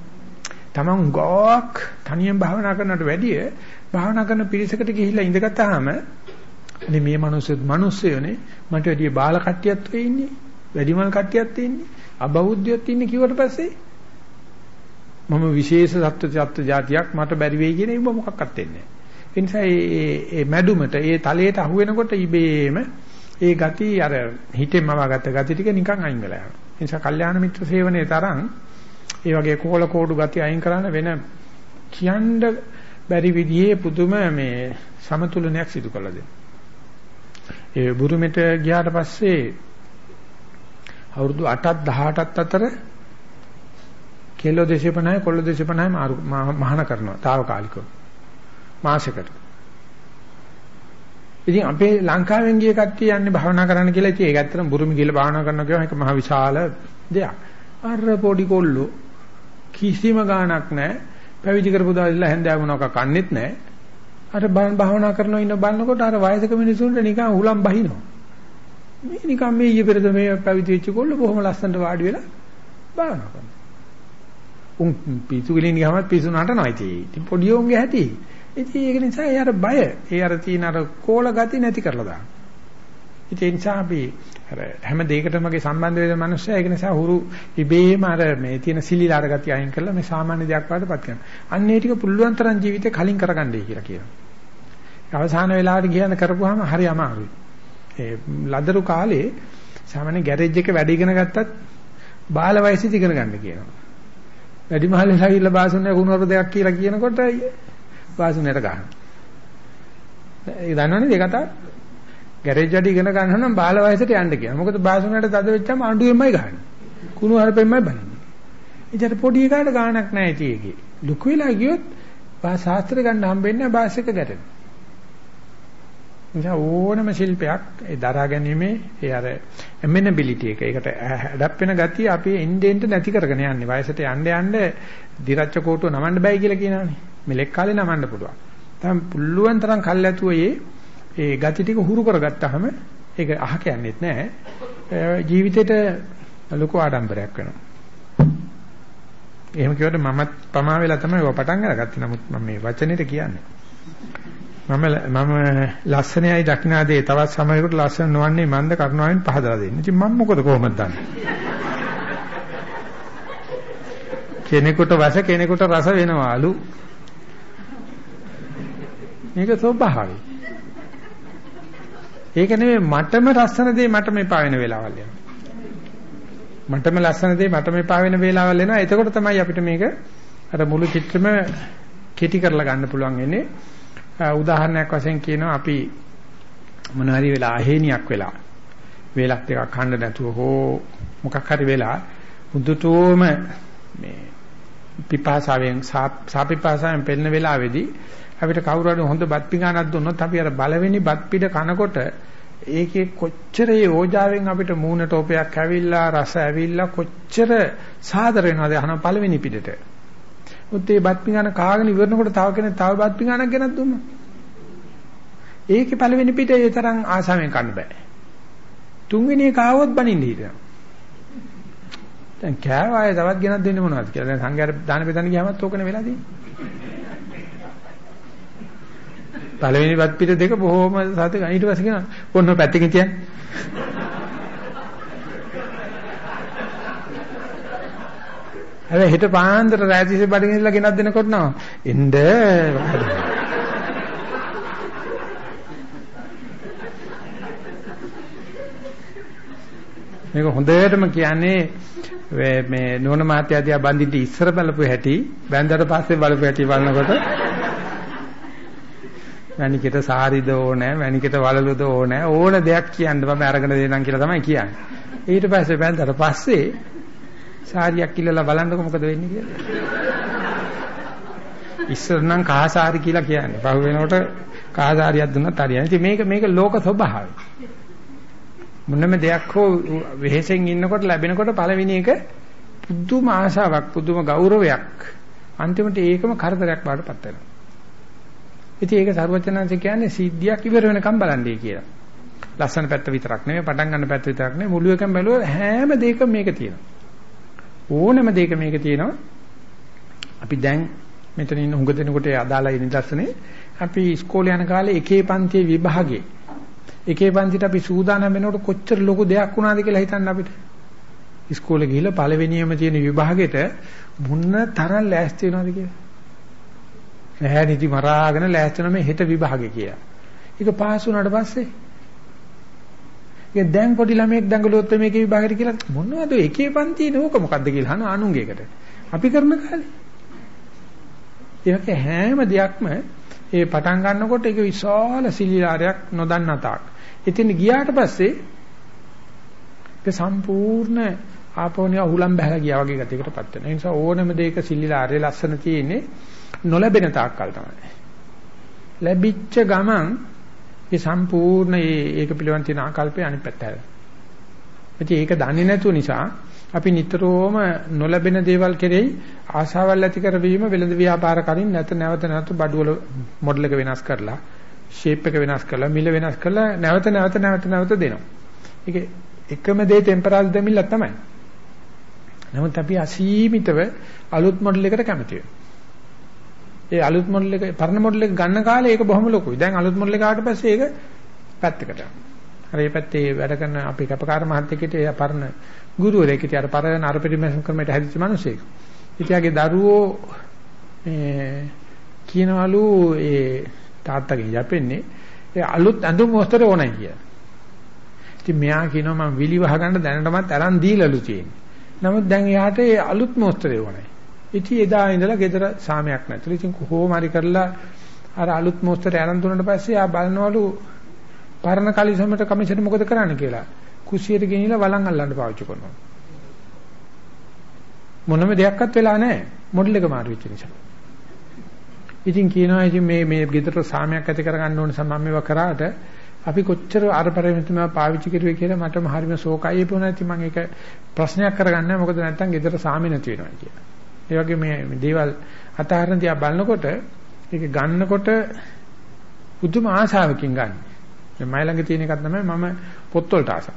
Speaker 1: තමන් ගොක් තනියෙන් භාවනා කරනට වැඩිය භාවනා කරන පිරිසකට ගිහිල්ලා ඉඳගත්තාම අනේ මේ මිනිස්සුත් මිනිස්සයෝනේ මට වැඩිය බාල කට්ටියත් වෙ ඉන්නේ වැඩිමල් කට්ටියත් ඉන්නේ අබෞද්ධයොත් ඉන්නේ කිව්වට පස්සේ මම විශේෂ සත්ත්ව සත්ත්ව જાතියක් මට බැරි වෙයි කියන එක මොකක්වත් වෙන්නේ නැහැ. ඒ නිසා මේ මැඩුමට ඒ තලයට අහු වෙනකොට ඉබේම ඒ ගති අර හිතෙන්ම වගත්ත ගති ටික නිකන් අයින් වෙලා යනවා. ඒ නිසා කල්යාණ මිත්‍ර සේවනයේ තරම් ඒ වගේ කෝල කෝඩු ගති අයින් කරන්න වෙන කියන්න බැරි විදිහේ පුදුම මේ සමතුලනයක් සිදු කළා දෙන්න. ඒ බුරුමෙට ගියාට පස්සේ අවුරුදු 8ක් 18ක් අතර කෙල්ල 250යි කොල්ල 250යි මහාන කරනවා తాවකාලිකව මාසෙකට ඉතින් අපේ ලංකාවෙන් ගිය කට්ටිය යන්නේ භාවනා කරන්න කියලා ඉතින් ඒක ඇත්තටම බුරුමි කියලා භාවනා කරනවා කියනවා ඒක මහ විශාල දෙයක්. අර පොඩි කොල්ලෝ කිසිම ගාණක් නැහැ. පැවිදි කරපු දාලා හැන්දෑව මොනවාක කන්නේත් නැහැ. අර භාවනා කරනවා ඉන්න බලනකොට අර වයසක මිනිසුන්ට නිකන් උලම් බහිනවා. මේ නිකන් මේ ඊයේ පෙරද මේ පැවිදි වෙච්ච කොල්ල බොහොම ලස්සනට වාඩි වෙලා භාවනා කරනවා. උන් පිසු ගලින් ගියාම පිසු නටනවා ඉතින් පොඩි උන්ගේ හැටි. ඉතින් ඒක නිසා ඒ අර බය, ඒ අර තියෙන අර කෝල ගති නැති කරලා දාන්න. ඉතින් ඒ නිසා අපි අර හැම දෙයකටම වගේ සම්බන්ධ වෙන මනුස්සයා ඒක නිසා හුරු ඉබේම අර මේ තියෙන සිලිලාර ගති අයින් කරලා මේ සාමාන්‍ය දෙයක් වඩපත් කරනවා. අන්න ඒ ටික පුළුවන් තරම් ජීවිතේ කලින් කරගන්නයි කියලා කියනවා. අවසාන වෙලාවට ගියන කරපුවාම හරි අමාරුයි. ඒ ලදරු කාලේ සාමාන්‍ය ගෑරේජ් එකේ වැඩ ඉගෙන ගත්තත් බාල වයසේදී ඉගෙන ගන්න කියනවා. වැඩිමහල්ලා ගිහිල්ලා බාසුන්නේ කුණුවර දෙයක් කියලා කියනකොට වාසුනේට ගන්න. ඒ දන්නවනේ ඒ කතාව. ගෑරේජ් වැඩ ඉගෙන ගන්න නම් බාල වයසට යන්න කියන. මොකද බාසුනේට තද වෙච්චාම අඬුවෙන්මයි ගහන්නේ. කුණු හරපෙන්මයි බලන්නේ. ඉතින් පොඩි එකාට ගාණක් නැහැ ඉතින් ඒකේ. ලুকু වෙලා ගියොත් බා ශාස්ත්‍ර ගන්න හම්බෙන්නේ නැහැ බාස් එක ගැටෙන. නිසා ඕනම ශිල්පයක් ඒ දරා ගැනීමේ ඒ අර එමෙනබිලිටි එක ඒකට ඇඩප් වෙන ගතිය අපි එන්ඩෙන්ට නැති කරගෙන යන්නේ. වයසට යන්න යන්න දිරච්ච කෝටුව නමන්න බෑ කියලා කියනවනේ. මෙලෙක් කාලේ නමන්න පුළුවන්. තමයි පුළුවන් තරම් කල්ැතුව ඒ ඒ gati ටික හුරු කරගත්තාම ඒක අහ කියන්නේත් නැහැ. ජීවිතේට ලොකු ආඩම්බරයක් වෙනවා. එහෙම කියවට මමත් පමා වෙලා තමයි ඔය පටන් අරගත්තේ. නමුත් මම මේ වචනෙට කියන්නේ. මම මම ලස්සනයි දක්නාදේ තවත් සමයකට ලස්සන නොවන්නේ මන්ද කරුණාවෙන් පහදලා දෙන්න. ඉතින් මම මොකද කොහොමද දන්නේ? කෙනෙකුට වස කෙනෙකුට රස වෙනවලු. මේක ස්වභාවයි. ඒක නෙමෙයි මටම ලස්සන දේ මට මෙපා වෙන වෙලාවල් යනවා. මටම ලස්සන දේ මට මෙපා වෙන වෙලාවල් එනවා. එතකොට තමයි අපිට මේක අර මුළු චිත්‍රෙම කෙටි කරලා ගන්න පුළුවන් වෙන්නේ. උදාහරණයක් වශයෙන් කියනවා අපි මොන හරි වෙලා අහේනියක් වෙලා වේලක් දෙකක් හන්න නැතුව හෝ මොකක් හරි වෙලා මුදුතෝම මේ පිපාසාවෙන් සාපිපාසාවෙන් පෙළෙන වෙලාවේදී අපිට කවුරු හරි හොඳ බත් පිඟානක් දුන්නොත් අපි අර බලවෙනි බත් පිට කනකොට ඒකේ කොච්චර ඒ ඕජාවෙන් අපිට මූණ ටෝපයක් ඇවිල්ලා රස ඇවිල්ලා කොච්චර සාදර වෙනවද අහන පළවෙනි පිටට. උත් ඒ බත් පිඟාන කාගෙන ඉවරනකොට තව කෙනෙක් තව බත් පිඟානක් ගෙනත් දුන්නා. ඒකේ පළවෙනි පිට ඒ තරම් ආසාවෙන් කන්න බෑ. තුන්වෙනි එක ආවොත් බනින්න හිටිනවා. දැන් කෑවායේ තවත් ගෙනත් දෙන්න මොනවද කියලා. දැන් සංඝයාට දාන බෙදන්න ගියාමත් ඕකනේ වෙලා තියෙන්නේ. පළවෙනි වත් පිට දෙක බොහොම සත ඊට පස්සේ කියනවා ඔන්න පැත්තකින් තියන්න. හැබැයි හෙට පාන්දර රාජිසේ බඩගිනිලා ගෙනත් දෙනකොට නෝ එන්න මේක හොඳටම කියන්නේ මේ නෝන මාත්‍යාදියා බඳින්න ඉස්සර බලපු හැටි බැඳලා පස්සේ බලපු හැටි බලනකොට මණිකට සාරිද ඕනේ මණිකට වලලුද ඕනේ. ඕන දෙයක් කියන්න මම අරගෙන දෙන්නම් කියලා තමයි කියන්නේ. ඊට පස්සේ බැඳලා පස්සේ සාරියක් කිල්ලලා බලන්නකො මොකද වෙන්නේ කියලා. ඉස්සර නම් කහසාරි කියලා කියන්නේ. පහු වෙනකොට කහසාරියක් දුන්නත් හරියන්නේ. ඉතින් මේක මේක ලෝක ස්වභාවය. මොනම දෙයක් හෝ වෙහෙසෙන් ඉන්නකොට ලැබෙනකොට පළවෙනි එක පුදුම ආශාවක් පුදුම ගෞරවයක්. අන්තිමට ඒකම කරදරයක් වඩපත් වෙනවා. ඉතින් ඒක සර්වචනංශ කියන්නේ සිද්ධියක් ඉවර වෙනකම් බලන්නේ කියලා. ලස්සන පැත්ත විතරක් නෙමෙයි පටන් ගන්න පැත්ත විතරක් නෙමෙයි මුළු එකම බැලුවොත් හැම දෙයකම මේක තියෙනවා. ඕනම දෙයක මේක තියෙනවා. අපි දැන් මෙතන ඉන්න හුඟ දෙනකොට අදාළයි නිදර්ශනේ අපි ඉස්කෝලේ යන කාලේ එකේ පන්තියේ විභාගේ එකේ පන්තිට අපි සූදානම් වෙනකොට කොච්චර ලොකු දෙයක් වුණාද කියලා හිතන්න අපිට. ඉස්කෝලේ ගිහිල්ලා පළවෙනියම තියෙන විභාගෙට මුන්න තරම් ලෑස්ති වෙනවද කියලා. නැහැ නිදි මරාගෙන ලෑස්ති වෙන මේ හෙට විභාගේ කියලා. ඒක පාස් වුණාට පස්සේ ඒක දැන් පොඩි ළමයෙක් දඟලුවොත් මේකේ විභාගෙට කියලා මොනවද එකේ පන්තියේ නෝක මොකද්ද කියලා අහන අනුංගයකට. අපි කරන කාලේ. ඒක හැම දෙයක්ම ඒ පටන් ගන්නකොට ඒක විශාල සිලිලාරයක් නොදන්නා තාක්. ඉතින් ගියාට පස්සේ ඒක සම්පූර්ණ ආපෝනිය උහුලම් බහලා ගියා වගේ ගතියකටපත් වෙනවා. ඒ නිසා ඕනම දෙයක සිලිලාරේ ලස්සන තියෙන්නේ නොලැබෙන තාක්කල් තමයි. ලැබිච්ච ගමන් ඒ සම්පූර්ණ ඒක පිළිවන් තියෙන ආකල්පය අනිත් පැත්ත හැරෙනවා. ඒක දන්නේ නැතුව නිසා අපි නිතරම නොලැබෙන දේවල් කෙරෙහි ආශාවල් ඇති කරවීම වෙළඳ ව්‍යාපාර කරින් නැත නැවත නැවත බඩුවල මොඩල් එක වෙනස් කරලා ෂේප් එක වෙනස් කරලා මිල වෙනස් කරලා නැවත නැවත නැවත නැවත දෙනවා. ඒක එකම දේ ටෙම්පරාල් දෙමිල්ල තමයි. නමුත් අපි අසීමිතව අලුත් මොඩල් එකට කැමති වෙනවා. ඒ අලුත් මොඩල් එක පරණ මොඩල් එක ගන්න කාලේ ඒක බොහොම ලොකුයි. දැන් අලුත් මොඩල් එක ආවට පස්සේ ඒක පැත්තකට යනවා. අර මේ පැත්තේ වැඩ කරන අපේ කැපකාර මහත්තයෙක්ට ඒ පරණ ගුරුවරයෙක් ඉතින් අර පරණ අර පරිමේෂන් ක්‍රමයට හැදිච්ච මිනිසෙක්. ඉතියාගේ දරුවෝ මේ කියනවලු ඒ තාත්තගෙන් යපෙන්නේ ඒ අලුත් ඇඳුම් මොස්තර ඕනයි කියලා. ඉතින් මෙයා කියනවා මම විලි වහ ගන්න දැනටමත් අරන් දීලාලු තියෙන්නේ. නමුත් දැන් එයාට ඒ අලුත් මොස්තරේ ඕනයි. ඉතින් එදා ඉඳලා ගෙදර සාමයක් නැතුළු. ඉතින් කොහොම හරි කරලා අර අලුත් මොස්තරේ අරන් දුන්නාට පස්සේ ආ බලනවලු පරණ කලිසමට කමිෂන් මොකද කරන්න කියලා. කුසියට ගෙනිලා වළං අල්ලන්න පාවිච්චි කරනවා. මොනම දෙයක්වත් වෙලා නැහැ. මොඩල් එක මාරු වෙච්ච නිසා. ඉතින් කියනවා ඉතින් මේ මේ ගෙදර සාමයක් ඇති කරගන්න ඕන සමම් මේවා කරාට අපි කොච්චර අර පරිමිතම පාවිච්චි කරුවේ කියලා මටම හරිම ශෝකයි වුණා. ඉතින් මම ඒක ප්‍රශ්නයක් කරගන්නේ මොකද නැත්තම් ගෙදර සාමේ නැති වෙනවා කියලා. ඒ වගේ මේ දේවල් අතහරින දිහා බලනකොට ඒක ගන්නකොට පුදුම ආශාවකින් ගන්න. මම ළඟ තියෙන එකක් තමයි මම පොත්වලට ආසයි.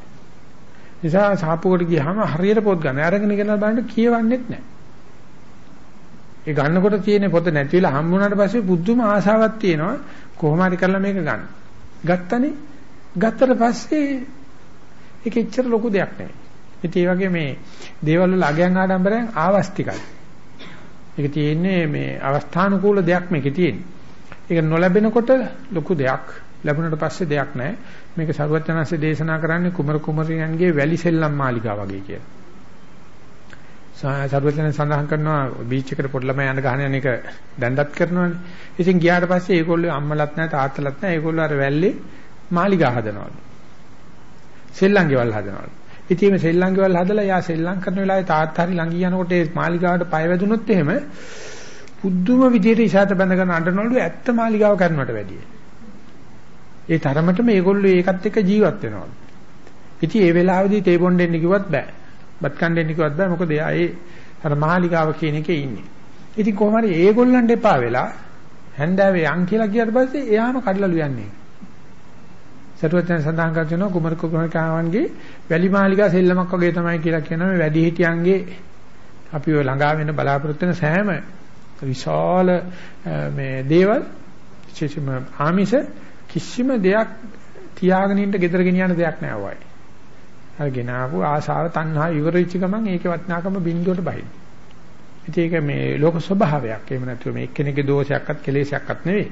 Speaker 1: නිසා සාපුවකට ගියාම හරියට පොත් ගන්න. අරගෙන ඉගෙන බලන්න කියවන්නෙත් නැහැ. ඒ ගන්නකොට තියෙන පොත නැති වෙලා හම්බුනාට පස්සේ පුදුම ආශාවක් තියෙනවා කොහොම හරි කරලා මේක ගන්න. ගත්තනේ ගත්තට පස්සේ ඒක එච්චර ලොකු දෙයක් නෙවෙයි. ඉතින් ඒ වගේ මේ දේවල් වල අගයන් ආඩම්බරයන් ආවස්තිකයි. ඒක තියෙන්නේ මේ අවස්ථානුකූල දෙයක් මේකේ තියෙන්නේ. ඒක නොලැබෙනකොට ලොකු දෙයක්. ලැබුණට පස්සේ දෙයක් නැහැ. මේක සරුවචනanse දේශනා කරන්නේ කුමරු කුමරියන්ගේ වැලි සෙල්ලම් මාලිගා වගේ කියලා. සරුවචන සඳහන් කරනවා බීච් එකට පොඩි ළමයි යන ගහන යන එක දැන්දත් කරනවානේ. ඉතින් ගියාට පස්සේ ඒගොල්ලෝ අම්මලත් නැහැ තාත්තලත් නැහැ. ඒගොල්ලෝ අර වැල්ලේ මාලිගා හදනවලු. සෙල්ලම් ගෙවල් හදනවලු. ඉතින් මේ සෙල්ලම් ගෙවල් හදලා යා සෙල්ලම් කරන වෙලාවේ තාත්තා හරි ළඟ යනකොට ඒ මාලිගාවට පය වැදුනොත් එහෙම පුදුම විදියට ඉෂාත බැඳගෙන අඬනවලු ඇත්ත මාලිගාව කරනවට වැඩිය. ඒ තරමටම මේගොල්ලෝ ඒකත් එක්ක ජීවත් වෙනවා. ඉතින් ඒ වෙලාවේදී තේ බොණ්ඩ එන්න කිව්වත් බෑ. බත් කන්න එන්න කිව්වත් බෑ. මොකද එයා ඒ අර මහලිකාව කියන එකේ ඉන්නේ. ඉතින් කොහොම හරි ඒගොල්ලන්ට එපා වෙලා හැන්දෑවේ යන් කියලා කියාට පස්සේ එයාම කඩලලු යන්නේ. සතුටෙන් සඳහන් කරනවා කුමර කුමරිකාවන්ගේ වැලි මාලිකා සෙල්ලමක් වගේ තමයි කියලා කියනවා මේ වැඩි හිටියන්ගේ අපි ඔය ළඟා වෙන බලාපොරොත්තු වෙන සෑම විශාල මේ දේවල් විශේෂයෙන්ම ආමිෂ කිසිම දෙයක් තියාගෙන ඉන්න gedara ගෙනියන්න දෙයක් නෑ වයි. අරගෙන ආපු ආශාව තණ්හා ඉවරෙච්ච ගමන් ඒකේ වටිනාකම බිඳුවට බහින. ඉතින් ඒක මේ ලෝක ස්වභාවයක්. එහෙම නැතුව මේ එක්කෙනෙකුගේ දෝෂයක්වත් කෙලෙසයක්වත් නෙවෙයි.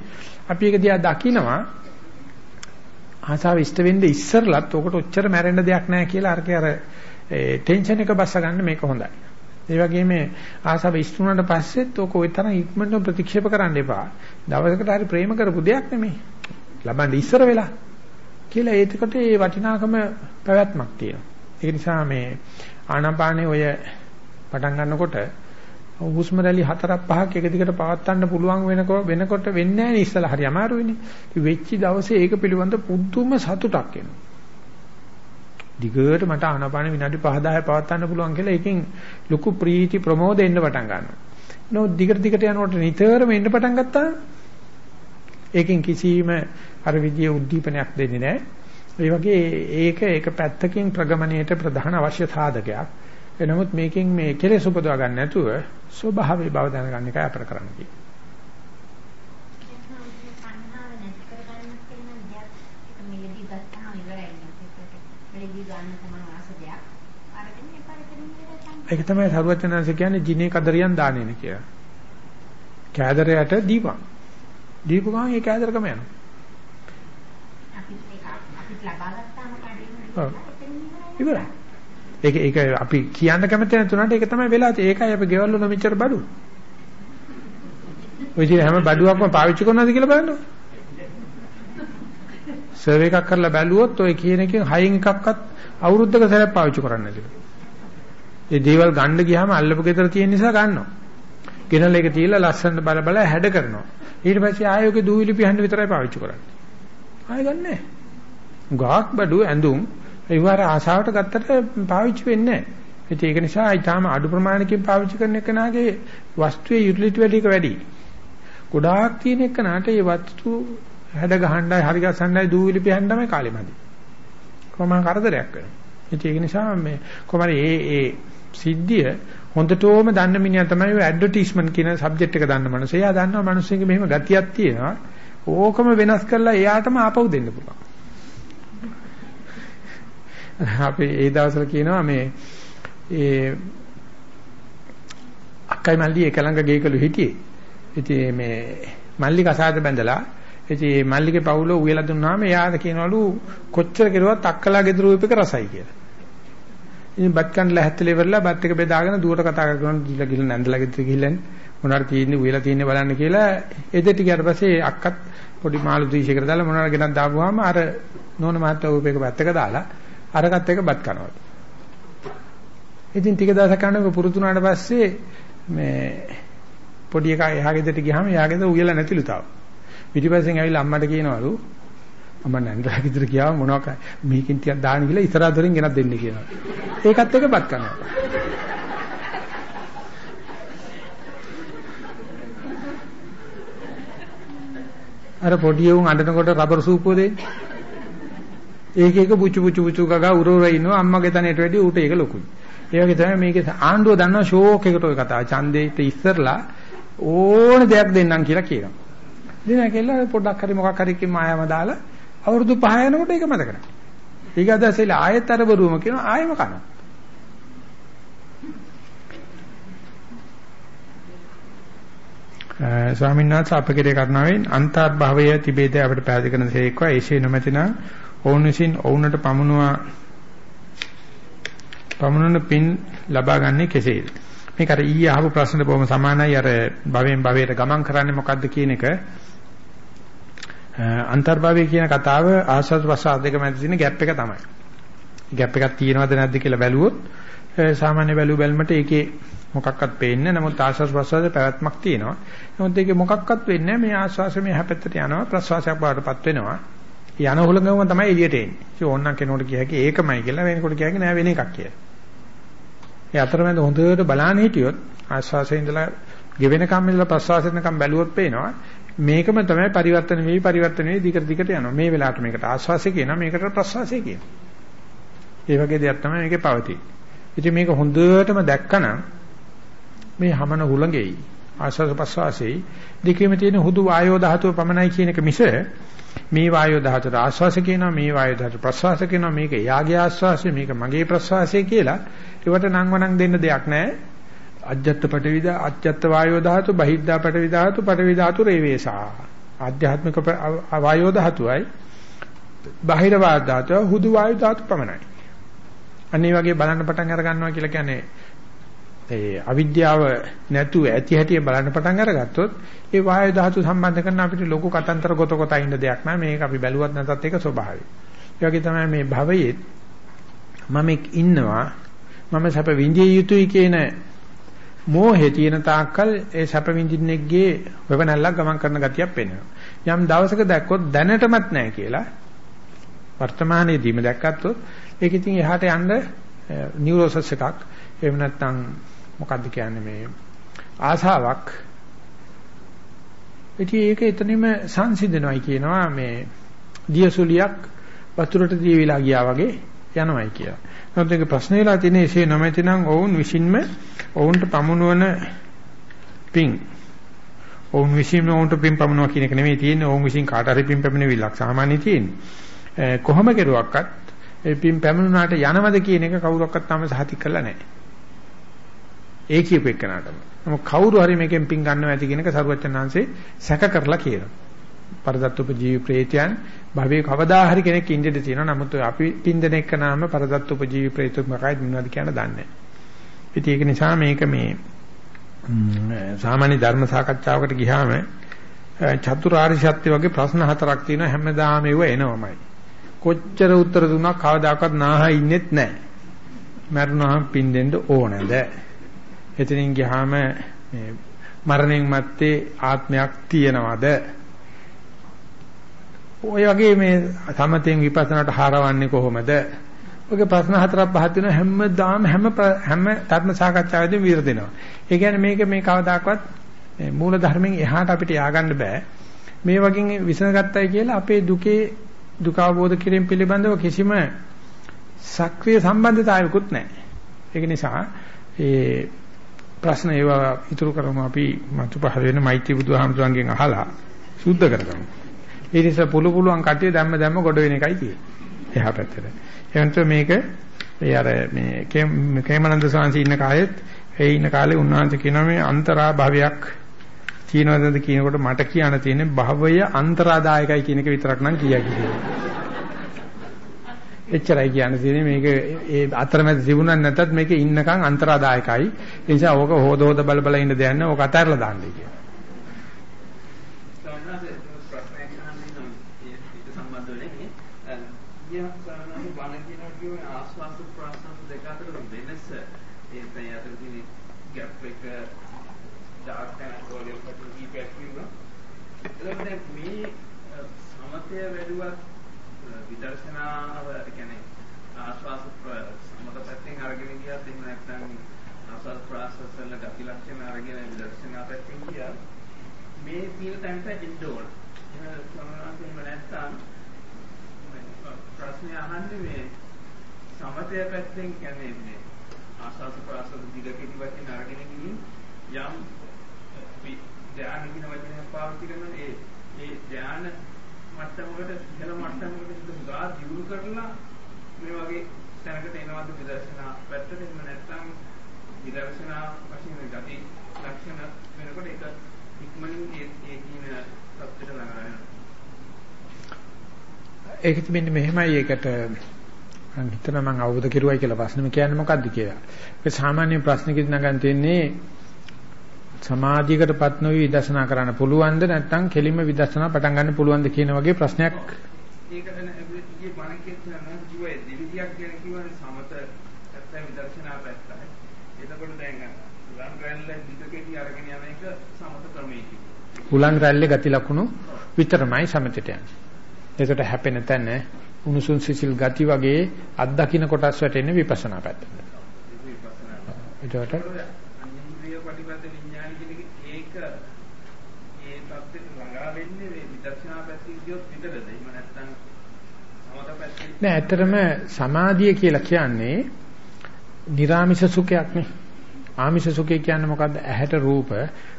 Speaker 1: අපි ඒක දිහා දකිනවා ආශාව ඉෂ්ට වෙන්න ඉස්සරලත් ඔකට ඔච්චර මැරෙන්න දෙයක් නැහැ කියලා අරකේ අර ටෙන්ෂන් එක බස්ස ගන්න මේක හොඳයි. ඒ වගේම ආශාව ඉෂ්ට වුණාට පස්සෙත් ඔක ওই තරම් ඉක්මනට ප්‍රතික්ෂේප කරන්න එපා. දවසකට හරි ප්‍රේම කරපු දෙයක් නෙමෙයි. ලබන්න ඉස්සර වෙලා කියලා ඒකට ඒ වටිනාකම පැවැත්මක් තියෙනවා. ඒ නිසා මේ ආනාපානේ ඔය පටන් ගන්නකොට හුස්ම රැලි හතරක් පහක් එක දිගට පවත්වන්න පුළුවන් වෙනකොට වෙනකොට වෙන්නේ නැහැ නේ ඉස්සලා හරි අමාරුයිනේ. වෙච්ච දවසේ ඒක පිළිබඳ පුදුම සතුටක් එනවා. දිගට මට ආනාපාන විනාඩි 5 10 පවත්වන්න පුළුවන් කියලා ඒකෙන් ලොකු ප්‍රීති ප්‍රමෝද එන්න පටන් ගන්නවා. නෝ දිගට දිගට යනකොට නිතරම එන්න පටන් ගත්තා. ඒකෙන් කිසිම අර විදිය උද්දීපනයක් දෙන්නේ නැහැ. ඒ වගේ ඒක ඒක පැත්තකින් ප්‍රගමණයට ප්‍රධාන අවශ්‍ය සාධකයක්. එනමුත් මේකෙන් මේ කෙලෙස් උපදවා ගන්න නැතුව ස්වභාවයේ බව දැනගන්න එකයි අපර කරන්න තියෙන්නේ. ඒක තමයි සරුවචනanse කියන්නේ ජිනේ කදරියන් දාන්නේ කියලා. කෑදරයට දීපන්. දීපු ගමන් ඒ කෑදරකම යනවා. අපිත් ඒක අපිත් ලබා ගත්තාම කඩේම ඉවරයි. ඒක ඒක අපි කියන්න කැමති නැතුණාට ඒක තමයි වෙලා තියෙන්නේ. ඒකයි අපි ගෙවල් වල මෙච්චර බඩු. ඔය ඉතින් හැම බඩුවක්ම පාවිච්චි කරනවද කියලා බලන්න. සර්වേ එකක් කරලා බැලුවොත් ඔය කියන එකෙන් හයෙන් එකක්වත් අවුරුද්දක සැරයක් පාවිච්චි කරන්නේ නැතිලු. ඒ දේවල් ගන්න ගියාම අල්ලපු ගෙදර තියෙන නිසා ගන්නවා. ගෙනල්ලා ඒක තියලා ලස්සනට බල බල හැඩ කරනවා. ඊට පස්සේ ආයෝගේ දූවිලි පිහන්න විතරයි පාවිච්චි කරන්නේ. ආයෙ ගන්නෑ. ගාක් බඩු ඇඳුම් ඒවාර ආසාවට ගත්තට පාවිච්චි වෙන්නේ නැහැ. ඒක නිසා ඊටාම අඩු ප්‍රමාණයකින් පාවිච්චි කරන එකනාගේ වස්තුවේ යුටිලිටි වැඩි එක වැඩි. ගොඩාක් තියෙන එකනට මේ වස්තු හැඩ ගහන්නයි හරි ගස්සන්නයි දූවිලි පිහන්න තමයි කාලෙමදි. කොහොම කරදරයක් වෙනවා. ඒක නිසා මේ කොහමද මේ ඒ සිද්ධිය හොඳටම දන්න මිනිහා තමයි ඔය ඇඩ්වර්ටයිස්මන්ට් කියන සබ්ජෙක්ට් එක දන්න මනුස්සය. එයා දන්නවා මිනිස්සුන්ගේ මෙහෙම ගතියක් තියෙනවා. ඕකම වෙනස් කරලා එයාටම ආපහු දෙන්න පුළුවන්. අපි ඒ දවස්වල කියනවා මේ ඒ අක්කයි මල්ලි එක ළඟ ගේකලු හිටියේ. ඉතින් මේ මල්ලි කසාද බැඳලා ඉතින් මල්ලිගේ පවුල උයලා දුන්නාම එයාද කියනවලු කොච්චර කෙරුවත් අක්කලා ගෙදර උයපෙක රසයි කියලා. ඉතින් බත් කන්න ලැහැත්තලේ ඉවරලා බත් එක බෙදාගෙන දුවට කතා කරනවා දීලා ගිහලා නැන්දලා ගෙදර ගිහලා මොනවාර තියෙන්නේ උයලා තියෙන්නේ බලන්න කියලා එදෙටි ගියාට පස්සේ අක්කත් පොඩි මාළු දීශයකට දාලා මොනවාර ගෙනත් දාපුවාම අර නෝන මහත්තයා උයපෙක පැත්තක දාලා අරකට එක බත් කනවා. ඉතින් ටික දවසක් යනකොට පුරුදු වුණාට පස්සේ මේ පොඩි එකා එහා ගෙදරට ගියාම එහා ගෙදර උයලා නැතිලු තාම. පිටිපස්සෙන් ඇවිල්ලා අම්මට කියනවලු අම්මා නැන්දලා ගෙදර ගියාම මොනවාක මේකෙන් ටිකක් දාන්න කියලා ඉතරා දොරින් ගෙනත් දෙන්න කියනවා. ඒකත් එක බත් කනවා. අර පොඩි උන් අඬනකොට රබර් සූපුව දෙන්නේ. ඒක එක පුචු පුචු පුචු ගගා උර උර ඉන්නවා අම්මගේ තනේට වැඩි ඌට ඒක ලොකුයි. ඒ වගේ තමයි මේකේ ආණ්ඩුව දන්නවා ෂෝක් එකට ඔය කතාව. ඡන්දේට ඉස්සරලා ඕන දෙයක් දෙන්නම් කියලා කියනවා. දෙනා කියලා පොඩ්ඩක් හරි මොකක් හරි කිම් ආයම දාලා අවුරුදු 5 යනකොට ඒක මතක නැහැ. ඊගදසෙල ආයෙත් අර බරුවම කියනවා ආයෙම කනවා. ස්වාමීන් වහන්සේ අපගේ කරුණාවෙන් අන්තර්භවය තිබේද අපිට පැහැදිලි කරන තේක්වා ඒෂේ නොමැතිනම් ඔවුන් විසින් ඔවුන්ට පමුණුවා පමුණුන පින් ලබා ගන්නේ කෙසේද මේක අර ඊයේ අහපු ප්‍රශ්නෙට බොහොම සමානයි අර භවෙන් භවයට ගමන් කරන්නේ මොකද්ද කියන එක අන්තර්භවය කියන කතාව ආස්වාද ප්‍රසආද දෙක මැද තියෙන ગેප් එක තමයි. ગેප් එකක් තියෙනවද නැද්ද කියලා බැලුවොත් සාමාන්‍ය බැලු බැලමට ඒකේ මොකක්වත් පේන්නේ නැහැ. නමුත් ආස්වාද ප්‍රසආද පැවැත්මක් තියෙනවා. නමුත් ඒකේ මොකක්වත් වෙන්නේ නැහැ. මේ ආස්වාසය මේ හැපැත්තට යනවා ප්‍රසවාසයක් බාටපත් වෙනවා. යන හුලඟම තමයි එළියට එන්නේ. ඒ ඕනනම් කෙනෙකුට කිය හැකි ඒකමයි කියලා වෙනකොට කිය හැකි නෑ වෙන එකක් කියලා. ඒ අතරමැද හොඳට බලන්න හිටියොත් ආස්වාසයේ ඉඳලා ගෙවෙන කම් ඉඳලා ප්‍රසවාසයෙන් කම් බැලුවොත් පේනවා මේකම තමයි පරිවර්තන වෙවි පරිවර්තන වෙවි දිගට දිගට යනවා. මේ වෙලාවට මේකට ආස්වාසය කියනවා මේකට ප්‍රසවාසය කියනවා. ඒ වගේ දෙයක් තමයි මේකේ පවතින්නේ. ඉතින් මේක හොඳටම දැක්කනම් මේ හමන හුලඟෙයි ආස්වාද ප්‍රස්වාසයේ දෙකේම තියෙන හුදු වායෝ ධාතුව පමණයි කියන එක මිස මේ වායෝ ධාතුවට ආස්වාස කියනවා මේ වායෝ ධාතුවට ප්‍රස්වාස කියනවා මේක යාගේ ආස්වාසය මේක මගේ ප්‍රස්වාසය කියලා ඒවට නම් වණන් දෙන්න දෙයක් නැහැ. අජ්ජත් පටවිද අජ්ජත් වායෝ ධාතු බහිද්ධා පටවි ධාතු පටවි ධාතු රේවේසා. ආධ්‍යාත්මික වායෝ ධාතුවයි. බාහිර වායෝ ධාතුව හුදු වායෝ ධාතු පමණයි. අනිත් වගේ බලන්න පටන් අර ගන්නවා කියලා කියන්නේ ඒ අවිද්‍යාව නැතුව ඇති හැටි බලන්න පටන් අරගත්තොත් ඒ වායු ධාතු සම්බන්ධ කරන අපිට ලොකු කතන්තර ගොත කොට ඉන්න දෙයක් නෑ මේක අපි බැලුවත් නැතත් ඒක ස්වභාවයි. ඒ වගේ තමයි මේ භවයේ මම ඉන්නවා මම සැප විඳිය යුතුයි කියන මෝහේ තියෙන තාක්කල් ඒ සැප විඳින්නෙක්ගේ වෙවනල්ලක් ගමන් කරන ගතියක් පෙනෙනවා. යම් දවසක දැක්කොත් දැනටමත් නැහැ කියලා වර්තමානයේදීම දැක්කත්තොත් ඒක ඉතින් එහාට යන්න eh, නියුරෝසස් එකක් එහෙම නැත්නම් මොකද්ද කියන්නේ මේ ආසාවක් ඉතින් ඒක එතනෙම සංසිඳනවායි කියනවා මේ දියසුලියක් වතුරට දී විලා ගියා වගේ යනවායි කියලා. නමුත් ඒක ප්‍රශ්න වෙලා තියෙන්නේ එසේ නොමැති නම් ඔවුන් විසින්ම ඔවුන්ට පමුණුවන පිං ඔවුන් විසින්ම ඔවුන්ට පිං පමුණුවා කියන එක නෙමෙයි තියෙන්නේ ඔවුන් විසින් කාට හරි පිං පැමිණෙවිලක් සාමාන්‍ය තියෙන්නේ. කොහොම කෙරුවක්වත් ඒ පිං පැමිණුණාට යනවද කියන එක කවුරක්වත් තාම සහතික කරලා නැහැ. ඒ කියපු එකනටම. නමුත් කවුරු හරි මේකෙන් පින් ගන්නවා ඇති කියන එක සරුවචනාංශේ සැක කරලා කියනවා. පරදත්තුපජීවි ප්‍රේතයන් භවයේ කවදා හරි කෙනෙක් ඉඳිද තියෙනවා. නමුත් අපි පින් දෙන එක නාම පරදත්තුපජීවි ප්‍රේතුමකයි මොනවද කියන දන්නේ නැහැ. ඉතින් ඒක නිසා මේක මේ සාමාන්‍ය ධර්ම සාකච්ඡාවකට ගියාම චතුරාර්ය සත්‍ය වගේ ප්‍රශ්න හතරක් තියෙනවා හැමදාම ඒව එනවමයි. කොච්චර උත්තර දුන්නා කවදාකවත් නාහ ඉන්නෙත් නැහැ. මරුණාම පින් දෙන්න ඕනද? එතනින් ගියාම මේ මරණයෙන් මත්තේ ආත්මයක් තියනවද? ඔය වගේ මේ සමතෙන් විපස්සනාට හරවන්නේ කොහොමද? ඔගේ ප්‍රශ්න හතරක් පහක් තියෙනවා හැමදාම හැම හැම ධර්ම සාකච්ඡාවෙදී විරදෙනවා. ඒ කියන්නේ මේක මේ කවදාකවත් මූල ධර්මයෙන් එහාට අපිට ය아가න්න බෑ. මේ වගේ විසඳගත්තයි කියලා අපේ දුකේ දුක අවබෝධ කිරීම පිළිබඳව කිසිම සක්‍රීය සම්බන්ධතාවයකුත් නැහැ. ඒක නිසා ඒ ප්‍රශ්න ඒවා ඉතුරු කරමු අපි මතු පහල වෙන මෛත්‍රී බුදුහාමුදුරන්ගෙන් අහලා සුද්ධ කරගමු. ඒ නිසා පුළු පුළුවන් කටිය දැම්ම දැම්ම ගොඩ වෙන එකයි තියෙන්නේ. එහා පැත්තට. එවන්ත මේක ඒ අර මේ කේමනන්ද සාංශි ඉන්න කාලෙත් ඒ ඉන්න කාලේ උන්වහන්සේ කියනවා මේ අන්තරා භවයක් කියනවද කියනකොට මට කියන්න තියෙන්නේ භවය අන්තරාදායකයි කියන එක විතරක් නම් කියා කිව්වා. එච්චරයි කියන්න. තියෙන්නේ මේක ඒ අතරමැද තිබුණා නැත්නම් මේකේ ඉන්නකම් අන්තරාදායකයි. ඒ නිසා ඕක හොද හොද බල බල ඉන්න දෙයක් නෑ. ඕක අතහැරලා දාන්නයි කියන්නේ.
Speaker 2: තියෙන තැනට එන්න ඕන. එහෙම සමහරවිට නැත්තම් ප්‍රශ්නේ අහන්නේ මේ සමතය පැත්තෙන් කියන්නේ මේ ආස්වාද ප්‍රාසද දිගකෙදි වචන අරගෙන ගිහින් යම් ධ්‍යාන කියන වචනය පාවිච්චි කරන ඒ ඒ ධ්‍යාන මට්ටමකට ඉහළ මට්ටමකට හිත ගා දියුණු කරලා මේ වගේ තැනකට එනවාද විදර්ශනා පැත්තට එහෙම නැත්නම් විදර්ශනා වශයෙන් ගති ලක්ෂණ වෙනකොට ඒක ඉක්මනින් ඒ ඒ කියන සත්‍යට ළඟා
Speaker 1: ඒක තිබෙන්නේ මෙහෙමයි ඒකට මම හිතනවා මම අවබෝධ කෙරුවයි කියලා ප්‍රශ්නෙම කියන්නේ මොකද්ද කියලා. ඒ සාමාන්‍ය ප්‍රශ්නකින් නගන් තියෙන්නේ සමාධියකටපත් නොවි විදර්ශනා කරන්න පුළුවන්ද නැත්නම් කෙලින්ම විදර්ශනා පටන් ගන්න පුළුවන්ද කියන වගේ ප්‍රශ්නයක්.
Speaker 2: ඒක දැන් ඊයේ මණකෙත් නම් කිව්වේ දෙවිදියක් කියන කිව්වනේ සමත නැත්නම් විදර්ශනා පැත්තයි. එතකොට දැන් ලං රැල්ල දිගකෙදී අරගෙන යන එක
Speaker 1: උලන් රැල්ලේ ගති ලකුණු විතරමයි සමතට යන්නේ. ඒකට හැපෙන තැන උණුසුම් සිසිල් ගති වගේ අත්දකින්න කොටස් වැටෙන්නේ විපස්සනා පැත්තට. ඒකට
Speaker 2: ඉන්ද්‍රිය ප්‍රතිපද විඥාන කියන එක ඒ தත්ත්වෙට ළඟා වෙන්නේ මේ විදර්ශනා පැත්තේ කියොත් විතරද? එහෙම නැත්නම් සමත පැත්තේ නෑ
Speaker 1: ඇත්තටම සමාධිය කියලා කියන්නේ නිර්ාමිෂ සුඛයක් නේ. ආමිෂ සුඛය කියන්නේ මොකද්ද? ඇහැට රූප,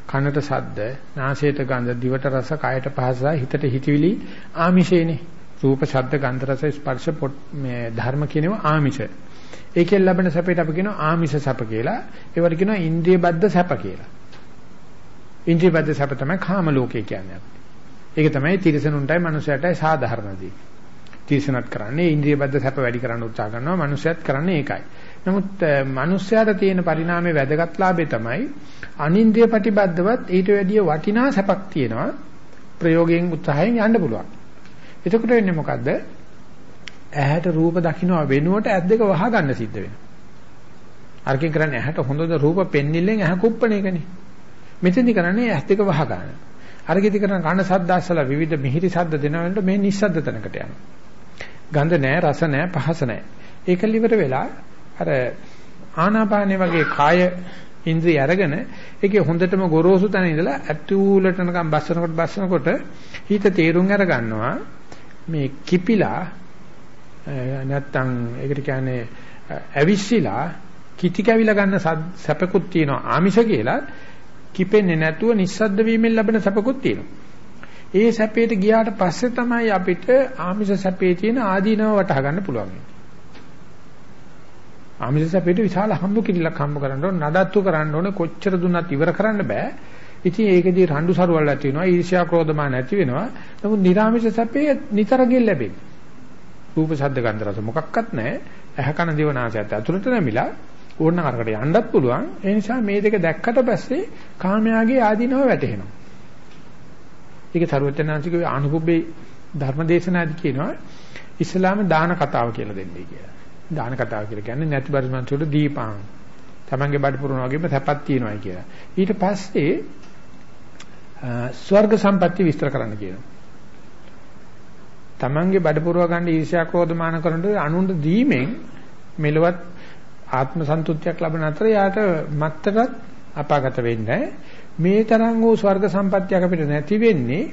Speaker 1: කනට ශබ්ද, නාසයට ගඳ, දිවට රස, කයට පහස, හිතට හිතවිලි ආමිෂේනේ. රූප, ශබ්ද, ගන්ධ, රස, ස්පර්ශ මේ ධර්ම කියනවා ආමිෂ. ඒකෙන් ලැබෙන සැපයට අපි කියනවා ආමිෂ සැප කියලා. ඒවට කියනවා ඉන්ද්‍රිය බද්ධ සැප කියලා. ඉන්ද්‍රිය බද්ධ සැප තමයි කාම ලෝකේ කියන්නේ. ඒක තමයි තිරසනුන්ටයි මනුස්සයටයි සාධාරණ දේ. තිරසනත් කරන්නේ ඉන්ද්‍රිය බද්ධ සැප වැඩි කරන්න උත්සාහ කරනවා. මනුස්සයත් කරන්නේ ඒකයි. නමුත් මනුස්සයාට තියෙන පරිණාමයේ වැදගත් ලාභය තමයි අනින්ද්‍රිය ප්‍රතිබද්ධවත් ඊට වැඩිය වටිනා සැපක් තියෙනවා. ප්‍රයෝගයෙන් උත්සාහයෙන් යන්න පුළුවන්. එතකොට වෙන්නේ මොකද්ද? ඇහැට රූප දකින්න වෙනුවට ඇස් දෙක වහ ගන්න සිද්ධ වෙනවා. අරකින් කරන්නේ ඇහැට හොඳද රූප පෙන්නිල්ලෙන් ඇහැ කුප්පණ එකනේ. මෙතෙන්දි කරන්නේ ඇස් දෙක වහ ගන්න. අරගෙදි කරන කන සද්ද අස්සලා විවිධ මිහිරි සද්ද දෙනවලට මේ නිස්සද්ද තැනකට යනවා. ගඳ නැහැ, රස නැහැ, පහස නැහැ. ඒක liver වෙලා අර ආනාපානේ වගේ කාය ඉන්ද්‍රිය අරගෙන ඒකේ හොඳටම ගොරෝසු තැන ඉඳලා ඇතුළට නිකන් බස්සනකොට බස්සනකොට හිත තේරුම් අර ගන්නවා මේ කිපිලා නැත්තම් ඒකට කියන්නේ ඇවිස්සීලා කිටි කැවිලා ගන්න සැපකුත් තියෙනවා ආමිෂ කියලා කිපෙන්නේ නැතුව නිස්සද්ද වීමෙන් ලැබෙන සැපකුත් තියෙනවා. ඒ සැපේට ගියාට පස්සේ තමයි අපිට ආමිෂ සැපේ තියෙන ආදීනව වටහා ගන්න පුළුවන්. ආමිෂ සැපේට විශාල හම්බ කිරිලක් හම්බ කරන්න ඕන නඩත්තු කරන්න ඕන කොච්චර දුන්නත් ඉවර කරන්න බෑ. ඉතින් ඒකදී රණ්ඩු සරුවල් ඇති වෙනවා ඊර්ෂ්‍යා ක්‍රෝධමාන ඇති වෙනවා. නමුත් නිර්ආමිෂ සැපේ නිතරගෙන් ලැබෙන්නේ. රූප ශබ්ද ගන්ධ රස මොකක්වත් නැහැ. ඇහ කන දිව නාසයත් ඇතුළට නැමිලා ඕනනම් අරකට යන්නත් පුළුවන්. ඒ නිසා මේ දෙක දැක්කට පස්සේ කාමයාගේ ආධිනව වැටහෙනවා. ඒක තරුවචනාංශිකේ අනුභවයේ ධර්මදේශනාදී කියනවා ඉස්ලාම දාන කතාව කියලා දෙන්නේ කියලා. දාන කතාව කියලා කියන්නේ නැති බරිමන්සුට දීපාන්. Tamange බඩ පුරනවා වගේම තැපක් තියනවායි කියලා. ඊට පස්සේ ස්වර්ග සම්පatti විස්තර කරන්න කියනවා. Tamange බඩ පුරව ගන්න ඊර්ෂ්‍යා ක්‍රෝධමාන කරනකොට අනුන්ට දීමෙන් මෙලවත් ආත්ම සන්තුෂ්තියක් ලබන අතර යාට මත්තරත් අපාගත වෙන්නේ මේ තරම් වූ ස්වර්ග සම්පත්තියක් අපිට නැති වෙන්නේ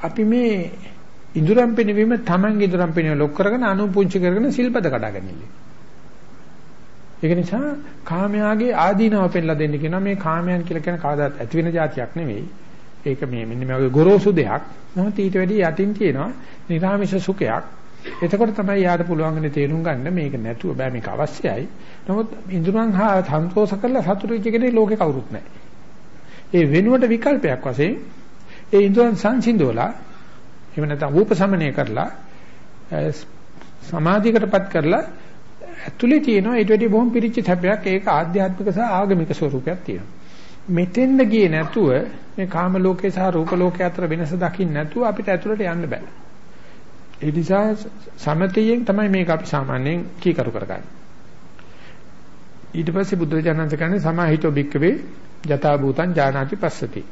Speaker 1: අපි මේ ඉඳුරම් පිනවීම Tamange ඉඳුරම් පිනව ලොක් කරගෙන අනු පුංචි කරගෙන සිල්පද කඩාගන්නේ. ඒක නිසා කාමයාගේ ආදීනව පෙන්නලා දෙන්න කියනවා මේ කාමයන් කියලා කියන කවදාත් ඇති වෙන જાතියක් නෙවෙයි. ඒක මේ මෙන්න මේ වගේ ගොරෝසු දෙයක්. නමුත් ඊට වැඩි යටින් තියෙනවා නිර්ාමිෂ සුඛයක්. එතකොට තමයි යාට පුළුවන්න්නේ තේරුම් ගන්න මේක නැතුව බෑ මේක අවශ්‍යයි. නමුත් ඉන්ද්‍රයන් හා සන්තෝෂ කරලා සතුටු වෙච්ච කෙනෙක් ලෝකේ කවුරුත් නැහැ. ඒ වෙනුවට විකල්පයක් වශයෙන් ඒ ඉන්ද්‍රයන් සංසිඳවලා එහෙම නැත්නම් රූපසමනය කරලා සමාධියකටපත් කරලා ඇතුලේ තියෙනවා ඊට වැඩි බොහොම පිරිච්ච හැබැයි ඒක ආධ්‍යාත්මික සහ ආගමික ස්වරූපයක් තියෙනවා. මෙතෙන්ද ගියේ නැතුව මේ කාම ලෝකේ සහ රූප ලෝකේ අතර වෙනස දකින්න නැතුව අපිට ඇතුළට යන්න බෑ. ඒ නිසා සමතයෙන් තමයි මේක අපි සාමාන්‍යයෙන් කීකරු කරගන්නේ. ඊට පස්සේ බුදුරජාණන් කියන්නේ සමාහිතෝ භික්කවේ යථා භූතං ඥානාති පස්සති.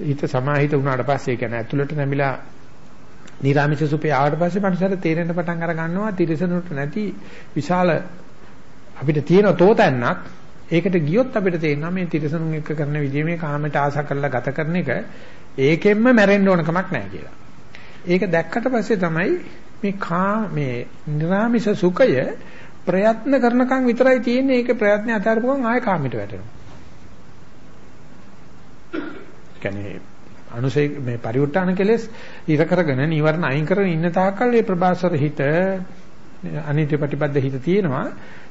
Speaker 1: හිත සමාහිත වුණාට පස්සේ කියන්නේ ඇතුළට නැමිලා නිරාමිෂ සුපේ ආවට පස්සේ මනුස්සයර තේරෙන්න පටන් අර ගන්නවා තිරසනුට නැති විශාල අපිට තියෙන තෝතැන්නක් ඒකට ගියොත් අපිට තේරෙනවා මේ තිරසනුන් එක්ක කරන විදිහ මේ කාමයට ආශා කරලා ගත කරන එක ඒකෙන්ම මැරෙන්න ඕන කමක් නැහැ කියලා. ඒක දැක්කට පස්සේ තමයි මේ කා මේ නිර්ාමිෂ සුඛය ප්‍රයත්න කරනකම් විතරයි තියෙන්නේ. ඒක ප්‍රයත්න අතාරපු ගමන් ආයෙ කාමයට වැටෙනවා. කියන්නේ අනුසේ මේ පරිවෘත්තාන කෙලෙස් ඉර කරගෙන නිවර්ණ අයින් කරගෙන ඉන්න තාක්කල් මේ ප්‍රබාසර හිත අනිත්‍ය ප්‍රතිපද හිත තියෙනවා.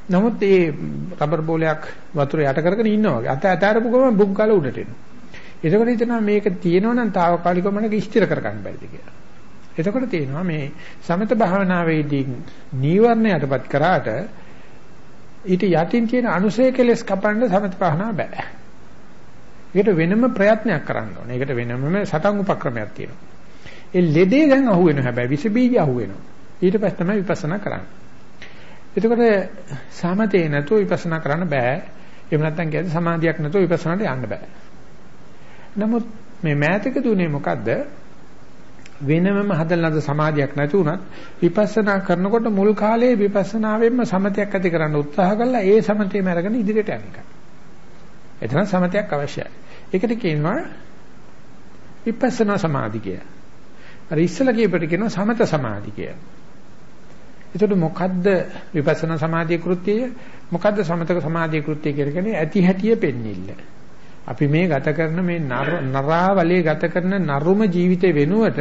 Speaker 1: නමුත් ඒ රබර් බෝලයක් වතුර යට කරගෙන ඉන්නවා වගේ. අත අතාරපු ගමන් බුක් ගාලා උඩට එනවා. ඒකවල හිතනවා මේක තියෙනවනම් తాවකාලිකව මනක ස්ථිර කරගන්න බැරිද කියලා. එතකොට තියෙනවා මේ සමත භාවනාවේදී නීවරණයටපත් කරාට ඊට යටින් තියෙන අනුසය කෙලස් කපන්න සමත භාවනාව බෑ. ඒකට වෙනම ප්‍රයත්නයක් කරන්න ඕනේ. ඒකට වෙනම සටන් උපක්‍රමයක් තියෙනවා. ඒ ලෙඩේ දැන් අහුවෙනවා හැබැයි විස බීජ අහුවෙනවා. ඊට පස්සේ තමයි විපස්සනා කරන්නේ. එතකොට සමතේ නැතුව විපස්සනා කරන්න බෑ. එහෙම නැත්නම් කියන්නේ සමාධියක් නැතුව විපස්සනාට යන්න බෑ. නමුත් මේ මෑතක දුනේ මොකද්ද? වෙනමම හදලනද සමාධියක් නැති වුණත් විපස්සනා කරනකොට මුල් කාලයේ විපස්සනාවෙන්ම සමතයක් ඇති කරන්න උත්සාහ කළා ඒ සමතේම අරගෙන ඉදිරියට යන්න එක. එතන සමතයක් අවශ්‍යයි. ඒකට කියනවා විපස්සනා සමාධි කියලා. අර ඉස්සලා කියපට කියනවා සමත සමාධි කියලා. එතකොට මොකද්ද විපස්සනා සමාධිය කෘත්‍යය? මොකද්ද සමතක සමාධිය කෘත්‍යය කියලා කියන්නේ ඇති හැටිය පෙන්නිල්ල. අපි මේ ගත කරන මේ නරාවලේ ගත කරන නරුම ජීවිතේ වෙනුවට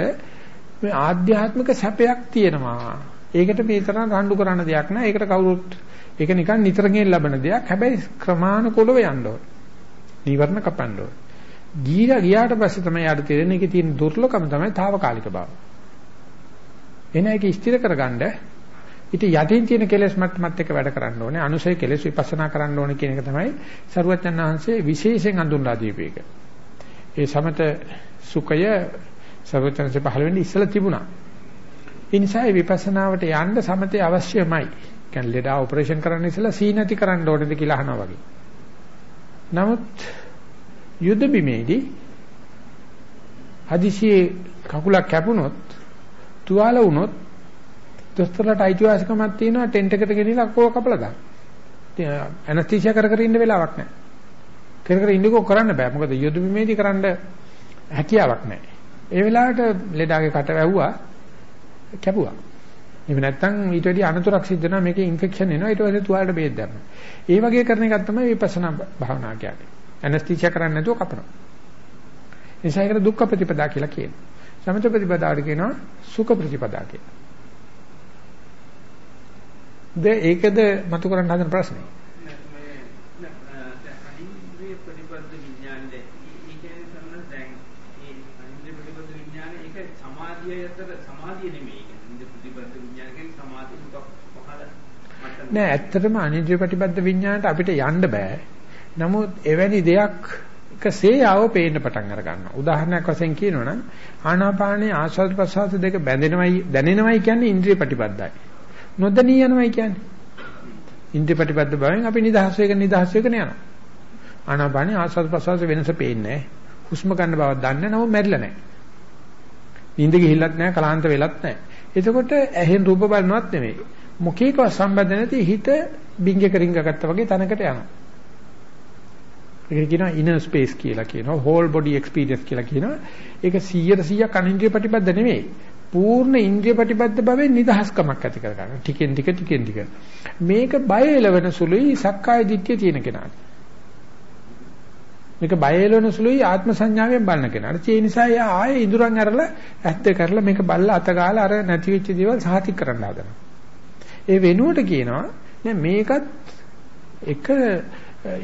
Speaker 1: මේ ආධ්‍යාත්මික සැපයක් තියෙනවා. ඒකට මේ තරම් රණ්ඩු කරන්න දෙයක් නෑ. ඒකට කවුරුත් ඒක නිකන් නිතරගෙන් ලබන දෙයක්. හැබැයි ක්‍රමානුකූලව යන්න ඕන. නීවරණ කපන්න ඕන. ගිහිලා ගියාට පස්සේ තමයි යාට තේරෙන්නේ ඒකේ තියෙන දුර්ලභකම තමයි తాවකාලික බව. එන එක ස්ථිර කරගන්න ඊට යටින් තියෙන කෙලෙස් මට්ටමත් එක්ක වැඩ කරන්න ඕනේ. අනුසය කෙලෙස් විපස්සනා කරන්න ඕනේ කියන එක තමයි සරුවචන් වහන්සේ විශේෂයෙන් අඳුන්ලා දීපු එක. ඒ සමත සුඛය සරුවචන්සේ පහළ වෙන්නේ ඉස්සලා තිබුණා. ඒ නිසා මේ විපස්සනාවට යන්න සමතේ අවශ්‍යමයි. කියන්නේ ලෙඩා ඔපරේෂන් කරන්න ඉස්සලා සීනති කරන්න ඕනේද කියලා අහනවා වගේ. නමුත් යුද බිමේදී හදිසියේ කකුලක් කැපුණොත් තුවාල වුණොත් දොස්තරලට අයිතිවාසිකමක් තියෙනවා ටෙන්ට් එකට ගෙනිලා අක්කෝ කපලා දාන්න. ඇනස්තීසියා කර කර ඉන්න වෙලාවක් නැහැ. කර කර ඉන්නකෝ කරන්න බෑ. මොකද යොදු බිමේදී කරන්න හැකියාවක් නැහැ. ඒ වෙලාවට ලෙඩාගේ කට වැව්වා කැපුවා. එහෙම නැත්නම් ඊට වැඩි අනතුරක් සිද්ධ වෙනවා මේකේ ඉන්ෆෙක්ෂන් එනවා ඊට පස්සේ තුවාලට බේත් ගන්නවා. ඒ වගේ කරන එකක් තමයි විපස්සනා භාවනා කියන්නේ. ඇනස්තීසියා කරන්නේ නැතුව කපනවා. එනිසා ඒකට දුක්ඛ ප්‍රතිපදා කියලා කියනවා. සමථ ප්‍රතිපදාවට කියනවා සුඛ ප්‍රතිපදා කියලා. ද ඒකද මතු කරන්න හදන ප්‍රශ්නේ. නෑ ඇත්තටම අනිත්‍ය ප්‍රතිපද විඥාණයට අපිට යන්න බෑ. නමුත් එවැනි දෙයක් එකසේයාව පේන්න පටන් අර ගන්නවා. උදාහරණයක් වශයෙන් කියනවනම් ආනාපානයේ ආස්වාද ප්‍රසආස දෙක බැඳෙනවයි දැනෙනවයි කියන්නේ ඉන්ද්‍රිය ප්‍රතිපදයි. නොදණී යනවයි කියන්නේ. ඉන්ද්‍රිය ප්‍රතිපද බවෙන් අපි නිදහස් වෙක නිදහස් වෙකන යනවා. ආනාපානයේ ආස්වාද ප්‍රසආස වෙනස පේන්නේ නැහැ. හුස්ම ගන්න බවක් දන්නේ නැව මැරිලා නැහැ. නිින්ද ගිහිල්ලත් නැහැ කලාන්ත වෙලත් නැහැ. එතකොට ඇහෙන් රූප බලනවත් නෙමෙයි. මොකේකව සම්බන්ධ නැති හිත බින්ගක රිංග ගත්තා වගේ තැනකට යනවා. ඒකට කියනවා inner space කියලා කියනවා whole body experience කියලා කියනවා. ඒක 100 100ක් අනින්ද්‍රිය ප්‍රතිපද නෙමෙයි. පූර්ණ ඉන්ද්‍රිය ප්‍රතිබද්ධ භවෙන් නිදහස්කමක් ඇති කර ගන්න. ටිකෙන් ටික ටිකෙන් ටික. මේක බය එලවෙන සුළුයි සක්කාය දිට්ඨිය තියෙන කෙනාට. මේක බය එලවෙන සුළුයි ආත්ම සංඥාවෙන් බලන කෙනාට. ඒ නිසා එයා ආයේ ඉඳුරන් අරලා ඇත්ත කරලා මේක බල්ලා අත ගාලා අර නැති වෙච්ච දේවල් සාතික් කරන්න හදනවා. ඒ වෙනුවට කියනවා නෑ මේකත් එක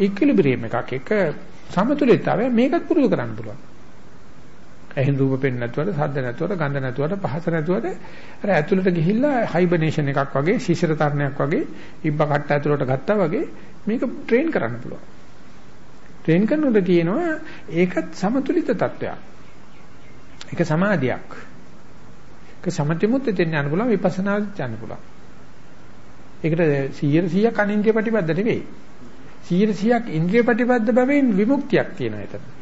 Speaker 1: ඉක්විලිබ්‍රියම් එකක් එක සමතුලිතතාවය මේකත් පුරුදු කරන්න පුළුවන්. ඇහෙන් රූප පෙන්නේ නැතුවට, සද්ද නැතුවට, ගන්ධ නැතුවට, පහස නැතුවට අර ඇතුළට ගිහිල්ලා හයිබර්නේෂන් එකක් වගේ, ශිශිර තරණයක් වගේ, ඉබ්බ කට්ට ඇතුළට ගත්තා වගේ මේක ට්‍රේන් කරන්න පුළුවන්. ට්‍රේන් කරනකොට තියෙනවා ඒකත් සමතුලිත තත්වයක්. ඒක සමාධියක්. ඒක සමතිමුත් දෙන්න යන්න පුළුවන්, විපස්සනාත් යන්න පුළුවන්. ඒකට 100 100ක් අනින්ද්‍රිය ප්‍රතිපද නෙවෙයි. 100 100ක් ඉන්ද්‍රිය ප්‍රතිපද බවෙන් විමුක්තියක් තියෙනවා එතන.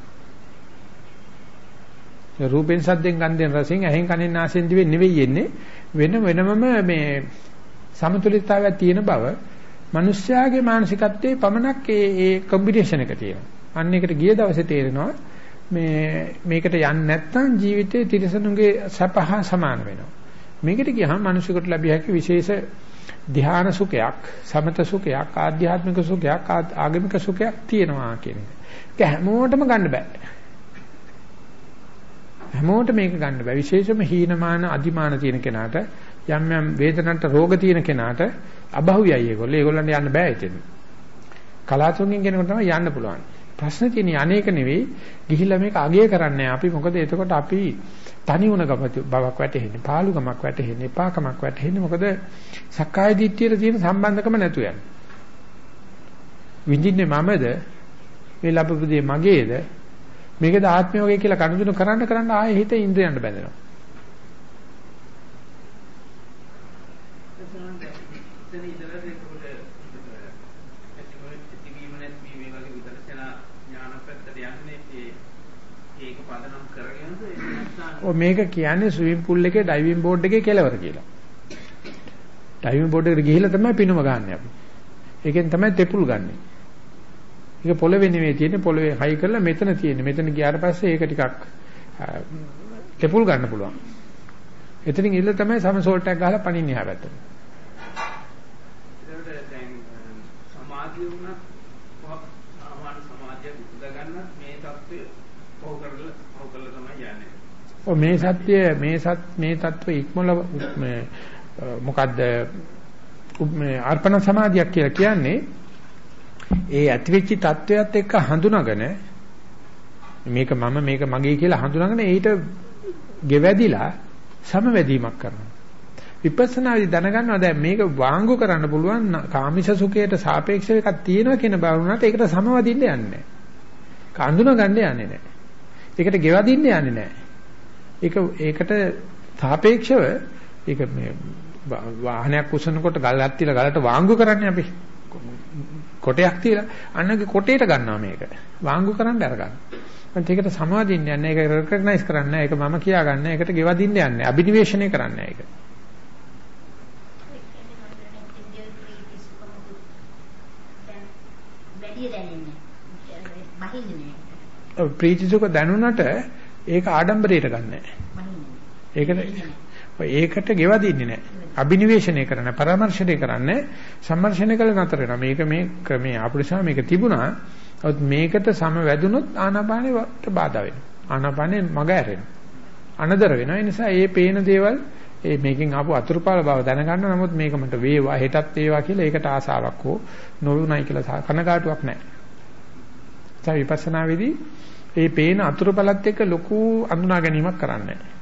Speaker 1: රූපෙන් සද්දෙන් ගන්ධෙන් රසෙන් ඇහෙන් කනෙන් නාසයෙන් දිවෙන් නෙවෙයි එන්නේ වෙන වෙනමම මේ සමතුලිතතාවයක් තියෙන බව මිනිස්යාගේ මානසිකත්වයේ පමණක් ඒ ඒ කොම්බිනේෂන් එක තියෙනවා. අන්න එකට ගිය දවසේ තේරෙනවා මේ මේකට යන්නේ නැත්නම් ජීවිතේ තිරසනුගේ සපහ සමාන වෙනවා. මේකට ගියහම මිනිසෙකුට ලැබිය හැකි විශේෂ ධ්‍යාන සුඛයක්, සමත සුඛයක්, ආධ්‍යාත්මික සුඛයක්, ආගමික සුඛයක් තියෙනවා කියන එක. ඒක හැමෝටම ගන්න බෑ. හැමෝට මේක ගන්න බෑ. විශේෂයෙන්ම හීනමාන අදිමාන තියෙන කෙනාට යම් යම් වේදනට රෝග තියෙන කෙනාට අබහුවයි ඒගොල්ලෝ. ඒගොල්ලන්ට යන්න බෑ එතන. කලාතුරකින් කෙනෙකුට තමයි යන්න පුළුවන්. ප්‍රශ්න තියෙන්නේ අනේක නෙවෙයි ගිහිල්ලා මේක අගය කරන්නේ අපි මොකද එතකොට අපි තනි වුණ බවක් වැටෙන්නේ පාළුකමක් වැටෙන්නේ එපාකමක් වැටෙන්නේ මොකද සක්කාය දිට්ඨියට තියෙන සම්බන්ධකම නැතු යන විඳින්නේ මමද මේ ලැබපු දේ මගේද මේකද ආත්මය වගේ කියලා කනුදුන කරන්න කරන්න ආයෙ හිත ඉන්ද්‍රයන්ට බැඳෙනවා. ඔය මේක කියන්නේ ස්විමින් pool එකේ ඩයිවිං බෝඩ් එකේ කෙලවර කියලා. ඩයිවිං බෝඩ් එකට ගිහිල්ලා තමයි පිනුම ගන්න අපි. ඒකෙන් තමයි තෙපුල් ගන්නෙ. ඒක පොළවේ නෙමෙයි තියෙන්නේ පොළවේ හයි කරලා මෙතන තියෙන්නේ. මෙතන ගියාට පස්සේ ඒක ටිකක් කෙපුල් ගන්න පුළුවන්. එතනින් ඉල්ල තමයි සමසෝල්ට් එකක් ගහලා පණින්න එහා පැත්තට.
Speaker 2: ඒකට දැන් සමාධිය වුණත් සාමාන්‍ය සමාධිය උපදා ගන්න මේ தත්ත්වය පව කරලා පව කරලා තමයි යන්නේ.
Speaker 1: ඔව් මේ සත්‍ය මේ සත් මේ தත්ත්වය ඉක්මල මොකද්ද මේ අර්පණ සමාධියක් කියලා කියන්නේ ඒ ඇතිවෙච්ච தත්වයක් එක්ක හඳුනාගෙන මේක මම මේක මගේ කියලා හඳුනාගෙන ඊට ගෙවැදිලා සමවැදීමක් කරනවා. විපස්සනාදී දැනගන්නවා දැන් මේක වාංගු කරන්න පුළුවන් කාමිෂ සුඛයට සාපේක්ෂව එකක් තියෙනවා කියන බව වුණාට ඒකට සමවදින්න යන්නේ නැහැ. කඳුන ගන්න යන්නේ නැහැ. ඒකට ගෙවදින්න යන්නේ නැහැ. ඒක ඒකට සාපේක්ෂව ඒක මේ වාහනයක් උස්සනකොට ගලක් තියලා ගලට වාංගු කරන්නේ අපි. කොටයක් තියලා අන්නගේ කොටේට ගන්නවා මේක. වාංගු කරන්න අරගන්න. ඒත් ඒකට සමාදින්න යන්නේ ඒක රෙකග්නයිස් කරන්නේ ඒක මම කියා ගන්න ඒකට ගෙවදින්න යන්නේ අභිනිවේෂණය කරන්නේ ඒක. ප්‍රීතිසුඛ දැනුණට ඒක ආඩම්බරයට ගන්නෑ. ඒකට ඒකට ගෙවදින්නේ නැහැ. අභිනිවේෂණය කරන්න පරාමර්ශණය කරන්න සම්මර්ෂණය කළ නතර වෙනවා. මේක මේ ක්‍රමයේ ආපුරුෂා මේක තිබුණා. නමුත් මේකට සම වැදුනොත් ආනාපානෙට බාධා වෙනවා. ආනාපානෙ මග ඇරෙනවා. අනදර වෙනවා. ඒ නිසා මේ පේන දේවල් ඒ මේකෙන් ආපු අතුරුපාල බව දැනගන්න නමුත් මේක මට වේවා හෙටත් වේවා කියලා ඒකට ආසාවක් හෝ නොවුණයි කියලා කනගාටුවක් නැහැ. ඒ විපස්සනාවේදී මේ පේන අතුරුපලත් එක්ක ලොකු අඳුනා ගැනීමක් කරන්නේ නැහැ.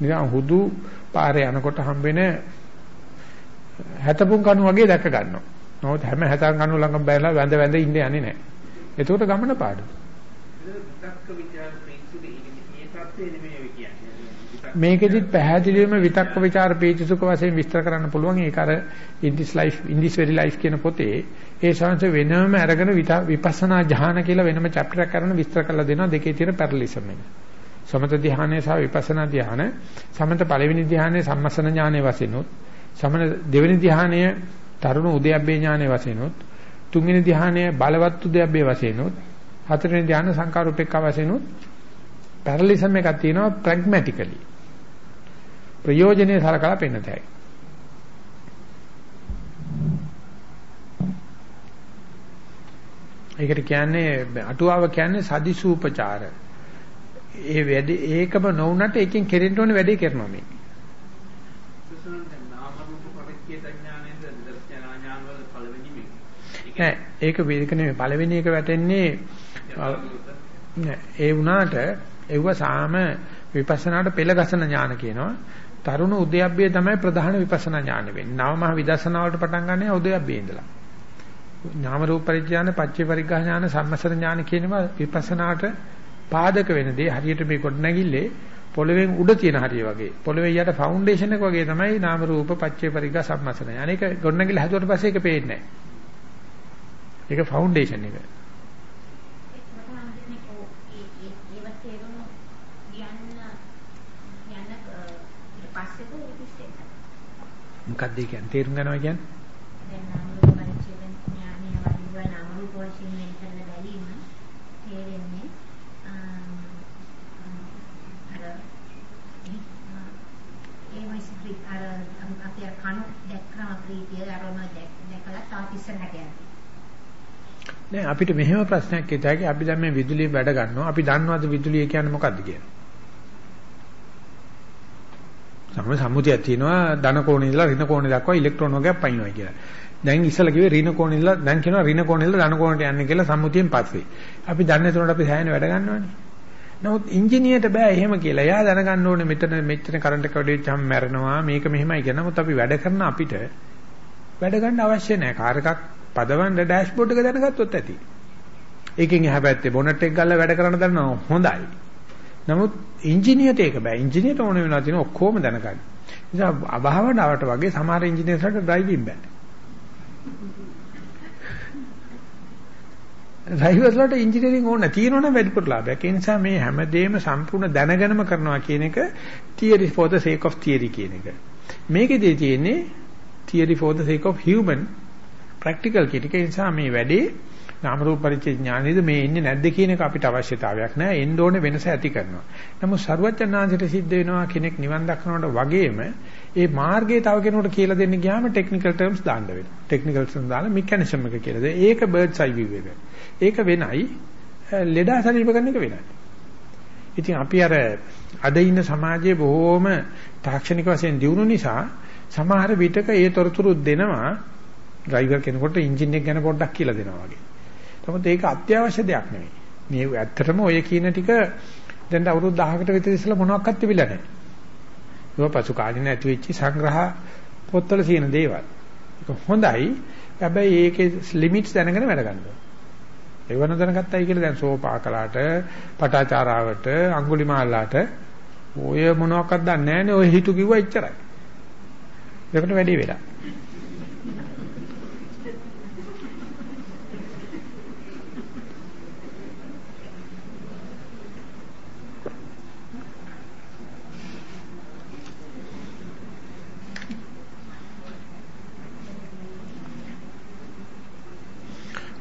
Speaker 1: නිකන් හුදු පාරේ යනකොට හම්බෙන හැතපුම් කණු වගේ දැක ගන්නවා. නමුත් හැම හැතන් කණු ළඟම බැලලා වැඳ වැඳ ඉන්න යන්නේ නැහැ. එතකොට ගමන පාඩු. මේකෙදිත් පැහැදිලිවම විතක්ක ਵਿਚාර පීචසුක වශයෙන් විස්තර කරන්න පුළුවන් ඒක අර in this life in this very life කියන පොතේ ඒ ශාංශ වෙනම අරගෙන විපස්සනා ධ්‍යාන කියලා වෙනම chapter එකක් කරන විස්තර කරලා දෙනවා දෙකේ තියෙන පැරලිසම් එක. සමත ධ්‍යානය සහ විපස්සනා ධ්‍යාන සමත පළවෙනි ධ්‍යානයේ සම්මසන ඥානයේ වශයෙන් උත් සමන දෙවෙනි ධ්‍යානය තරුණ උද්‍යප්පේ ඥානයේ වශයෙන් උත් තුන්වෙනි ධ්‍යානය බලවත් උද්‍යප්පේ වශයෙන් උත් හතරවෙනි ධ්‍යාන සංකාරූපේක්ඛ වශයෙන් උත් පැරලිසම් එකක් තියෙනවා ප්‍රැග්මැටිකලි. ප්‍රයෝජනේ සලකලා පෙන්නතයි ඒකට කියන්නේ අටුවාව කියන්නේ සදිසූපචාර. ඒ වැඩි ඒකම නොවුනට එකෙන් කෙරෙන්න ඕනේ වැඩේ කරනවා මේ. නෑ ඒක වේක නෙමෙයි පළවෙනි එක වැටෙන්නේ නෑ ඒ වුණාට ඒව සාම විපස්සනාට පෙළ ගසන ඥාන කියනවා. තරුණ උද්‍යප්පේ තමයි ප්‍රධාන විපස්සනා ඥාන වෙන්නේ. නවමහ විදර්ශනා වලට පටන් ගන්න උද්‍යප්පේ ඉඳලා. නාම රූප පරිඥාන, පච්චේ පරිග්‍රහ ඥාන, සම්මසර ඥාන කියනවා විපස්සනාට පාදක වෙන දේ හරියට මේ කොට නැගිල්ලේ පොළවෙන් උඩ තියෙන හරිය වගේ. පොළවේ යට ෆවුන්ඩේෂන් එක වගේ තමයි නාම රූප පච්චේ පරිග්ගා සම්මසනය. අනේක කොට නැගිල්ල හැදුවට පස්සේ ඒක පේන්නේ නැහැ. ඒක ෆවුන්ඩේෂන් එක. මොකක්ද ඒ කියන්නේ තේරුම් ගන්නවා කියන්නේ
Speaker 3: දැන් නාම රූප පරිච්ඡේදන ඥානීය වදිනවා නාම රූප වශයෙන් වෙන් කරන බැලීම තේරෙන්නේ අර අපේ කණු දැක්කම ප්‍රීතිය අරම දැකලා තාත් ඉස්සරහට යනවා.
Speaker 1: නෑ අපිට මෙහෙම ප්‍රශ්නයක් හිතාගේ අපි දැන් මේ විදුලිය වැඩ ගන්නවා. අපි දන්නවද විදුලිය කියන්නේ මොකද්ද කියලා? සම්ම සම්මුතියක් තියෙනවා ධන කෝණේ ඉඳලා ඍණ කෝණේ දක්වා ඉලෙක්ට්‍රෝන වර්ගයක් පයින්නවා කියලා. දැන් ඉස්සලා කිව්වේ ඍණ කෝණේ ඉඳලා දැන් කියනවා ඍණ කෝණේ ඉඳලා ධන කෝණයට යන්නේ කියලා සම්මුතියෙන් පස්සේ. අපි දන්නේ තුනට අපි සෑහෙන වැඩ ගන්නවානේ. නමුත් ඉංජිනේරට බෑ එහෙම කියලා. එයා දැනගන්න ඕනේ මෙතන මෙච්චර කරන්ට් එක වැඩි වෙච්චාම මැරෙනවා. මේක මෙහෙමයි කියන නමුත් අපි වැඩ කරන අපිට වැඩ ගන්න අවශ්‍ය නැහැ. කාර් එකක් පදවන්න ඩෑෂ්බෝඩ් එක දැනගත්තොත් ඇති. ඒකෙන් එහා පැත්තේ බොනට් එක ගාලා වැඩ කරන්න දන්නවා හොඳයි. නමුත් ඉංජිනේරට ඒක බෑ. ඉංජිනේරට ඕන වෙනවා තියෙන ඔක්කොම දැනගන්න. නිසා අභාවනාවට වගේ සමහර ඉංජිනේර්ස්ලාට ඩ්‍රයිවිං බෑ. ඩ්‍රයිවර්ස්ලාට ඉංජිනේරින් ඕන තියෙනවනම් වැඩිපුර ලාභයක්. ඒ නිසා මේ හැමදේම සම්පූර්ණ දැනගෙනම කරනවා කියන එක theory for the sake of theory කියන එක. මේකෙදී තියෙන්නේ theory for the sake of human practical කියන එක නිසා මේ වැඩේ නාම රූප පරිච්ඡේ ඥානෙද මේ ඉන්නේ නැද්ද කියන එක අපිට අවශ්‍යතාවයක් නැහැ. එන්න ඕනේ වෙනස ඇති කරනවා. නමුත් ਸਰුවචනාංශයට සිද්ධ වෙනවා කෙනෙක් නිවන් දක්නකොට වගේම ඒ මාර්ගය තව කෙනෙකුට කියලා දෙන්න ගියාම ටෙක්නිකල් ටර්ම්ස් දාන්න වෙනවා. ටෙක්නිකල් ටර්ම්ස් දාලා මෙකැනිසම් එක කියලා දෙයි. ඒක බර්ඩ්ස් අයි view එක. ඒක වෙනයි. ලෙඩා සනීප කරන එක වෙනයි. ඉතින් අපි අර අද ඉන්න සමාජයේ බොහෝම තාක්ෂණික වශයෙන් දියුණු නිසා සමහර විටක ඒ තොරතුරු දෙනවා ඩ්‍රයිවර් කෙනෙකුට එන්ජින් එක ගැන පොඩ්ඩක් කියලා දෙනවා වගේ. නමුත් ඒක අත්‍යවශ්‍ය දෙයක් නෙවෙයි. මේ ඇත්තටම ඔය කියන ටික දැන් අවුරුදු 10කට විතර ඉස්සෙල්ලා මොනවක්වත් තිබිලා නැහැ. ඒක පසු කාලින ඇති වෙච්ච සංග්‍රහ පොත්වල තියෙන දේවල්. ඒක හොඳයි. හැබැයි ඒකේ ලිමිට්ස් දැනගෙන වැඩ ගන්නවා. ඒ වන දැනගත්තයි කියලා දැන් සෝපාකලාට, පටාචාරාවට, අඟුලිමාලාට ඔය මොනවක්වත් දන්නේ නැහැනේ. ඔය හිතු කිව්වා එච්චරයි. ඒකට වැඩි වෙලා.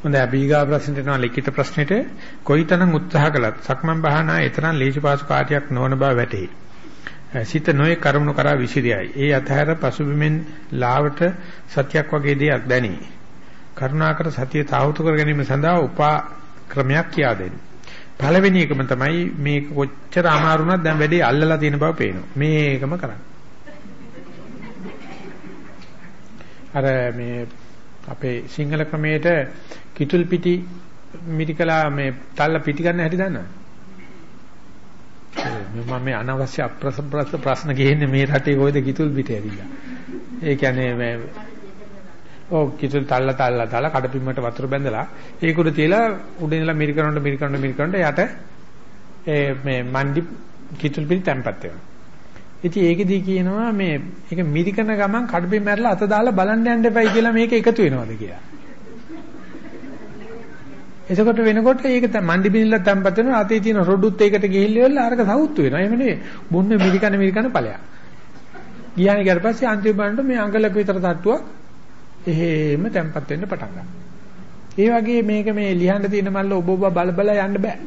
Speaker 1: හොඳයි අපි ඊගා ප්‍රශ්නෙට යනවා ලිඛිත ප්‍රශ්නෙට කොයිතරම් උත්සාහ කළත් සක්මන් භාවනා ඊතරම් ලේසි පාසු කාර්යයක් නොවන බව වැටහි. සිත නොයේ කරුණු කරා විසිරියයි. ඒ අතහැර පසුබිමෙන් ලාවට සතියක් වගේ දෙයක් දැනේ. කරුණාකර සතිය තාවුතු කර ගැනීම සඳහා උපා ක්‍රමයක් කියා දෙන්න. පළවෙනි එකම තමයි මේක කොච්චර අමාරු වුණත් දැන් වැඩේ අල්ලලා තියෙන බව පේනවා. මේකම කරන්න. අර මේ අපේ සිංහල ක්‍රමයේට කිතුල් පිටි මිරිකලා මේ තල්ල පිටි ගන්න හැටි දන්නවද? මම මේ අනවශ්‍ය අප්‍රසප්‍රස ප්‍රශ්න ගේන්නේ මේ රටේ කොයිද කිතුල් පිටි ඇරිලා. ඒ කියන්නේ මේ ඔව් කිතුල් තල්ල තල්ල තල්ල කඩපිම්මට වතුර බැඳලා ඒක උඩ තියලා උඩ ඉඳලා මිරිකනොන්ට මිරිකනොන්ට මිරිකනොන්ට යට ඒ මේ මණ්ඩි කිතුල් පිටි තැම්පත් වෙනවා. ඉතින් ඒකෙදී කියනවා මේ ඒක මිරිකන ගමන් කඩපින් මැරලා අත දාලා බලන්න යන්න එපයි කියලා මේක එකතු වෙනවද කියලා. එතකොට වෙනකොට ඒක මණ්ඩි බිනිල්ල තැම්පත් වෙනවා අතේ තියෙන රොඩුත් ඒකට ගිහිල්ලා අරක සවුත්තු වෙනවා. එහෙම නෙවෙයි බොන්න මිරිකන මිරිකන ඵලයක්. ගියානේ ඊට පස්සේ අන්තිම බලනකොට මේ අඟලක විතර තට්ටුවක් එහෙම තැම්පත් වෙන්න පටන් ගන්නවා. ඒ වගේ මේක මේ ලියන්න තියෙන මල්ල ඔබ ඔබ බල බල යන්න බෑ.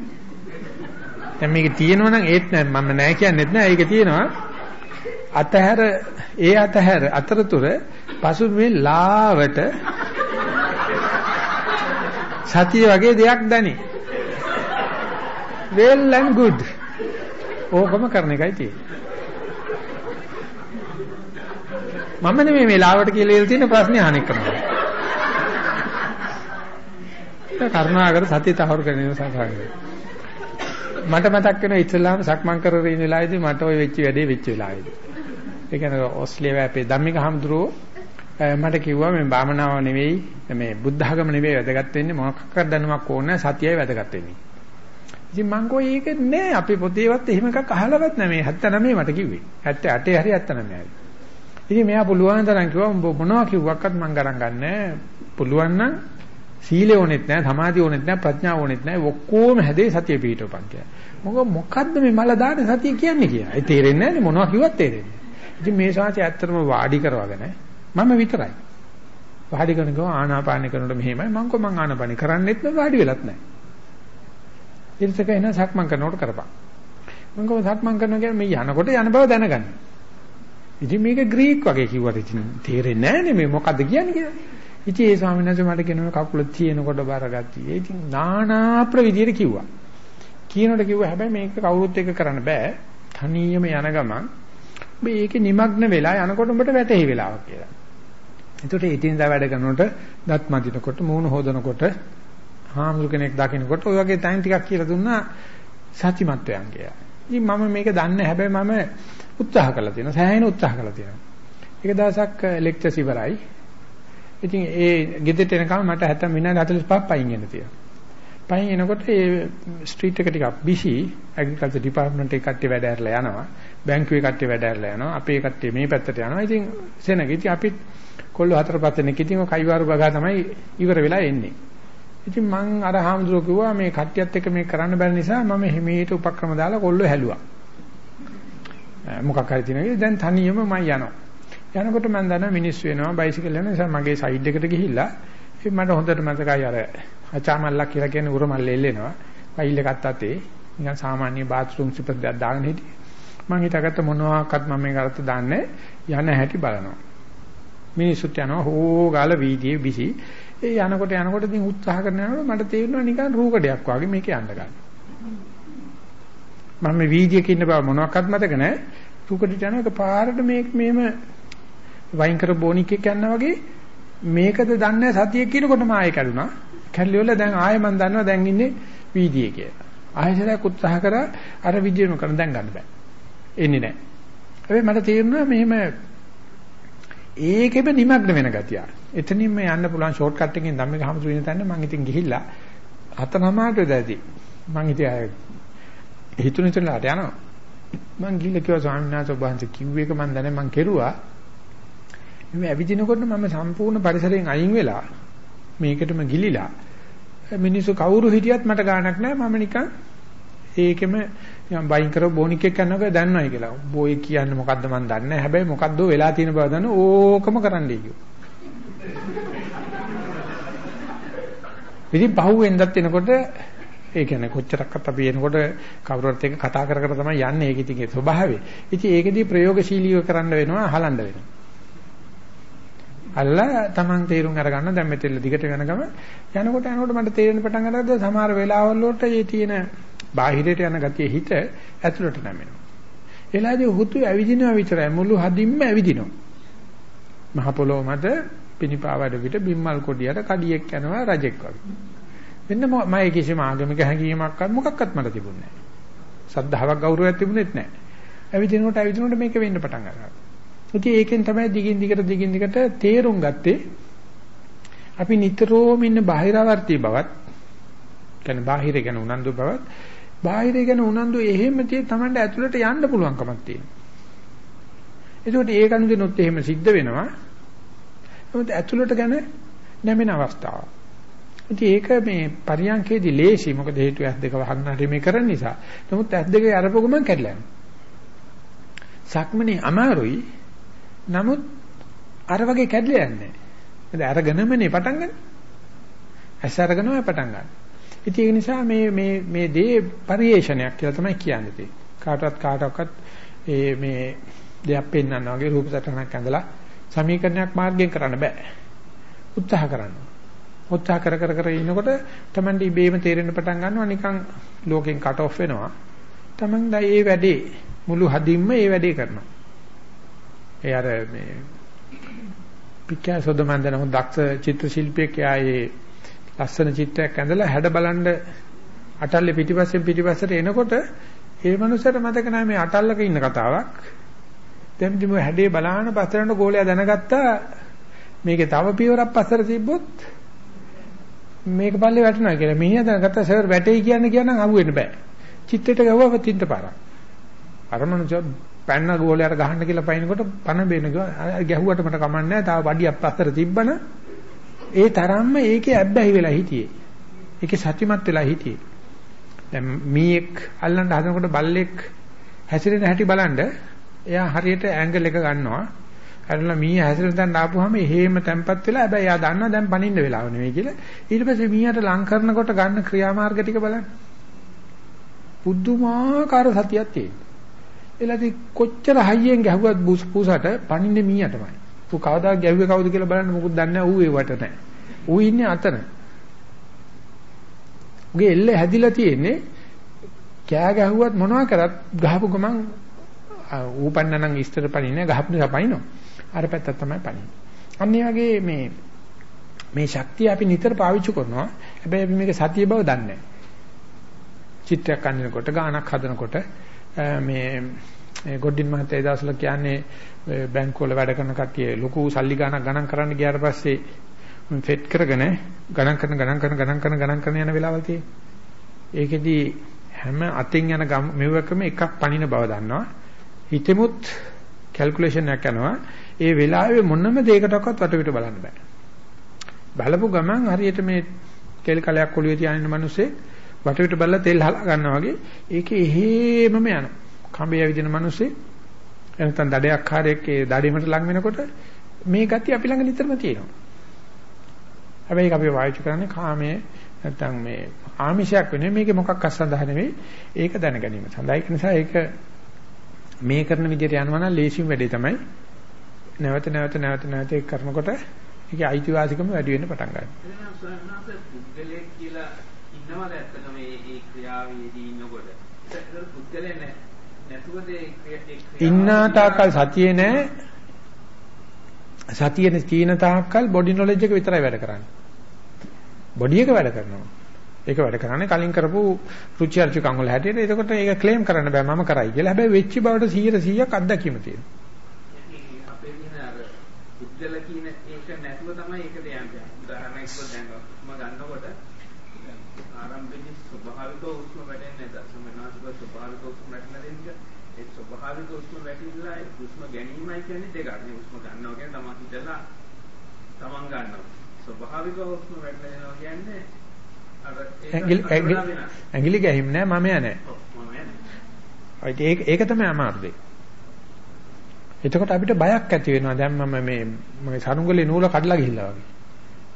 Speaker 1: දැන් මේක තියෙනවා නම් ඒත් නෑ මම නෑ කියන්නෙත් නෑ ඒක තියෙනවා. අතහැර ඒ අතහැර අතරතුර පසු මේ ලාවට සතිය වගේ දෙයක් දැනේ. well and good. ඕකම කරන එකයි තියෙන්නේ. මම නෙමෙයි මේ ලාවට කියලා ඉල්ල තියෙන ප්‍රශ්නේ අහන එක තමයි. කරුණාකර සතිය තහවුරු කරගෙන සාකච්ඡා මට මතක් වෙනවා ඉස්ලාම සක්මන් කරගෙන ඉන්න වෙලාවේදී මට ওই වෙච්ච වැඩේ වෙච්ච වෙලාවේදී. ඒ කියන්නේ ඕස්ට්‍රේලියාවේ අපේ ධම්මික හම්දුරෝ මට කිව්වා මේ භාවනාව නෙවෙයි මේ බුද්ධ ධර්ම නෙවෙයි වැදගත් වෙන්නේ මොකක්ද දැනුමක් ඕනේ සතියයි වැදගත් වෙන්නේ. ඉතින් මං කෝ ඒක නෑ අපේ පොතේවත් එහෙම එකක් අහලවත් නෑ මේ 79 මට කිව්වේ. 78 හරි 79 හරි. ඉතින් මෙයා පුළුවන් තරම් කිව්වා උඹ මොනවා කිව්වක්වත් මං ගණන් ගන්නෑ. පුළුවන් නම් සීලය ඕනෙත් නෑ සමාධිය ඕනෙත් නෑ ප්‍රඥාව ඕනෙත් නෑ ඔක්කොම හැදේ සතිය පිටවපන් කියලා. මොකද මොකද්ද මේ මල දාන සතිය කියන්නේ කියලා. ඒ තේරෙන්නේ නෑනේ මොනවා කිව්වත් තේරෙන්නේ. ඉතින් මේ ශාසය ඇත්තටම වාඩි කරවගෙන මම විතරයි. වාඩි කරනකෝ ආනාපාන කරනකොට මෙහෙමයි මං කො මං ආනාපාන කරන්නේත් නෑ වාඩි වෙලත් නෑ. ඊටසක එන සක්මන් කරනකොට කරපන්. මං කො සක්මන් කරනවා කියන්නේ මේ යනකොට යන බව දැනගන්න. ඉතින් මේක ග්‍රීක් වගේ කිව්වට ඉතින් තේරෙන්නේ නෑනේ මේ මොකද්ද කියන්නේ කියලා. ඉතින් ඒ ස්වාමීන් වහන්සේ මට කියනවා කකුල තියෙනකොට බරගතිය. ඉතින් නානා ප්‍රවිධියට කිව්වා. කියනකොට කිව්වා හැබැයි මේක කවුරුත් එක්ක කරන්න බෑ. තනියම යන ගමන් ඔබ ඒකේ নিমগ্ন වෙලා යනකොට උඹට වැටහි වෙලාවක් කියලා. එතකොට ඉතින්දා වැඩ කරනකොට දත් මදිනකොට මූණ හොදනකොට හාමුදුර කෙනෙක් දකින්නකොට ඔය වගේ ටයිම් ටිකක් කියලා දුන්නා සත්‍යමත් වයන් කියලා. ඉතින් මම මේක දන්නේ හැබැයි මම උත්සාහ කළා තියෙනවා. සෑහෙන උත්සාහ කළා තියෙනවා. එක දවසක් ලෙක්චර්ස් ඉවරයි. ඉතින් ඒ ගෙදරට එනකම් මට 70 විනාඩි 45ක් පයින් එන්න තියෙනවා. පයින් එනකොට ඒ ස්ට්‍රීට් එක ටිකක් බිසි ඇග්‍රිකල්චර් ඩිපාර්ට්මන්ට් එකේ කට්ටිය වැඩ ඇරලා යනවා. බැංකුවේ කට්ටිය වැඩ ඇරලා යනවා. අපේ කට්ටිය මේ පැත්තට යනවා. ඉතින් සෙනග ඉතින් අපිත් කොල්ල හතර පහ දෙනෙක් ඉතින් කයිවාරු ගගා තමයි ඉවර වෙලා එන්නේ. ඉතින් මං අර හාමුදුරුවෝ කිව්වා මේ කට්ටියත් එක්ක මේක කරන්න බැරි නිසා මම හිමීට උපක්‍රම දාලා කොල්ලෝ හැලුවා. මොකක් හරි තියෙනවා. දැන් තනියම මම යනවා. යනකොට මම දන්නවා මිනිස්සු වෙනවා බයිසිකල් යන නිසා මගේ සයිඩ් එකට ගිහිල්ලා ඉතින් මට හොඳට මතකයි අර අචාමල්ලා කියලා කියන්නේ උරමල්ල එල්ලෙනවා. ෆයිල් එකත් අතේ නිකන් සාමාන්‍ය බාත්රූම් සිපත් දෙයක් දාගෙන හිටියේ. මං හිතාගත්ත මොනවාක්වත් මම මේක අරත දාන්නේ යන හැටි බලනවා. මිනිස්සුත් යනවා හෝ ගාල වීදියේ බිසි. ඒ යනකොට යනකොට ඉතින් උත්සාහ කරන යනකොට මට තේරෙනවා නිකන් රූකඩයක් වගේ මේක යන්න ගන්න. මම මේ වීදියේක ඉන්න බව මොනවාක්වත් මතක නැහැ. රූකඩට යන එක පාරට මේක මේම වයින් කර බොනික් එක යනවා වගේ මේකද දන්නේ සතිය කියනකොටම ආයෙ කැඩුනා. කැඩලි වල දැන් ආයෙ මම දන්නවා දැන් ඉන්නේ වීදියේ කියලා. ආයෙසරයක් උත්සාහ කරා අර විදියම කරන දැන් ගන්න බෑ. එන්නේ නැහැ. හැබැයි මට තේරුණා මෙහෙම ඒකෙම නිමග්න වෙන ගතිය. එතනින් මේ යන්න පුළුවන් ෂෝට් කට් එකකින් ධම්මික හමුතු වෙන තැන මම ඉතින් ගිහිල්ලා හතනමාට දැදී. මම ඉතින් හිතුන ඉතලට යනවා. මං ගිහිල්ලා කිව්වා ස්වාමීන් වහන්සේ ඔබ වහන්සේ කිව්ව එක මම දැන මං කෙරුවා. මේ ඇවිදිනකොට මම සම්පූර්ණ පරිසරයෙන් අයින් වෙලා මේකටම ගිලිලා මිනිස්සු කවුරු හිටියත් මට ගාණක් නැහැ මම නිකන් ඒකෙම නිකන් බයින් කරව බොනික් එක කරනවා දන්නවයි කියලා. බෝයි කියන්නේ මොකද්ද මන් දන්නේ නැහැ. හැබැයි මොකද්ද වෙලා තියෙන බව දන්න ඕකම කරන්නයි කිව්වා. ඉතින් පහුවෙන්දත් එනකොට ඒ කියන්නේ කොච්චරක්වත් අපි එනකොට කවුරුත් එක්ක කතා කර කර තමයි යන්නේ. ඒක ඉතින් ඒ ස්වභාවය. ඉතින් ඒකෙදී ප්‍රයෝගශීලීව කරන්න වෙනවා හලන්න වෙනවා. අල්ලා Taman තේරුම් අරගන්න දැන් මෙතෙල්ල දිගට යන ගම යනකොට යනකොට මට තේරෙන පටන් ගන්නද සමහර වෙලාවල් වලට මේ තියෙන බාහිරයට යන ගතිය හිත ඇතුළට නැමෙනවා. එලාදී හුතු ඇවිදිනවා විතරයි මුළු හදින්ම ඇවිදිනවා. මහ පොළොව මත පිනිපාවඩ පිට බිම්මල් කොඩියට කඩියෙක් යනවා රජෙක් වගේ. මෙන්න මම කිසිම ආගමික හැඟීමක් මොකක්වත් මට තිබුණේ නැහැ. සද්ධාාවක් ගෞරවයක් තිබුණෙත් නැහැ. ඇවිදිනකොට ඇවිදිනකොට මේක වෙන්න පටන් ගන්නවා. ඉතින් ඒකෙන් තමයි දිගින් දිගට දිගින් දිගට තේරුම් ගත්තේ අපි නිතරම ඉන්න බාහිරවර්ති බවත් කියන්නේ බාහිර ගැන උනන්දු බවත් බාහිර ගැන උනන්දු එහෙම tie තමන්ට ඇතුළට යන්න පුළුවන්කමක් තියෙනවා. ඒකට ඒක අනුදිනොත් එහෙම සිද්ධ වෙනවා. නමුත් ඇතුළට ගැන නැමෙන අවස්ථාව. ඉතින් ඒක මේ පරියන්කේදී ලේසි මොකද හේතුව ඇස් දෙක වහන්නට මේ කරන නිසා. නමුත් ඇස් දෙකේ අරපොගම කැඩලා යනවා. සක්මනේ අමාරුයි. නමුත් අර වගේ කැඩලා යන්නේ නැහැ. අරගෙනමනේ පටන් ගන්න. ඇස් අරගෙනම පටන් ගන්න. ඉතින් ඒක නිසා මේ මේ මේ දේ පරිේශනයක් කියලා තමයි කියන්නේ. කාටවත් කාටවත් ඒ මේ දෙයක් පෙන්වන්න වගේ රූප සටහනක් ඇඳලා සමීකරණයක් මාර්ගයෙන් කරන්න බෑ. උත්සාහ කරන්න. උත්සාහ කර කර කර ඉනකොට Tamandi ඉබේම තේරෙන්න පටන් ගන්නවා නිකන් ලෝකෙන් කට් ඔෆ් වෙනවා. Tamanda ඒ වැඩේ මුළු හදින්ම ඒ වැඩේ කරනවා. ඒ අර මේ පිකාසෝද මන්දන හොඳ දක්ෂ චිත්‍ර ශිල්පියෙක් ආයේ ලස්සන චිත්‍රයක් ඇඳලා හැඩ බලන්න අටල්ලේ පිටිපස්සෙන් පිටිපස්සට එනකොට ඒ මනුස්සයාට මතක නැහැ මේ අටල්ලක ඉන්න කතාවක්. දැන් ඉතින් මේ හැඩේ බලාන පස්සරට ගෝලයා දැනගත්තා මේකේ තව පියවරක් පස්සට තිබ්බොත් මේක පල්ලේ වැටෙනවා කියලා. මෙහි දැනගත්තා සර් වැටෙයි කියන්නේ කියනනම් අහුවෙන්න බෑ. චිත්‍රයට ගවුවා තින්ත පාරක්. අර මනුස්සයා පැන්න ගෝලයට ගහන්න කියලා පයින්කොට පණ බේන ගැහුවට මට කමන්නේ නැහැ. තාම වඩියක් පස්සට තිබ්බන ඒ තරම්ම ඒකේ ඇබ්බැහි වෙලා හිටියේ. ඒකේ සත්‍යමත් වෙලා හිටියේ. දැන් මීයක් අල්ලන්න හදනකොට බල්ලෙක් හැසිරෙන හැටි බලන්න එයා හරියට ඇන්ගල් එක ගන්නවා. අරලා මී හැසිරෙන තැන ආපුවාම එහෙම තැම්පත් වෙලා හැබැයි එයා දන්නවා දැන් පනින්න වෙලාව නෙවෙයි කියලා. ඊට පස්සේ මීයට ලං කරනකොට ගන්න ක්‍රියාමාර්ග ටික බලන්න. පුදුමාකාර සතියක් තියෙනවා. එලාදී කොච්චර හයියෙන් ගැහුවත් බුස් පුසට පණින්නේ මීයටමයි. ඌ කවදා ගැහුවේ කවුද කියලා බලන්න මොකුත් දන්නේ නැහැ ඌ ඒවට නැහැ. ඌ ඉන්නේ අතන. උගේ එල්ල හැදිලා තියෙන්නේ කෑ ගැහුවත් මොනවා කරත් ගහපු ගමන් ඌ පන්නනම් ඉස්තර පණින්නේ ගහපු නිසා පනිනවා. අර පැත්ත තමයි පණින්නේ. අන්න වගේ මේ මේ ශක්තිය අපි නිතර පාවිච්චි කරනවා. හැබැයි අපි මේක සතිය බව දන්නේ නැහැ. චිත්‍රයක් අඳිනකොට ගානක් හදනකොට මේ ගොඩින් මහත්තයා ඒ දවස්වල කියන්නේ බැංකුවල වැඩ කරන කට්ටිය ලොකු සල්ලි ගණන් ගණන් කරන්න ගියාට පස්සේ ෆෙට් කරගෙන ගණන් කරන ගණන් කරන ගණන් කරන ගණන් කරන යන වෙලාවල් තියෙන්නේ. ඒකෙදි හැම අතින් යන මෙවකම එකක් පණින බව දන්නවා. හිතෙමුත් කැල්කියුලේෂන් එකක් යනවා. ඒ වෙලාවේ මොනම දෙයකටවත් වටපිට බලන්න බෑ. බලපු ගමන් හරියට මේ කෙල් කලයක් ඔළුවේ තියාගෙන මිනිස්සේ වටපිට බලලා තෙල් හලා ගන්නවා වගේ ඒකේ එහෙමම යනවා. කඹේ ඇවිදින මිනිස්සේ එනතන් දඩයක් කාරයක් ඒ දඩේමට ලඟ වෙනකොට මේ ගතිය අපි ළඟ නිතරම තියෙනවා. හැබැයි ඒක අපි වාචික කරන්නේ කාමයේ නැත්තම් මේ ආමිෂයක් වෙන්නේ මේකේ මොකක් අසඳහා නෙවෙයි ඒක දැන ගැනීම සඳහා ඒක නිසා ඒක මේ කරන විදිහට යනවා නම් ලේසිම වැඩේ තමයි නැවත නැවත නැවත නැවත ඒක කරනකොට ඒකේ අයිතිවාසිකම වැඩි වෙන්න පටන් ගන්නවා.
Speaker 2: ක්‍රියාවේදී ඉන්නකොට? ඒක පුද්ගලයා නෑ. නැතුවද ඒ ක්‍රියාව
Speaker 1: ඉන්නා තාක්කල් සතියේ නෑ සතියේ තීන තාක්කල් බොඩි නොලෙජ් එක විතරයි වැඩ කරන්නේ. බොඩි එක වැඩ කරනවා. ඒක වැඩ කරන්නේ කලින් කරපු රුචි අරුචිකම් වල හැටියට. එතකොට ඒක ක්ලේම් කරන්න බෑ මම කරයි කියලා. හැබැයි වෙච්ච බවට 100%ක් අත්දැකීම තියෙනවා.
Speaker 2: අපේ දින අර පුද්ගල කියන ඒක නැතුව තමයි ඒකට යන්නේ. උදාහරණයක් කිව්වොත් දැන් මම ගන්නකොට ආරම්භයේදී ස්වභාවික උෂ්ම වැටෙන්නේ නැද? සමනාසික ස්වභාවික උෂ්ම වැටෙන දෙන්නේ. ඒ ස්වභාවික උෂ්ම වැටිලා ඒ උෂ්ම ගැනීමයි කියන්නේ දෙකක්. මේ උෂ්ම ගන්නවා කියන්නේ තමන් හිතලා තමන් ගන්නවා. ස්වභාවික උෂ්ම වැටෙනවා කියන්නේ
Speaker 1: ඇඟිලි ගැහිම් නෑ මම යන්නේ. ඒක ඒක තමයි අමාරු දෙය. එතකොට අපිට බයක් ඇති වෙනවා දැන් මම මේ මගේ සරුංගලේ නූල කඩලා ගිහිල්ලා වගේ.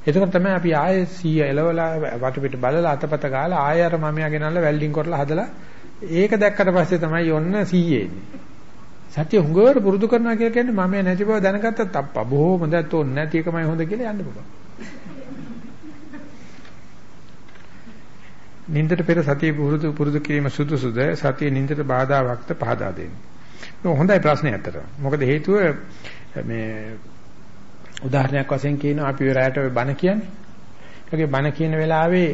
Speaker 1: එතකොට තමයි අපි ආයේ 100 එලවලා වටපිට බලලා අතපත ගාලා ආයෙ අර මමයා ගෙනල්ලා වෙල්ඩින් කරලා හදලා ඒක දැක්කට පස්සේ තමයි යොන්න 100 එන්නේ. සත්‍ය හුඟවර පුරුදු කරනවා කියලා කියන්නේ මම නැති බව දැනගත්තත් අප්පා බොහොම හොඳත් ඕනේ නැති එකමයි හොඳ කියලා යන්න පුළුවන්. නින්දට පෙර සතිය පුරුදු පුරුදු කිරීම සුදුසුද සතිය නින්දට බාධාවක්ද පහදා දෙන්න. ඒක හොඳයි ප්‍රශ්නේ ඇත්තට. මොකද හේතුව මේ උදාහරණයක් වශයෙන් කියනවා අපි රැයට බණ කියන්නේ. ඒකේ බණ කියන වෙලාවේ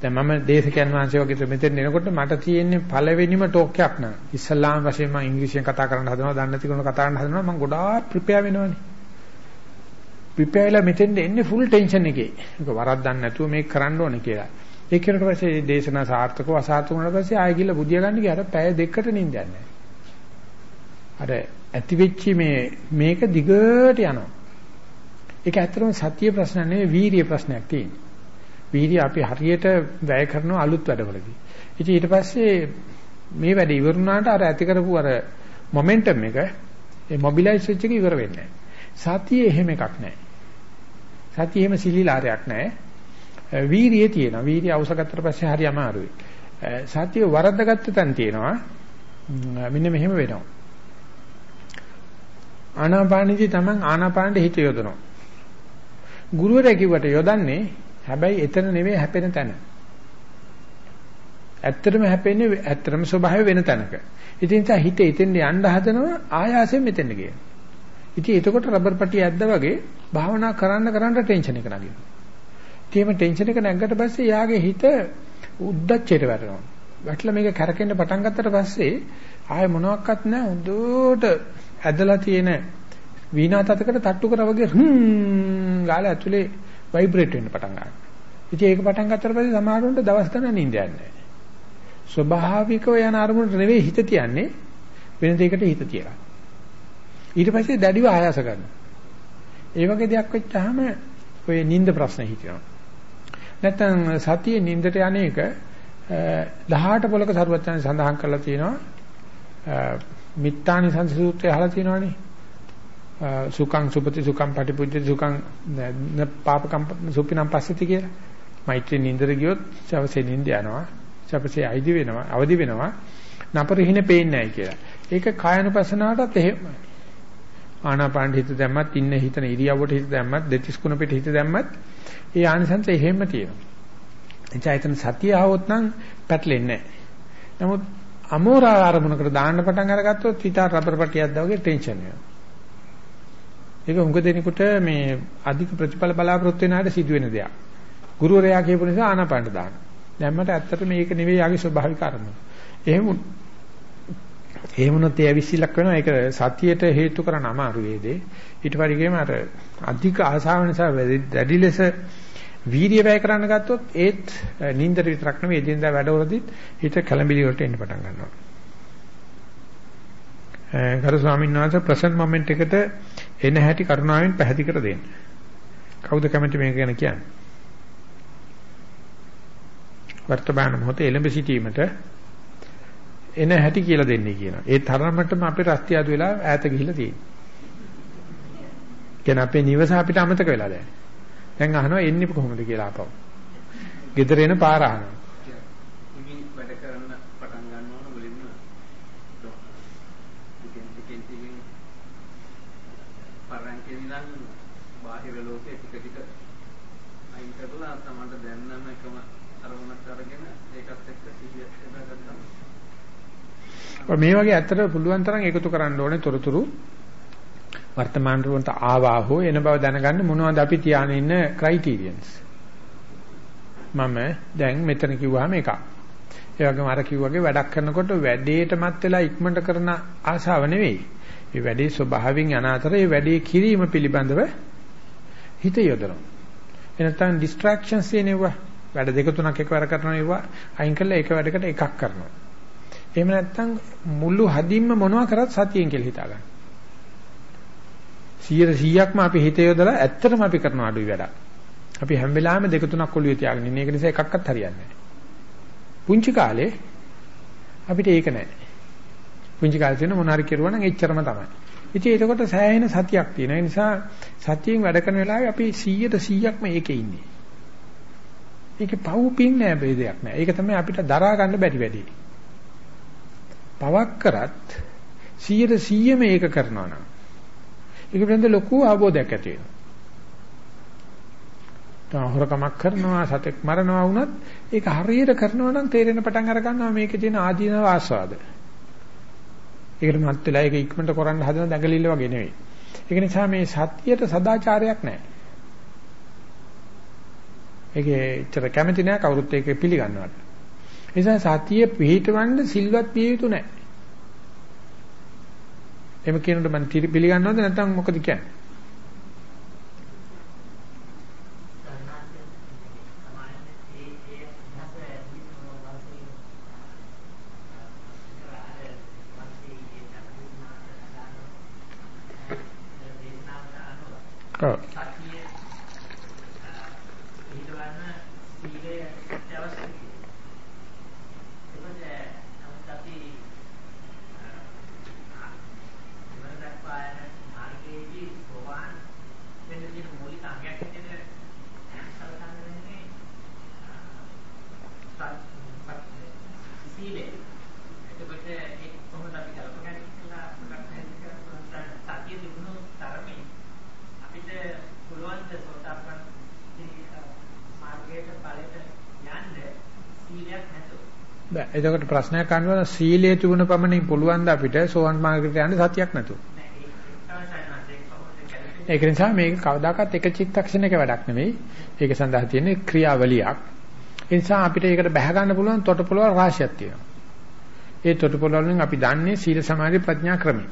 Speaker 1: දැන් මම දේශකයන් වහන්සේ වගේ මෙතෙන් එනකොට මට තියෙන්නේ පළවෙනිම ටෝක් එකක් නෑ. ඉස්ලාම් වශයෙන් මම ඉංග්‍රීසියෙන් කතා කරන්න හදනවා, දන්නේ නැති කෙනෙක් කතා කරන්න හදනවා මම ගොඩාක් ප්‍රිපෙයාර් වෙනවනේ. ප්‍රිපෙයාර් වෙලා මෙතෙන් එන්නේ ෆුල් ටෙන්ෂන් එකේ. ඒක වරද්දන්න නැතුව මේක කරන්න ඕනේ කියලා. ඒ කෙරුවට පස්සේ මේ දේශනා සාර්ථකව අසාර්ථක වුණාට පස්සේ ආයෙ ගිහලා බුදියා ගන්න ගියාට පැය දෙකකට නිින්ද යන්නේ අර ඇති වෙච්ච මේ මේක දිගට යනවා. ඒක ඇත්තටම සත්‍ය ප්‍රශ්න නෙවෙයි වීරිය ප්‍රශ්නයක් තියෙන්නේ. වීරිය අපි හරියට වැය කරන අලුත් වැඩවලදී. ඉතින් ඊට පස්සේ මේ වැඩ ඉවරුණාට අර ඇති කරපු අර මොමන්ටම් එක ඒ මොබිලයිස් වෙච්ච එක ඉවර වෙන්නේ නැහැ. සතියේ එහෙම එකක් නැහැ. සතියේ එහෙම සිලිලාරයක් නැහැ. වීරිය තියෙනවා. වීරිය අවශ්‍යගත්තට පස්සේ හරි අමාරුයි. සතිය වරද්දාගත්ත තැන තියෙනවා. මෙන්න මෙහෙම වෙනවා. ආනාපානෙදි තමන් ආනාපානෙට හිත යොදනවා. ගුරුවරයා කිව්වට යොදන්නේ හැබැයි එතන නෙවෙයි හැපෙන තැන. ඇත්තටම හැපෙන්නේ ඇත්තටම ස්වභාවය වෙන තැනක. ඉතින් තා හිත එතෙන් යන්න හදනවා ආයාසයෙන් මෙතෙන් ගියන. ඉතින් එතකොට රබර් පටිය ඇද්දා වගේ භාවනා කරන්න කරන්න ටෙන්ෂන් එක නගිනවා. ඉතින් ටෙන්ෂන් එක නැග්ගට පස්සේ යාගේ හිත උද්දච්චයට වැටෙනවා. වැටලා මේක කැරකෙන්න පටන් ගත්තට පස්සේ ආයෙ මොනවත් නැහැ හොඳට ඇදලා තියෙන වීණා තතකට තට්ටු කරා වගේ හ්ම් ගාලා ඇතුලේ ভাইබ්‍රේට් වෙන්න පටන් ගන්නවා. ඉතින් ඒක පටන් ගත්තට පස්සේ සමහරවිට දවස් ගණන් නිින්ද යන්නේ නැහැ. ස්වභාවිකව යන අරමුණට නෙවෙයි හිත තියන්නේ වෙන දෙයකට හිත තියලා. ඊට පස්සේ දැඩිව ආයාස කරනවා. ඒ වගේ දෙයක් වෙච්චාම ඔය නිින්ද ප්‍රශ්න හිතෙනවා. නැත්නම් සතියේ නින්දට යන්නේක 18 පොලක සරුවචන සඳහන් කරලා තියෙනවා. මිත්තානි සංසූත්‍රය අහලා තියෙනවනේ. සුඛං සුපති සුඛං පටිපුජ්ජති සුඛං පාපකම් සුපිනම් පස්සති කියලා. මෛත්‍රී නින්දර ගියොත් ශවසේ නින්ද යනවා. ශවසේ අයිදි වෙනවා අවදි වෙනවා. නපරිහින පේන්නේ නැහැ කියලා. ඒක කායනුපසනාවටත් එහෙමයි. ආනාපාන හිත දැම්මත් ඉන්න හිතන ඉරියව්වට හිත දැම්මත් දෙතිස් කුණ පිට හිත දැම්මත් ඒ ආනිසංස එහෙම තියෙනවා. එනිසා එතන සතිය આવොත් නම් පැටලෙන්නේ නැහැ. නමුත් අමෝරා ආරමුණකට දාන්න පටන් අරගත්තොත් හිත රබර් පටියක් දාවගේ ටෙන්ෂන් වෙනවා. ඒක උඟ දෙනකොට මේ අධික ප්‍රතිඵල බලාපොරොත්තු වෙන ආකාරයට සිදුවෙන දෙයක්. ගුරුවරයා කියපු නිසා ආනාපානට දාන්න. දැම්මට ඇත්තට මේක නෙවෙයි යාගේ ස්වභාවික අරමුණ. එහෙම එහෙම වුණොත් ඒ අවිශ්ලක් වෙනවා. ඒක සතියට හේතු කරන අමාරු වේදේ. ඊට පරිගේම අර අධික ආසාව නිසා වැඩි ලෙස වීර්ය වැය කරන්න ගත්තොත් ඒත් නින්දට විතරක් නෙවෙයි එදිනදා වැඩවලදී හිත කලබිලි වලට එන්න පටන් ගන්නවා. ගරු ස්වාමීන් වහන්සේ ප්‍රසන්ට් මොමන්ට් එකට එන හැටි කරුණාවෙන් පැහැදිලි කර දෙන්න. කවුද කැමති මේක ගැන කියන්නේ? වර්තමාන මොහොතේ එළඹ සිටීමට එන හැටි කියලා දෙන්නේ කියනවා. ඒ තරමටම අපේ රස්තියාදු වෙලා ඈත ගිහිල්ලා තියෙනවා. කියන අපේ නිවස අපිට අමතක වෙලා දැන්. දැන් අහනවා එන්නේ කොහොමද කියලා අපව. ගෙදර එන පාර අහනවා.
Speaker 2: ඉමි වැඩ කරන්න පටන් ගන්න ඕන මුලින්ම ටිකෙන් ටිකෙන් ටිකෙන් පරංකේ ඉඳන් බාහිර ලෝකයේ ටික ටික අයින් කරලා තමයි දැන්නම එකම අරමුණක් අරගෙන ඒකත් එක්ක සිහිය එදාගත්තා.
Speaker 1: මේ වගේ ඇත්තට පුළුවන් තරම් එකතු කරන්න ඕනේ තොරතුරු. වර්තමාන රුවන්ට ආවා හෝ එන බව දැනගන්න මොනවද අපි තියාගෙන ඉන්න ක්‍රයිටීරියන්ස් මම දැන් මෙතන කිව්වහම එකක්. ඒ වගේම අර කිව්වාගේ වැඩක් කරනකොට වැඩේටමත් වෙලා ඉක්මනට කරන ආශාව නෙවෙයි. මේ වැඩේ ස්වභාවයෙන් යන අතර මේ වැඩේ කිරීම පිළිබඳව හිත යොදනවා. එනතන ඩිස්ට්‍රැක්ෂන්ස් එනවා වැඩ දෙක තුනක් එකවර කරනවා ඒවා අයින් කරලා එක වැඩකට එකක් කරනවා. එහෙම නැත්නම් මුළු හදින්ම මොනවා කරත් සතියෙන් කියලා හිතා ගන්න. 100%ක්ම අපි හිත යොදලා ඇත්තටම අපි කරන අඩුයි වැඩක්. අපි හැම වෙලාවෙම දෙක තුනක් ඔළුවේ තියාගෙන ඉන්නේ. ඒක නිසා එකක්වත් හරියන්නේ නැහැ. පුංචි කාලේ අපිට ඒක නැහැ. පුංචි කාලේ තියෙන මොනාරි කෙරුවා නම් එච්චරම තමයි. ඉතින් ඒකට සෑහෙන සතියක් තියෙනවා. ඒ නිසා සතියෙන් වැඩ කරන වෙලාවේ අපි 100%ක්ම ඒකේ ඉන්නේ. ඒකේ පව් පින් නෑ බේදයක් නෑ. ඒක තමයි අපිට දරා ගන්න බැරි වැඩි. පවක් කරත් 100 100 මේක කරනවා නම් ඒක පිළිබඳ ලොකු අවබෝධයක් ඇති වෙනවා. තහවරකමක් කරනවා සතෙක් මරනවා වුණත් ඒක හරියට කරනවා නම් තේරෙන පටන් අර ගන්නවා මේකේ තියෙන ආදීනව ආස්වාද. ඒකට මත් වෙලා ඒක ඉක්මනට කරන්න හදන දඟලිල්ල වගේ නෙවෙයි. ඒක නිසා මේ සත්‍යයට සදාචාරයක් නැහැ. ඒකේ ඇත්තට කැමති නෑ කවුරුත් ඒක පිළිගන්නවට. ඒ නිසා සතිය පිළිටවන්න සිල්වත් විය යුතු නැහැ. එහෙම කියනකොට මම පිළිගන්නවද නැත්නම් මොකද කියන්නේ? එතකොට ප්‍රශ්නයක් අහනවා සීලයේ තිබුණ පමණින් පුළුවන් ද අපිට සෝවන් මාර්ගයට යන්න සතියක් නැතුව. ඒක නිසා මේක කවදාකවත් එක චිත්තක්ෂණයක වැඩක් නෙමෙයි. ඒක සඳහා තියෙන ක්‍රියාවලියක්. ඒ නිසා අපිට ඒකට බැහැ ගන්න පුළුවන් තොටපොළවල් රාශියක් තියෙනවා. ඒ තොටපොළවල් වලින් අපි දන්නේ සීල සමාධි ප්‍රඥා ක්‍රමය.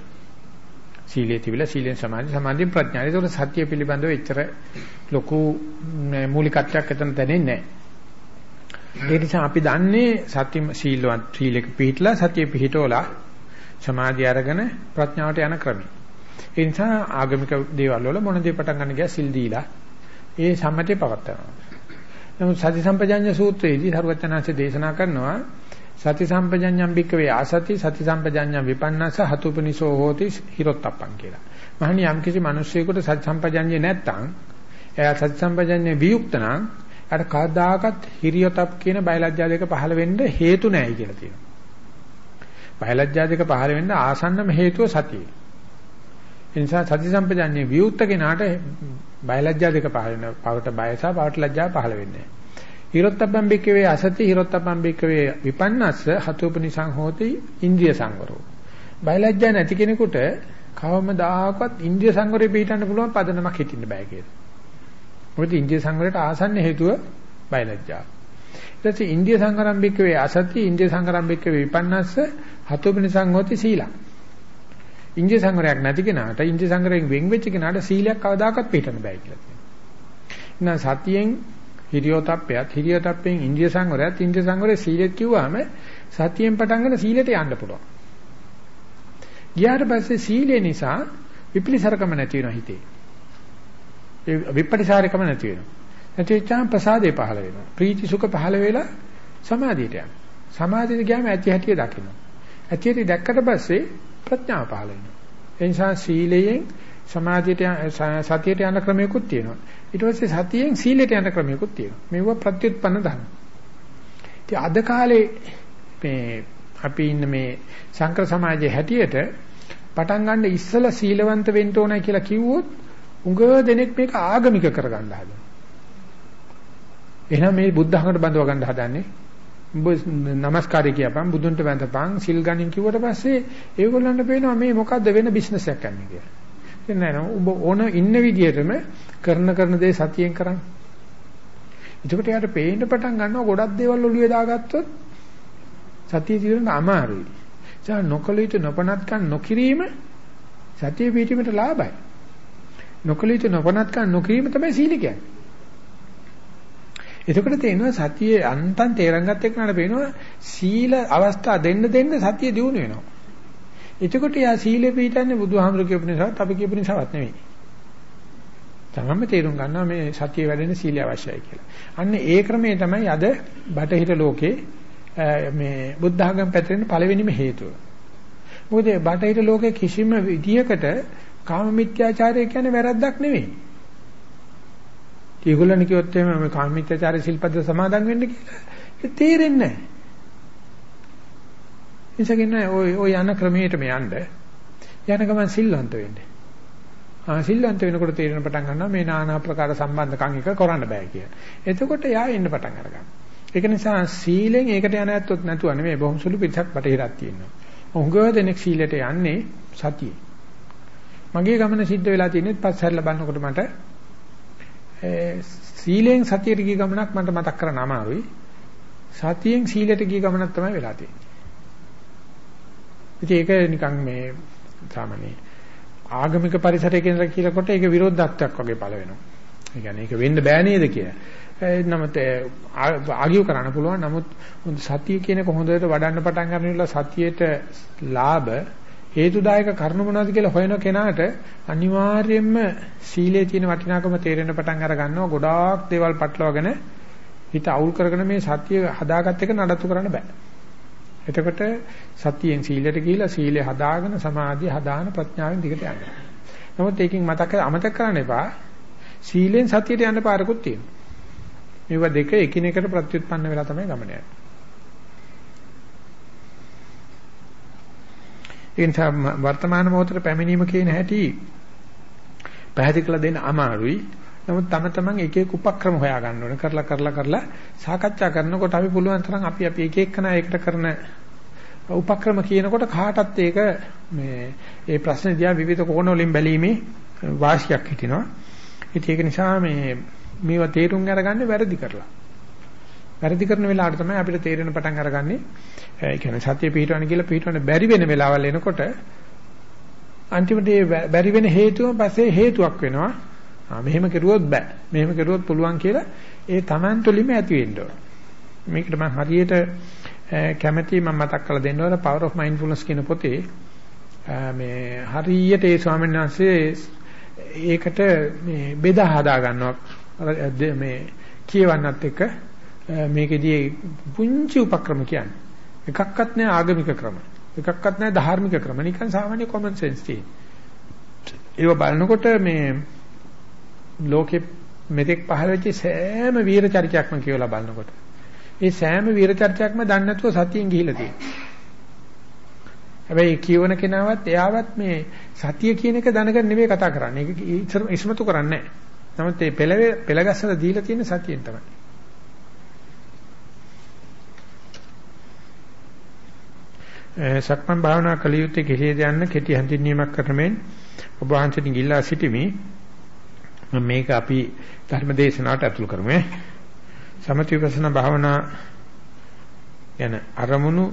Speaker 1: සීලයේ තිබිලා සීලෙන් සමාධි සමාධියෙන් ප්‍රඥා. ඒක සත්‍ය පිළිබඳව එච්චර ලොකු මූලිකත්වයක් එතන දැනෙන්නේ නැහැ. ඒ නිසා අපි දන්නේ සති සීලවත් සීලෙක පිළිట్లా සතිය පිළිටෝලා සමාධිය අරගෙන ප්‍රඥාවට යන ක්‍රමය. ඒ නිසා ආගමික දේවල් වල මොන දේ පටන් ගන්න ගියා සිල් දීලා ඒ සම්මතේ පවත්නවා. නමුත් සති සම්පජඤ්ඤ සූත්‍රයේදී සරුවචනාංශ දේශනා කරනවා සති සම්පජඤ්ඤම් බික්කවේ ආසති සති සම්පජඤ්ඤම් විපන්නස හතුපනිසෝ හෝති හිරොත්තප්පං කියලා. මහණි යම් කිසි මිනිස්සෙකුට සති සම්පජඤ්ඤේ නැත්තම් එයා සති සම්පජඤ්ඤේ වියුක්ත නම් අර කවදාකවත් හිරියොතප් කියන බයලජ්ජා දෙක පහළ වෙන්න හේතු නැහැ කියලා තියෙනවා. බයලජ්ජා දෙක පහළ වෙන්න ආසන්නම හේතුව සතිය. ඒ නිසා සති සම්පජාන්නේ විවුර්ත කෙනාට බයලජ්ජා දෙක පහළ වෙන පවට බය සහ පවට ලැජ්ජා පහළ වෙන්නේ නැහැ. හිරොත්තප්පම් බික්කවේ අසති හිරොත්තප්පම් බික්කවේ විපන්නස්ස හතුපනිසං හෝති ඉන්ද්‍රිය සංවරෝ. බයලජ්ජා නැති කෙනෙකුට කවමදාකවත් ඉන්ද්‍රිය සංවරේ පිටින්න පුළුවන් පදනමක් හිටින්න බෑ කියලා. මොකද ඉන්දිය සංවරයට ආසන්න හේතුව බයලජ්ජා. ඊට පස්සේ ඉන්දිය සංගරම්භික වේ අසති ඉන්දිය සංගරම්භික වේ විපන්නස්ස හතුබින සංඝෝති සීලං. ඉන්දිය සංවරයක් නැති කෙනාට ඉන්දිය සංවරයෙන් වෙන් වෙච්ච කෙනාට සීලයක් කවදාකවත් පිළිටන්න බෑ කියලා කියනවා. එහෙනම් සතියෙන් හිරියෝතප්පයත් හිරියෝතප්පෙන් ඉන්දිය සංවරයත් ඉන්දිය සංවරයේ සීලෙත් කිව්වම සතියෙන් පටන් ගන්න සීලයට යන්න පුළුවන්. ගියාට පස්සේ සීලය නිසා විපලිසරකම නැති වෙනවා හිතේ. ඒ විපටිසාරකම නැති වෙනවා. නැති වෙච්චාම ප්‍රසාදේ පහළ වෙනවා. ප්‍රීති සුඛ පහළ වෙලා සමාධියට යනවා. සමාධියට ගියාම ඇති හැටිය දකිනවා. ඇති හැටි දැක්කට පස්සේ ප්‍රඥාව පහළ වෙනවා. ඒ නිසා සීලයෙන් සමාධියට සතියට යන ක්‍රමයකුත් තියෙනවා. ඊට පස්සේ සතියෙන් සීලයට යන ක්‍රමයකුත් තියෙනවා. මේව ප්‍රත්‍යুৎපන්න ධර්ම. ඉතින් අද කාලේ මේ අපි ඉන්න මේ සංකර සමාජයේ හැටියට පටන් ගන්න ඉස්සලා සීලවන්ත වෙන්න ඕනයි කියලා කිව්වොත් උඟ දෙනෙක් මේක ආගමික කරගන්න හදනවා. එහෙනම් මේ බුද්ධ ධර්මයට බඳව ගන්න හදන්නේ. උඹ নমස්කාරය කියපන් බුදුන්ට වැඳපන් සිල් ගනින් කිව්වට පස්සේ ඒගොල්ලන්ට පේනවා මේ මොකද්ද වෙන බිස්නස් එකක් යන්නේ කියලා. එතන නෑ උඹ ඕන ඉන්න විදිහටම කරන කරන දේ සතියෙන් කරන්න. එතකොට යාට පේන්න පටන් ගන්නවා ගොඩක් දේවල් ඔළුවේ දාගත්තොත් සතිය తీරන අමාරුයි. ඒ නිසා නොකලිත නොපනත්කම් නොකිරීම සතිය පිටීමට ලාභයි. නොකල යුතු නොපනත්කම් නොකිරීම තමයි සීල කියන්නේ. එතකොට තේනවා සතියේ අන්තන් තේරන් ගත්ත එක්කනට පේනවා සීල අවස්ථා දෙන්න දෙන්න සතිය දියුණු වෙනවා. එතකොට යා සීලෙ පිටන්නේ බුදුහාමුදුරු කියපු නිසාවත් අපි කියපු නිසාවත් නෙවෙයි. තමන්ම තේරුම් ගන්නවා මේ සතිය වැඩෙන සීලය අවශ්‍යයි කියලා. අන්න ඒ ක්‍රමයේ තමයි අද බටහිර ලෝකේ මේ බුද්ධ ආගම පැතිරෙන පළවෙනිම හේතුව. මොකද බටහිර ලෝකේ කිසිම විදියකට කාම මිත්‍යාචාරය කියන්නේ වැරද්දක් නෙවෙයි. ඒගොල්ලන් කිව්වොත් එහෙම මේ කාම මිත්‍යාචාරය සිල්පද සමාදන් වෙන්න කියලා ඒක තේරෙන්නේ නැහැ. ඉතින් ඔය ඔය යන ක්‍රමයටම යන්න යන ගමන් සිල්වන්ත වෙන්න. ආ සිල්වන්ත වෙනකොට තේරෙන පටන් ගන්නවා මේ নানা ආකාර සම්බන්ධකම් එක කරන්න බෑ කියලා. එතකොට යා එන්න පටන් අරගන්නවා. ඒක නිසා සීලෙන් ඒකට යන ඇත්තොත් නැතුව නෙමෙයි බොහොම සුළු පිටක් බටහිරක් තියෙනවා. උංගව දෙනෙක් සීලයට යන්නේ සතියේ. මගේ ගමන සිද්ධ වෙලා තියෙන්නේ පස්සහැරලා බලනකොට මට සීලෙන් සතියට ගිය ගමනක් මට මතක් කරන්න අමාරුයි. සතියෙන් සීලයට ගිය ගමනක් තමයි වෙලා තියෙන්නේ. ඉතින් ඒක නිකන් මේ සාමාන්‍ය ආගමික පරිසරයක ඉඳලා කියනකොට ඒක විරෝධත්වයක් වගේ පළ වෙනවා. ඒ කියන්නේ ඒක වෙන්න බෑ නේද කියලා. නමුත් ආගියු කරන්න පුළුවන්. නමුත් සතිය කියන එක හොඳට වඩන්න පටන් ගන්නකොට සතියේට ලාභ හේතුදායක කරුණු මොනවද කියලා හොයන කෙනාට අනිවාර්යයෙන්ම සීලයේ තියෙන වටිනාකම තේරෙන්න පටන් අර ගන්නවා. ගොඩාක් දේවල් පටලවාගෙන හිත අවුල් කරගෙන මේ සතිය හදාගත්ත එක නඩත්තු කරන්න බෑ. එතකොට සතියෙන් සීලයට ගිහිලා සීලය හදාගෙන සමාධිය හදාන ප්‍රඥාවෙන් දිගට යනවා. නමුත් ඒකෙන් මතක අමතක කරන්න එපා. සීලෙන් සතියට යන්න පාරකුත් තියෙනවා. මේවා දෙක එකිනෙකට ප්‍රත්‍යুৎපන්න වෙලා තමයි ගමන යන්නේ. එනිසා වර්තමාන මොහොතේ පැමිණීම කියන හැටි පැහැදිලි කරලා දෙන්න අමාරුයි. නමුත් තම තමන් එක එක උපක්‍රම හොයා ගන්න ඕනේ. කරලා කරලා කරලා සාකච්ඡා කරනකොට අපි පුළුවන් තරම් අපි අපි එක එකනා ඒකට කරන උපක්‍රම කියනකොට කාටත් ඒක මේ ඒ ප්‍රශ්න දිහා විවිධ කෝණ වලින් බැලීමේ වාසියක් හිටිනවා. ඉතින් ඒක නිසා මේ මේවා තේරුම් අරගන්නේ වැරදි කරලා. වැරදි කරන වෙලාවට තමයි අපිට තේරෙන පටන් අරගන්නේ. ඒ කියන්නේ සත්‍ය පිටවන්න කියලා පිටවන්න බැරි වෙන වෙලාවල් එනකොට අන්තිමට ඒ බැරි වෙන හේතුව පස්සේ හේතුවක් වෙනවා. ආ මෙහෙම කෙරුවොත් බෑ. මෙහෙම කෙරුවොත් පුළුවන් කියලා ඒ Taman තුලින්ම ඇති වෙන්න ඕන. මේකට මම හරියට කැමැති මම මතක් කරලා දෙන්න ඕන Power of Mindfulness කියන පොතේ මේ හරියට ඒ ස්වාමීන් වහන්සේ ඒකට මේ බෙදා හදා ගන්නවා මේ කියවන්නත් එක්ක මේකෙදී පුංචි උපක්‍රම කියන්නේ එකක්වත් නෑ ආගමික ක්‍රම එකක්වත් නෑ ධාර්මික ක්‍රම නිකන් සාමාන්‍ය common sense තියෙන ඒව බලනකොට මේ ලෝකෙ මෙතෙක් පහළ වෙච්ච සෑම වීර චරිතයක්ම කියවලා බලනකොට ඒ සෑම වීර චරිතයක්ම දන්නේ නැතුව සතියෙන් ගිහිලා තියෙනවා. හැබැයි කියවන කෙනාවත් එයාවත් මේ සතිය කියන එක දැනගෙන නෙමෙයි කතා කරන්නේ. ඒක ඉස්මතු කරන්නේ නැහැ. නමුත් මේ පෙළ පෙළගස්සලා දීලා තියෙන සතියෙන් තමයි. සක්මන් භාවනා කලියුත්තේ කෙසේද යන්න කෙටි හඳුන්වීමක් කරමින් ඔබ වහන්සේට ගිල්ලා සිටිමි. මේක අපි ධර්මදේශනාවට ඇතුළු කරමු. සමථ විපස්සනා භාවනා යන අරමුණු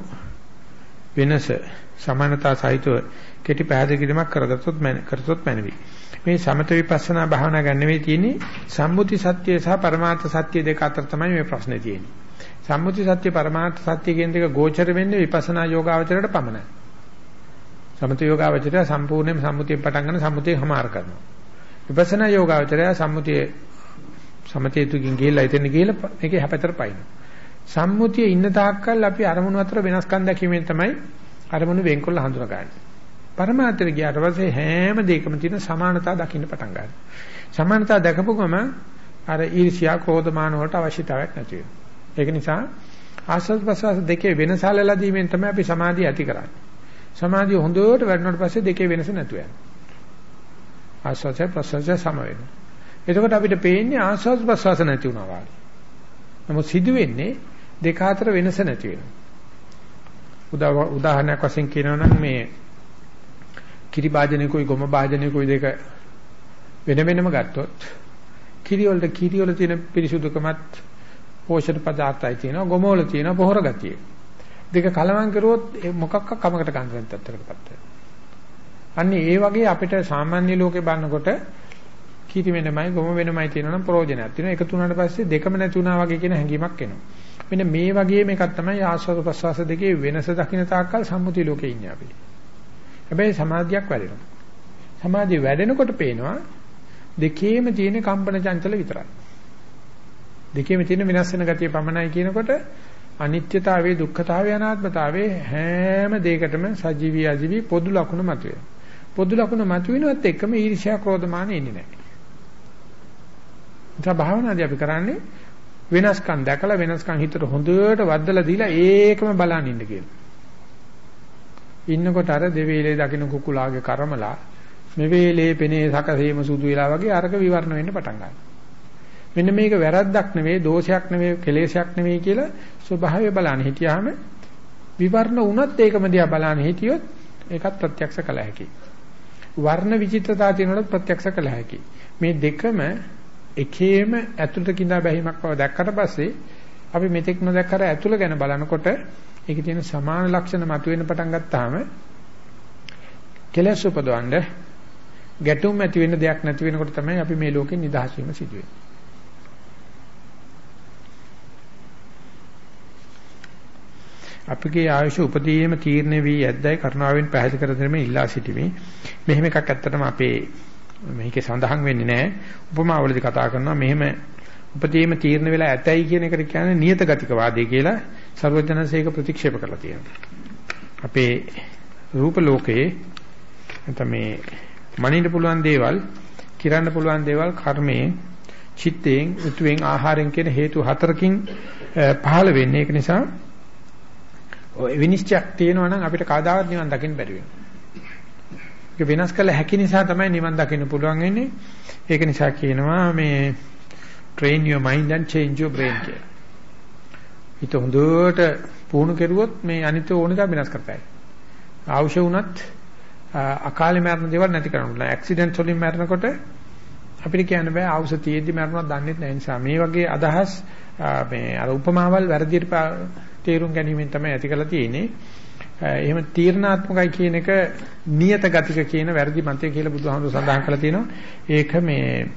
Speaker 1: වෙනස සමානතා සහිතව කෙටි පැහැදිලි කිරීමක් කරගත්තොත් කරතොත් මැනවි. මේ සමථ විපස්සනා භාවනා ගන්න වෙයි තියෙන්නේ සම්මුති සත්‍ය සහ පරමාර්ථ සත්‍ය දෙක අතර තමයි මේ ප්‍රශ්නේ තියෙන්නේ. සම්මුති සත්‍ය පරමාර්ථ සත්‍ය කියන දෙක ගෝචර වෙන්නේ විපස්සනා යෝගාවචරයට පමණයි. සමථ යෝගාවචරය සම්පූර්ණයෙන්ම සම්මුතියෙන් පටන් ගන්න සම්මුතිය හමාර කරනවා. විපස්සනා යෝගාවචරය සම්මුතියේ සමතේ තුකින් ගිහිල්ලා එතන ගිහිල්ලා මේකේ හැපතර පයින්. සම්මුතියේ ඉන්න තාක්කල් අපි අරමුණු අතර වෙනස්කම් දැකීමෙන් තමයි අරමුණු වෙන්කොල්ල හඳුනගන්නේ. පරමාර්ථයට ගියාට පස්සේ හැම දෙයකම තියෙන සමානතා දකින්න පටන් ගන්නවා. සමානතා දැකපු ගමන් අර ඊර්ෂ්‍යා ක්‍රෝධමාන වලට අවශ්‍යතාවයක් නැති වෙනවා. ඒක නිසා ආස්වාද ප්‍රසවාස දෙකේ වෙනසලලා දීමෙන් තමයි අපි සමාධිය ඇති කරන්නේ. සමාධිය හොඳට වැඩනට පස්සේ දෙකේ වෙනස නැතු වෙනවා. ආස්වාද ප්‍රසවාස සම වෙනවා. එතකොට අපිට පේන්නේ ආස්වාද ප්‍රසවාස නැති වුණා වගේ. නමුත් සිදු වෙන්නේ දෙක අතර වෙනස නැති වෙනවා. උදාහරණයක් වශයෙන් කියනවා නම් මේ කිරි භාජනයකයි ගොම භාජනයකයි දෙක වෙන වෙනම ගත්තොත් කිරි වලට කිරි වල තියෙන පිරිසුදුකමත් පෝෂණ පදාර්ථයි තියෙනවා ගොම වල තියෙන පොහොර ගතිය. දෙක කලවම් කරුවොත් මොකක්ක කමකට ගන්න නැති තත්ත්වයකටපත් වෙනවා. අන්නේ ඒ වගේ අපිට සාමාන්‍ය ලෝකේ බලනකොට කීටි වෙනමයි ගොම වෙනමයි තියෙනවා නම් ප්‍රයෝජනයක් තියෙනවා. එකතු වුණාට පස්සේ දෙකම නැති වුණා වගේ කියන හැඟීමක් එනවා. මෙන්න මේ වගේ මේකක් තමයි ආස්වාද ප්‍රසවාස දෙකේ වෙනස දකින්න තාක්කල් සම්මුති ලෝකේ ඉන්නේ අපි. හැබැයි සමාධියක් වැඩෙනවා. සමාධිය වැඩෙනකොට පේනවා දෙකේම තියෙන කම්පන චංචල විතරයි. දෙකේම තියෙන වෙනස් වෙන ගතිය පමණයි කියනකොට අනිත්‍යතාවයේ දුක්ඛතාවයේ අනාත්මතාවයේ හැම දෙයකටම සජීවී අජීවී පොදු ලක්ෂණ මතුවේ. පොදු ලක්ෂණ මතුවෙනවත් එක්කම ඊර්ෂ්‍යා ක්‍රෝධමාන එන්නේ නැහැ. ඉතින් භාවනාදී අපි කරන්නේ වෙනස්කම් දැකලා වෙනස්කම් හිතට හොඳට වද්දලා දීලා ඒකම බලන් ඉන්න කියලා. ඉන්නකොට අර දෙවේලේ දකින්න කුකුලාගේ කර්මලා මෙවේලේ පෙනේ සකසේම සුදු වෙලා වගේ අරක විවරණ වෙන්න පටන් ගන්නවා. මෙන්න මේක වැරද්දක් නෙවෙයි දෝෂයක් නෙවෙයි කෙලෙසයක් නෙවෙයි කියලා ස්වභාවය බලන්න හිටියාම විවරණ වුණත් ඒකම දිහා බලන්න හිටියොත් ඒකත් ප්‍රත්‍යක්ෂ කළ හැකියි. වර්ණ විචිත්‍රතාව තියෙනකොට ප්‍රත්‍යක්ෂ කළ හැකියි. මේ දෙකම එකේම ඇතුළත කිඳා බැහිමක් බව දැක්කට පස්සේ අපි මෙතෙක් නොදැක්කර ඇතුළ ගැන බලනකොට ඒකේ තියෙන සමාන ලක්ෂණ මතුවෙන්න පටන් ගත්තාම කෙලස් උපදවන්න ගැටුම් ඇති වෙන දෙයක් නැති වෙනකොට තමයි අපි මේ ලෝකෙන් නිදහස් වීම සිදු අපගේ ආයුෂ උපදීයේම තීරණය වී ඇද්දයි කරුණාවෙන් පැහැදිලි කර දෙන්න ඉල්ලා සිටිමි. මෙහෙම එකක් ඇත්තටම අපේ මේකේ සඳහන් වෙන්නේ නැහැ. උපමාවලදී කතා කරනවා මෙහෙම උපදීයේම තීරණ වෙලා ඇතයි කියන එකට කියන්නේ නියත ගතිකවාදී කියලා ਸਰවඥාන්සේක ප්‍රතික්ෂේප කරලා තියෙනවා. අපේ රූප ලෝකයේ නැත්නම් මේ මනින්න පුළුවන් දේවල්, කිරන්න පුළුවන් දේවල් කර්මයෙන්, චිත්තයෙන්, උතුයෙන්, ආහාරයෙන් කියන හේතු හතරකින් පහළ වෙන්නේ. ඒක නිසා ඔය විනිශ්චයක් තියෙනවා නම් අපිට කවදාවත් නිවන් දකින්න බැරි වෙනවා. ඒක වෙනස් කළ හැකි නිසා තමයි නිවන් දකින්න පුළුවන් වෙන්නේ. ඒක නිසා කියනවා මේ train your mind and change your brain කියලා. හිත හොඳට පුහුණු කෙරුවොත් මේ අනිත් ඕන දා වෙනස් කරතයි. අවශ්‍ය වුණත් අකාලේ මරණ දේවල් නැති කරන්න පුළුවන්. ඇක්සිඩන්ට් වලින් මරනකොට අපිට කියන්න බෑ ආවුස තියෙද්දි මරණවත් දන්නේ නැහැ. නිසා මේ වගේ අදහස් මේ අර උපමාවල් වැරදියට තේරුම් ගැනීමෙන් තමයි ඇති කරලා තියෙන්නේ. එහෙම තීර්ණාත්මකයි කියන එක නියත ගතික කියන වැරදි මතය කියලා බුදුහාමුදුර සඳහන් කරලා තියෙනවා. ඒක මේ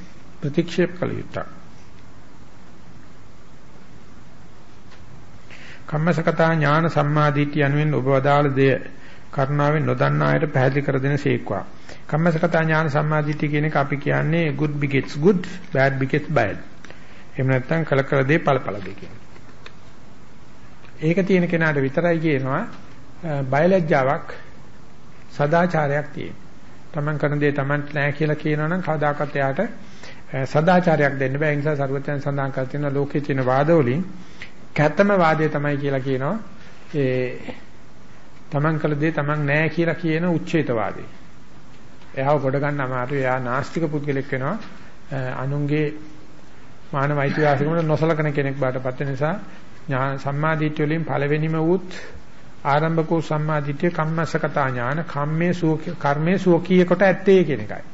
Speaker 1: ප්‍රතික්ෂේප කළ යුතුයි. කම්මසකතා ඥාන සම්මාදිට්ඨිය යනුවෙන් ඔබ වදාළ දෙය කරුණාවෙන් නොදන්නා අයට පැහැදිලි කර දෙන සීක්වා. කම්මසකතා ඥාන සම්මාදිට්ඨිය කියන එක අපි කියන්නේ good begets good, bad begets bad. එහෙම නැත්නම් කල කල දේ ඵල ඵල දේ කියන්නේ. ඒක තියෙන කෙනාට විතරයි කියනවා බයලජ්ජාවක් සදාචාරයක් තියෙන. Taman කරන දේ Taman නැහැ කියලා කියනවනම් කවදාකවත් එයාට සදාචාරයක් දෙන්න බෑ. ඒ නිසා සර්වඥයන් සඳහන් කර තියෙන ලෝකයේ තියෙන වාදවලින් කැතම වාදය තමයි කියලා කියනවා. ඒ Taman කළ දේ Taman නැහැ කියලා කියන උච්ඡේතවාදී. එයාව ගොඩ ගන්න අමාරුයි. එයා නාස්තික පුද්ගලෙක් වෙනවා. අනුන්ගේ මානව අයිතිවාසිකම නොසලකන කෙනෙක් බාටපත් වෙන නිසා ඥාන සම්මාදිට්ඨිය වලින් පළවෙනිම වූත් ආරම්භකෝ සම්මාදිට්ඨිය කම්මස්සකතා ඥාන කම්මේ සුව කර්මේ සුවකීය කොට ඇත්තේ කියන එකයි.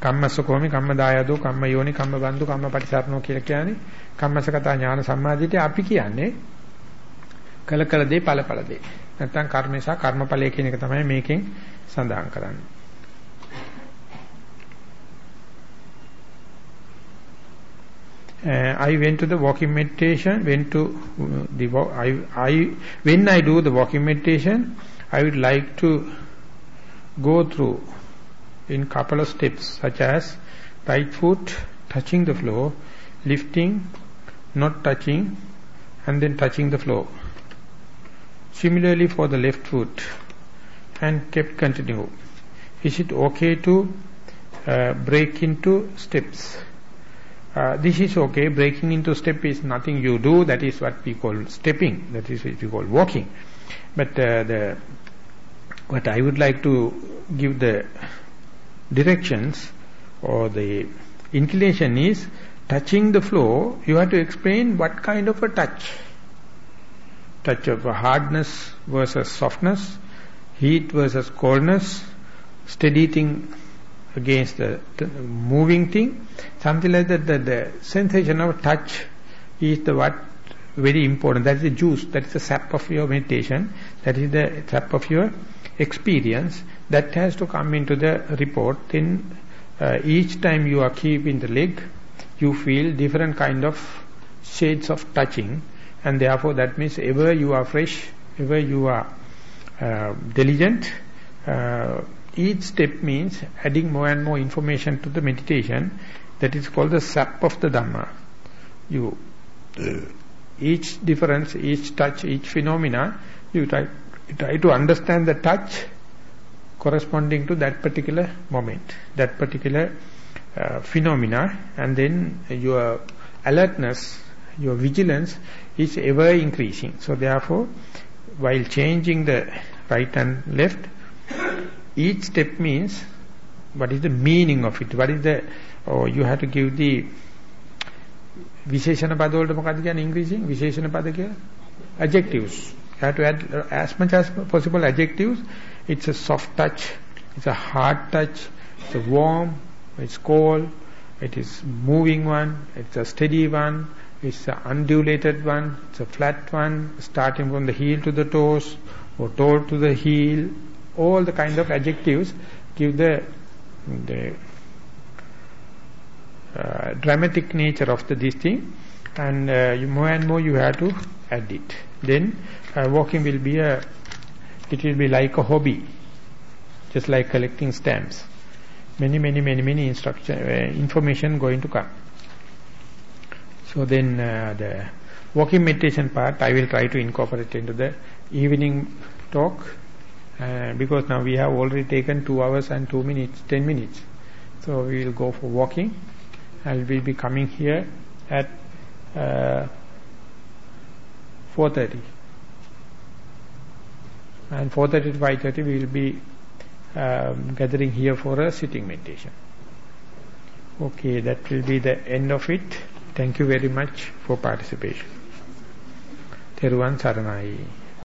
Speaker 1: කම්මස්ස කොමි කම්මදායදෝ කම්ම යෝනි කම්ම බන්දු කම්ම පටිසරණෝ කියලා කියන්නේ කම්මස්සකතා ඥාන සම්මාදිට්ඨිය අපි කියන්නේ කල කල දේ ඵල ඵල දේ. නැත්තම් කර්ම සහ කර්මඵලයේ කියන එක තමයි මේකෙන් සඳහන් කරන්නේ. I went to the walking meditation went to uh, the I, I when I do the walking meditation I would like to go through in couple of steps such as right foot touching the floor lifting not touching and then touching the floor similarly for the left foot and kept continue. Is it okay to uh, break into steps? Uh, this is okay. Breaking into step is nothing you do. That is what we call stepping. That is what we call walking. But uh, the what I would like to give the directions or the inclination is touching the floor. You have to explain what kind of a touch. Touch of hardness versus softness, heat versus coldness, steady thing against the, moving thing, something like that. The, the sensation of touch is the what very important. That is the juice. That is the sap of your meditation. That is the sap of your experience. That has to come into the report. Then uh, each time you are keeping the leg, you feel different kind of shades of touching, and therefore that means ever you are fresh, ever you are uh, diligent. Uh, each step means adding more and more information to the meditation. That is called the sap of the Dhamma. You, each difference, each touch, each phenomena, you try, try to understand the touch corresponding to that particular moment, that particular uh, phenomena, and then your alertness, your vigilance is ever increasing. So therefore, while changing the right and left, each step means what is the meaning of it, what is the, or oh, you have to give the විශේෂණ පද වලට මොකක්ද කියන්නේ ඉංග්‍රීසියෙන් විශේෂණ පද කියලා adjectives you have to add as much as possible adjectives it's a soft touch it's a hard touch it's a warm it's cold it is moving one it's a steady one it's an undulated one it's a flat one starting from the heel to the toes or toe to the heel all the kind of adjectives give the the uh, dramatic nature of the, this thing. And uh, you more and more you have to add it. Then uh, walking will be a it will be like a hobby just like collecting stamps. Many many many many instruction uh, information going to come. So then uh, the walking meditation part I will try to incorporate into the evening talk uh, because now we have already taken 2 hours and 2 minutes, 10 minutes. So we will go for walking and we will be coming here at uh, 4.30. And 4.30 to 5.30 we will be um, gathering here for a sitting meditation. Okay, that will be the end of it. Thank you very much for participation. Teruvan.